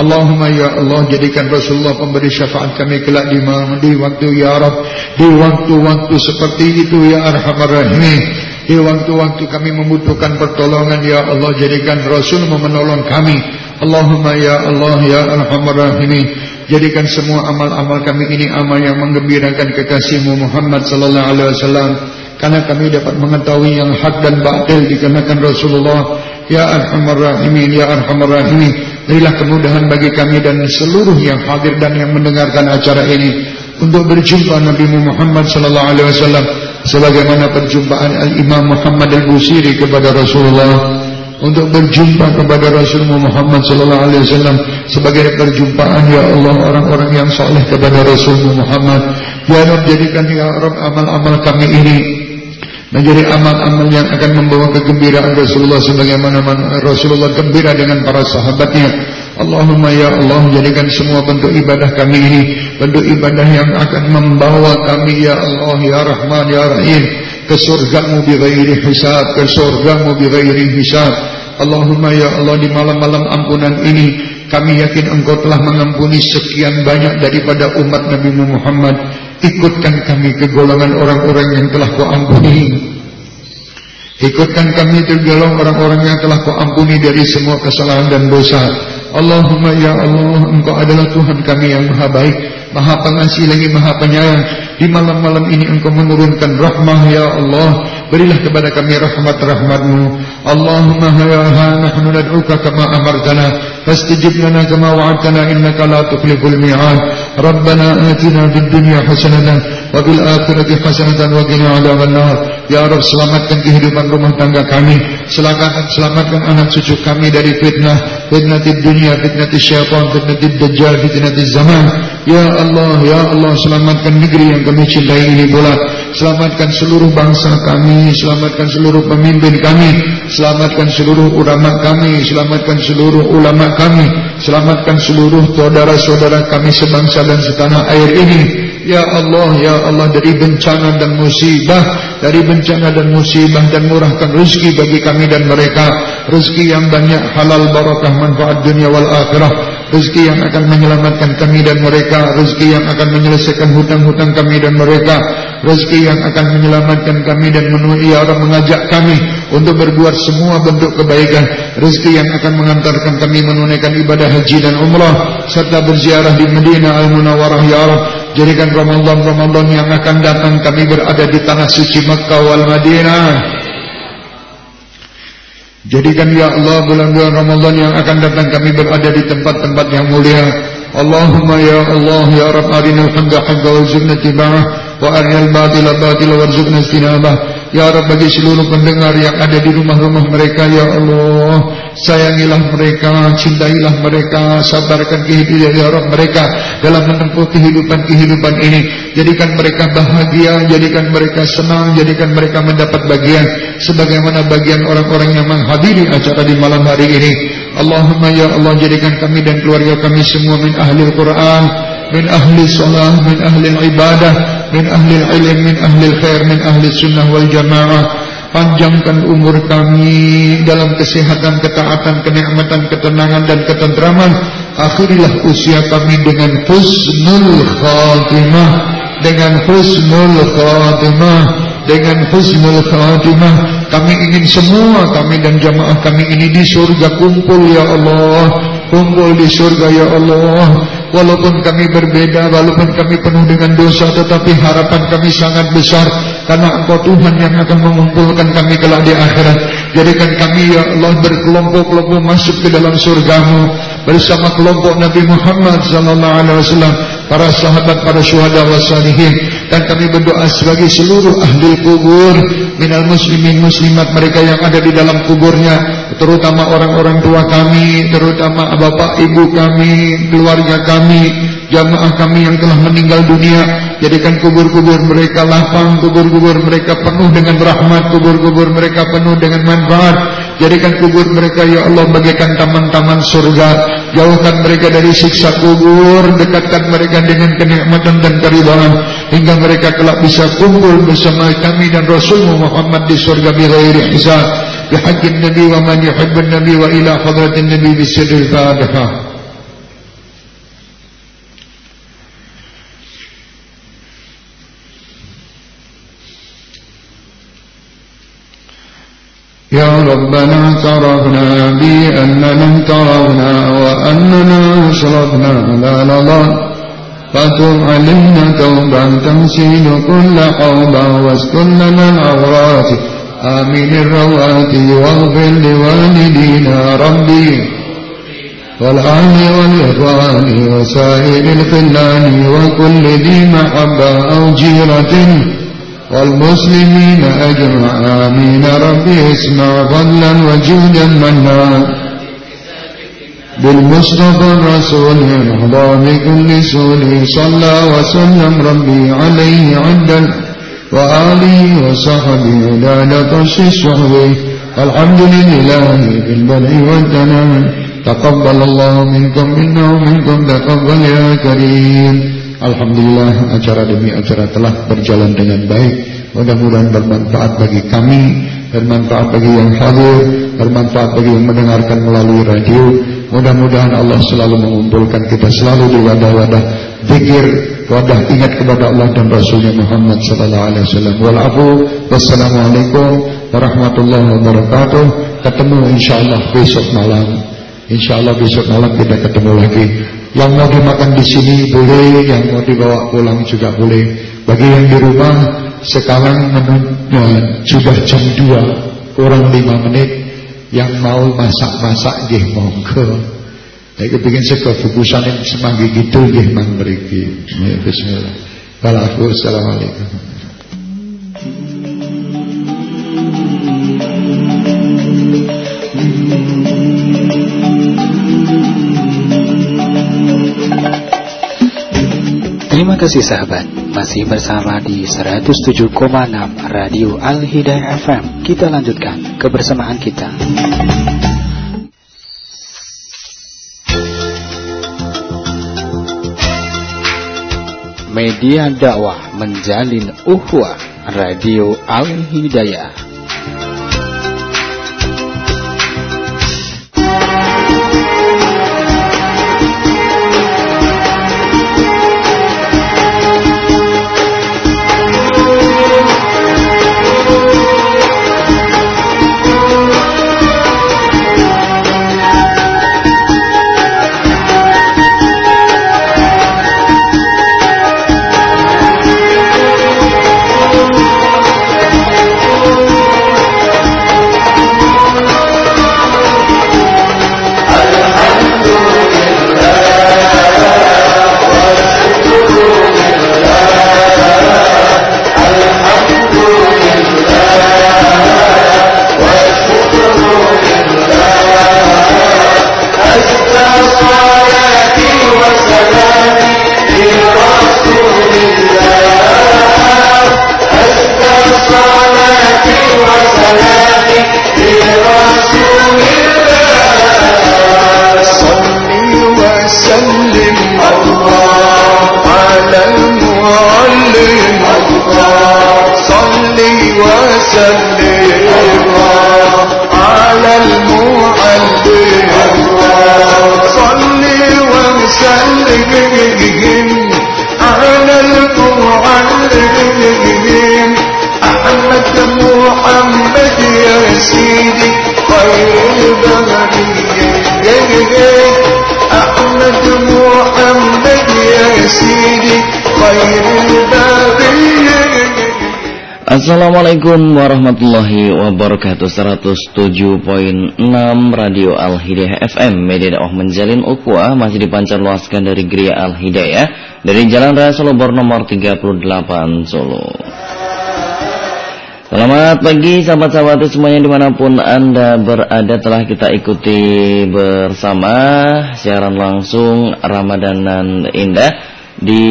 Allahumma ya Allah jadikan Rasulullah pemberi syafaat kami kelak di di waktu ya Rabb di waktu-waktu seperti itu ya arhamar rahimin. Di waktu-waktu kami membutuhkan pertolongan ya Allah jadikan Rasul menolong kami Allahumma ya Allah ya arhamar rahimin. Jadikan semua amal-amal kami ini amal yang menggembirakan kekasihmu Muhammad sallallahu alaihi wasallam. Karena kami dapat mengetahui yang hak dan batil dikenakan Rasulullah. Ya arhamar rahimin ya arhamar rahimin. Berilah kemudahan bagi kami dan seluruh yang hadir dan yang mendengarkan acara ini. Untuk berjumpa Nabi Muhammad sallallahu alaihi wasallam. Sebagaimana perjumpaan Al-Imam Muhammad Al-Busiri kepada Rasulullah untuk berjumpa kepada Rasulullah Muhammad sallallahu alaihi wasallam sebagai perjumpaan ya Allah orang-orang yang saleh kepada Rasulullah Muhammad. Ya Rabb jadikan ya Rabb amal-amal kami ini menjadi amal-amal yang akan membawa kegembiraan Rasulullah sebagaimana Rasulullah gembira dengan para sahabatnya. Allahumma ya Allah jadikan semua bentuk ibadah kami ini bentuk ibadah yang akan membawa kami ya Allah ya Rahman ya Rahim ke surgamu bi ghairi hisab ke surgamu bi ghairi hisab. Allahumma ya Allah di malam-malam ampunan ini kami yakin engkau telah mengampuni sekian banyak daripada umat Nabi Muhammad. Ikutkan kami ke golongan orang-orang yang telah kau ampuni. Ikutkan kami ke golongan orang-orang yang telah kau ampuni dari semua kesalahan dan dosa. Allahumma ya Allah engkau adalah Tuhan kami yang maha baik maha pengasih lagi maha penyayang. Di malam-malam ini engkau menurunkan rahmah ya Allah. Berilah kepada kami rahmat-rahmatmu. Allahumma ya nahnu nad'uka kama amartana. Fastajib lana kama wa'adtana innaka la tukhliful mi'ad. Rabbana atina fid dunya hasanatan wa bil akhirati hasanatan wa adzabannar. Ya Rabb selamatkan kehidupan rumah tangga kami, selamatkan selamatkan anak cucu kami dari fitnah, fitnah di dunia, fitnah syaitan, fitnah dajjal, fitnah zaman. Ya Allah, ya Allah selamatkan negeri yang kami cintai ini pula. Selamatkan seluruh bangsa kami, selamatkan seluruh pemimpin kami, selamatkan seluruh ulama kami, selamatkan seluruh ulama kami, selamatkan seluruh saudara-saudara kami sebangsa dan setanah air ini. Ya Allah, ya Allah dari bencana dan musibah, dari bencana dan musibah dan murahkan rezeki bagi kami dan mereka, rezeki yang banyak halal barakah manfaat dunia wal akhirah. Rezeki yang akan menyelamatkan kami dan mereka, rezeki yang akan menyelesaikan hutang-hutang kami dan mereka, rezeki yang akan menyelamatkan kami dan menuhi orang mengajak kami untuk berbuat semua bentuk kebaikan, rezeki yang akan mengantarkan kami menunaikan ibadah haji dan umrah serta berziarah di Medina Al-Munawwarah ya Allah. Jadikan Ramadan-Ramadan yang akan datang kami berada di tanah suci Makkah wal Madinah. Jadikan ya Allah bulan-bulan Ramadan yang akan datang kami berada di tempat-tempat yang mulia. Allahumma ya Allah ya Rabb arinal haqqa haqqa warzuqna tiba'ah wa arinal batila batila warzuqna istinabah. Ya Rabb bagi seluruh pendengar yang ada di rumah-rumah mereka ya Allah sayangilah mereka, cintailah mereka, sabarkan kehidupan ya Rabb mereka dalam menempuh kehidupan-kehidupan ini. Jadikan mereka bahagia, jadikan mereka senang, jadikan mereka mendapat bagian sebagaimana bagian orang-orang yang menghadiri acara di malam hari ini. Allahumma ya Allah jadikan kami dan keluarga kami semua min ahli Al-Quran, min ahli salah, min ahli ibadah, min ahli ilm, min ahli khair, min ahli sunnah wal jamaah panjangkan umur kami dalam kesehatan, ketaatan, kenikmatan, ketenangan dan ketentraman. Akhirilah usia kami dengan husnul khatimah, dengan husnul khatimah, dengan husnul khatimah. Kami ingin semua kami dan jamaah kami ini di surga kumpul ya Allah, kumpul di surga ya Allah. Walaupun kami berbeda, walaupun kami penuh dengan dosa, tetapi harapan kami sangat besar karena Engkau Tuhan yang akan mengumpulkan kami kelak di akhirat. Jadikan kami ya Allah berkelompok-kelompok masuk ke dalam surgamu bersama kelompok Nabi Muhammad sallallahu alaihi wasallam, para sahabat, para syuhada wasalihin dan kami berdoa sebagai seluruh ahli kubur minal muslimin muslimat mereka yang ada di dalam kuburnya terutama orang-orang tua kami, terutama bapak ibu kami, keluarga kami, jamaah kami yang telah meninggal dunia. Jadikan kubur-kubur mereka lapang, kubur-kubur mereka penuh dengan rahmat, kubur-kubur mereka penuh dengan manfaat. Jadikan kubur mereka ya Allah bagaikan taman-taman surga. Jauhkan mereka dari siksa kubur, dekatkan mereka dengan kenikmatan dan keridhaan hingga mereka kelak bisa kumpul bersama kami dan Rasulmu Muhammad di surga bila hari hisab. Hakim Nabi wa man yuhibbun Nabi wa ila hadratin Nabi bisirr al-Fatihah. يا ربنا اعترفنا بأننا اعترفنا وأننا أشرفنا لا نضل فتب علينا توبا تمسيل كل حوبا واسكن لنا العورات. آمين الروات واغفر لوالدينا ربي. والآل والإخوان وسائر الخلان وكل ذي محبة أو جيرة. والمسلمين أجمع آمين ربي اسمع فضلا وجودا منا بالمصطفى الرسول ينهضى بكل سول صلى وسلم ربي عليه عدا وآله وصحبه لا نقص صحبه الحمد لله بالبدء والتنام تقبل الله منكم منا ومنكم تقبل يا كريم. Alhamdulillah acara demi acara telah berjalan dengan baik Mudah-mudahan bermanfaat bagi kami Bermanfaat bagi yang hadir Bermanfaat bagi yang mendengarkan melalui radio Mudah-mudahan Allah selalu mengumpulkan kita selalu di wadah-wadah Zikir wadah ingat kepada Allah dan Rasulnya Muhammad sallallahu alaihi wasallam. Walafu wassalamualaikum warahmatullahi wabarakatuh. Ketemu insyaallah besok malam. Insyaallah besok malam kita ketemu lagi. Yang mau dimakan di sini boleh, yang mau dibawa pulang juga boleh. Bagi yang di rumah sekarang menunya sudah jam 2 kurang 5 menit. Yang mau masak-masak nggih monggo. Saya kepingin sego bukusan semanggi gitu nggih mang mriki. Bismillah. Walafu assalamualaikum. Terima kasih sahabat, masih bersama di 107,6 Radio Al-Hidayah FM. Kita lanjutkan kebersamaan kita. Media dakwah menjalin ukhuwah Radio Al-Hidayah. على Assalamualaikum warahmatullahi wabarakatuh. 107.6 Radio Al-Hidayah FM Media dakwah menjalin ukhuwah Masih dipancar luaskan dari Gria Al-Hidayah. Dari Jalan Raya Solo Bor nomor 38 Solo. Selamat pagi sahabat-sahabat semuanya di mana pun anda berada. Telah kita ikuti bersama Siaran langsung Ramadanan Indah di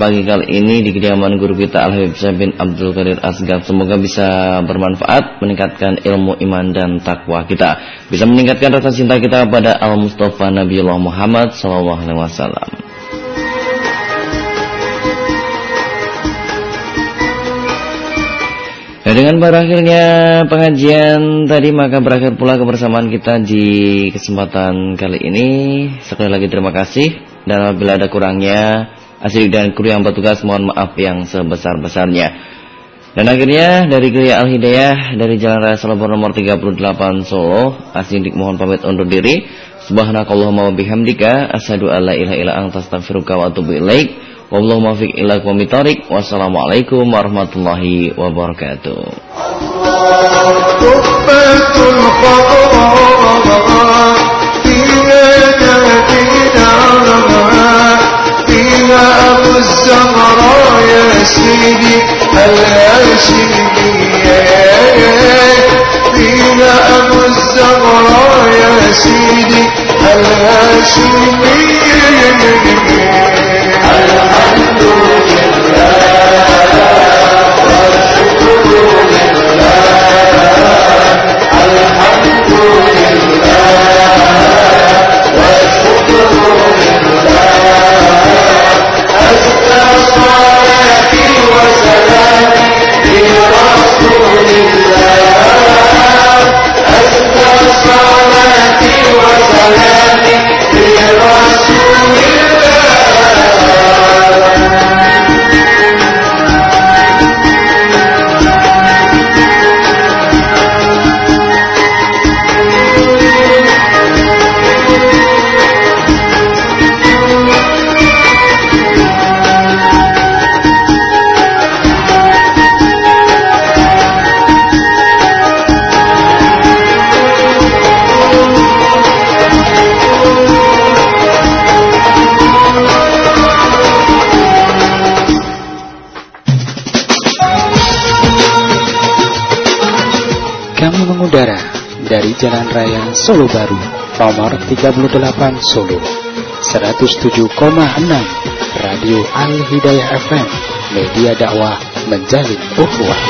pagi kali ini di kediaman guru kita Al Habib bin Abdul Qadir Asgar. Semoga bisa bermanfaat, meningkatkan ilmu iman dan takwa kita, bisa meningkatkan rasa cinta kita kepada Al Mustafa Nabiullah Muhammad Sallallahu Alaihi Wasallam. Nah, dengan berakhirnya pengajian tadi maka berakhir pula kebersamaan kita di kesempatan kali ini. Sekali lagi terima kasih dan apabila ada kurangnya Asik dan kru yang bertugas mohon maaf yang sebesar-besarnya. Dan akhirnya dari Geria Al-Hidayah dari Jalan Raya Solo nomor 38 Solo, Asik mohon pamit undur diri. Subhanakallahumma wa bihamdika asyhadu an la ilaha illa anta astaghfiruka wa atubu ilaik. Wallahu muwaffiq ila aqwamit Wassalamualaikum warahmatullahi wabarakatuh. فيها أبو الزهراء يا سيدي الهاشمية فيها أبو الزهراء يا سيدي الهاشمية الحمد لله لرسول الله أسكى صلاتي وسلامي لرسول Jalan Raya Solo Baru, nomor 38 Solo, 107,6 Radio Al Hidayah FM, media dakwah menjalin ukhuwah.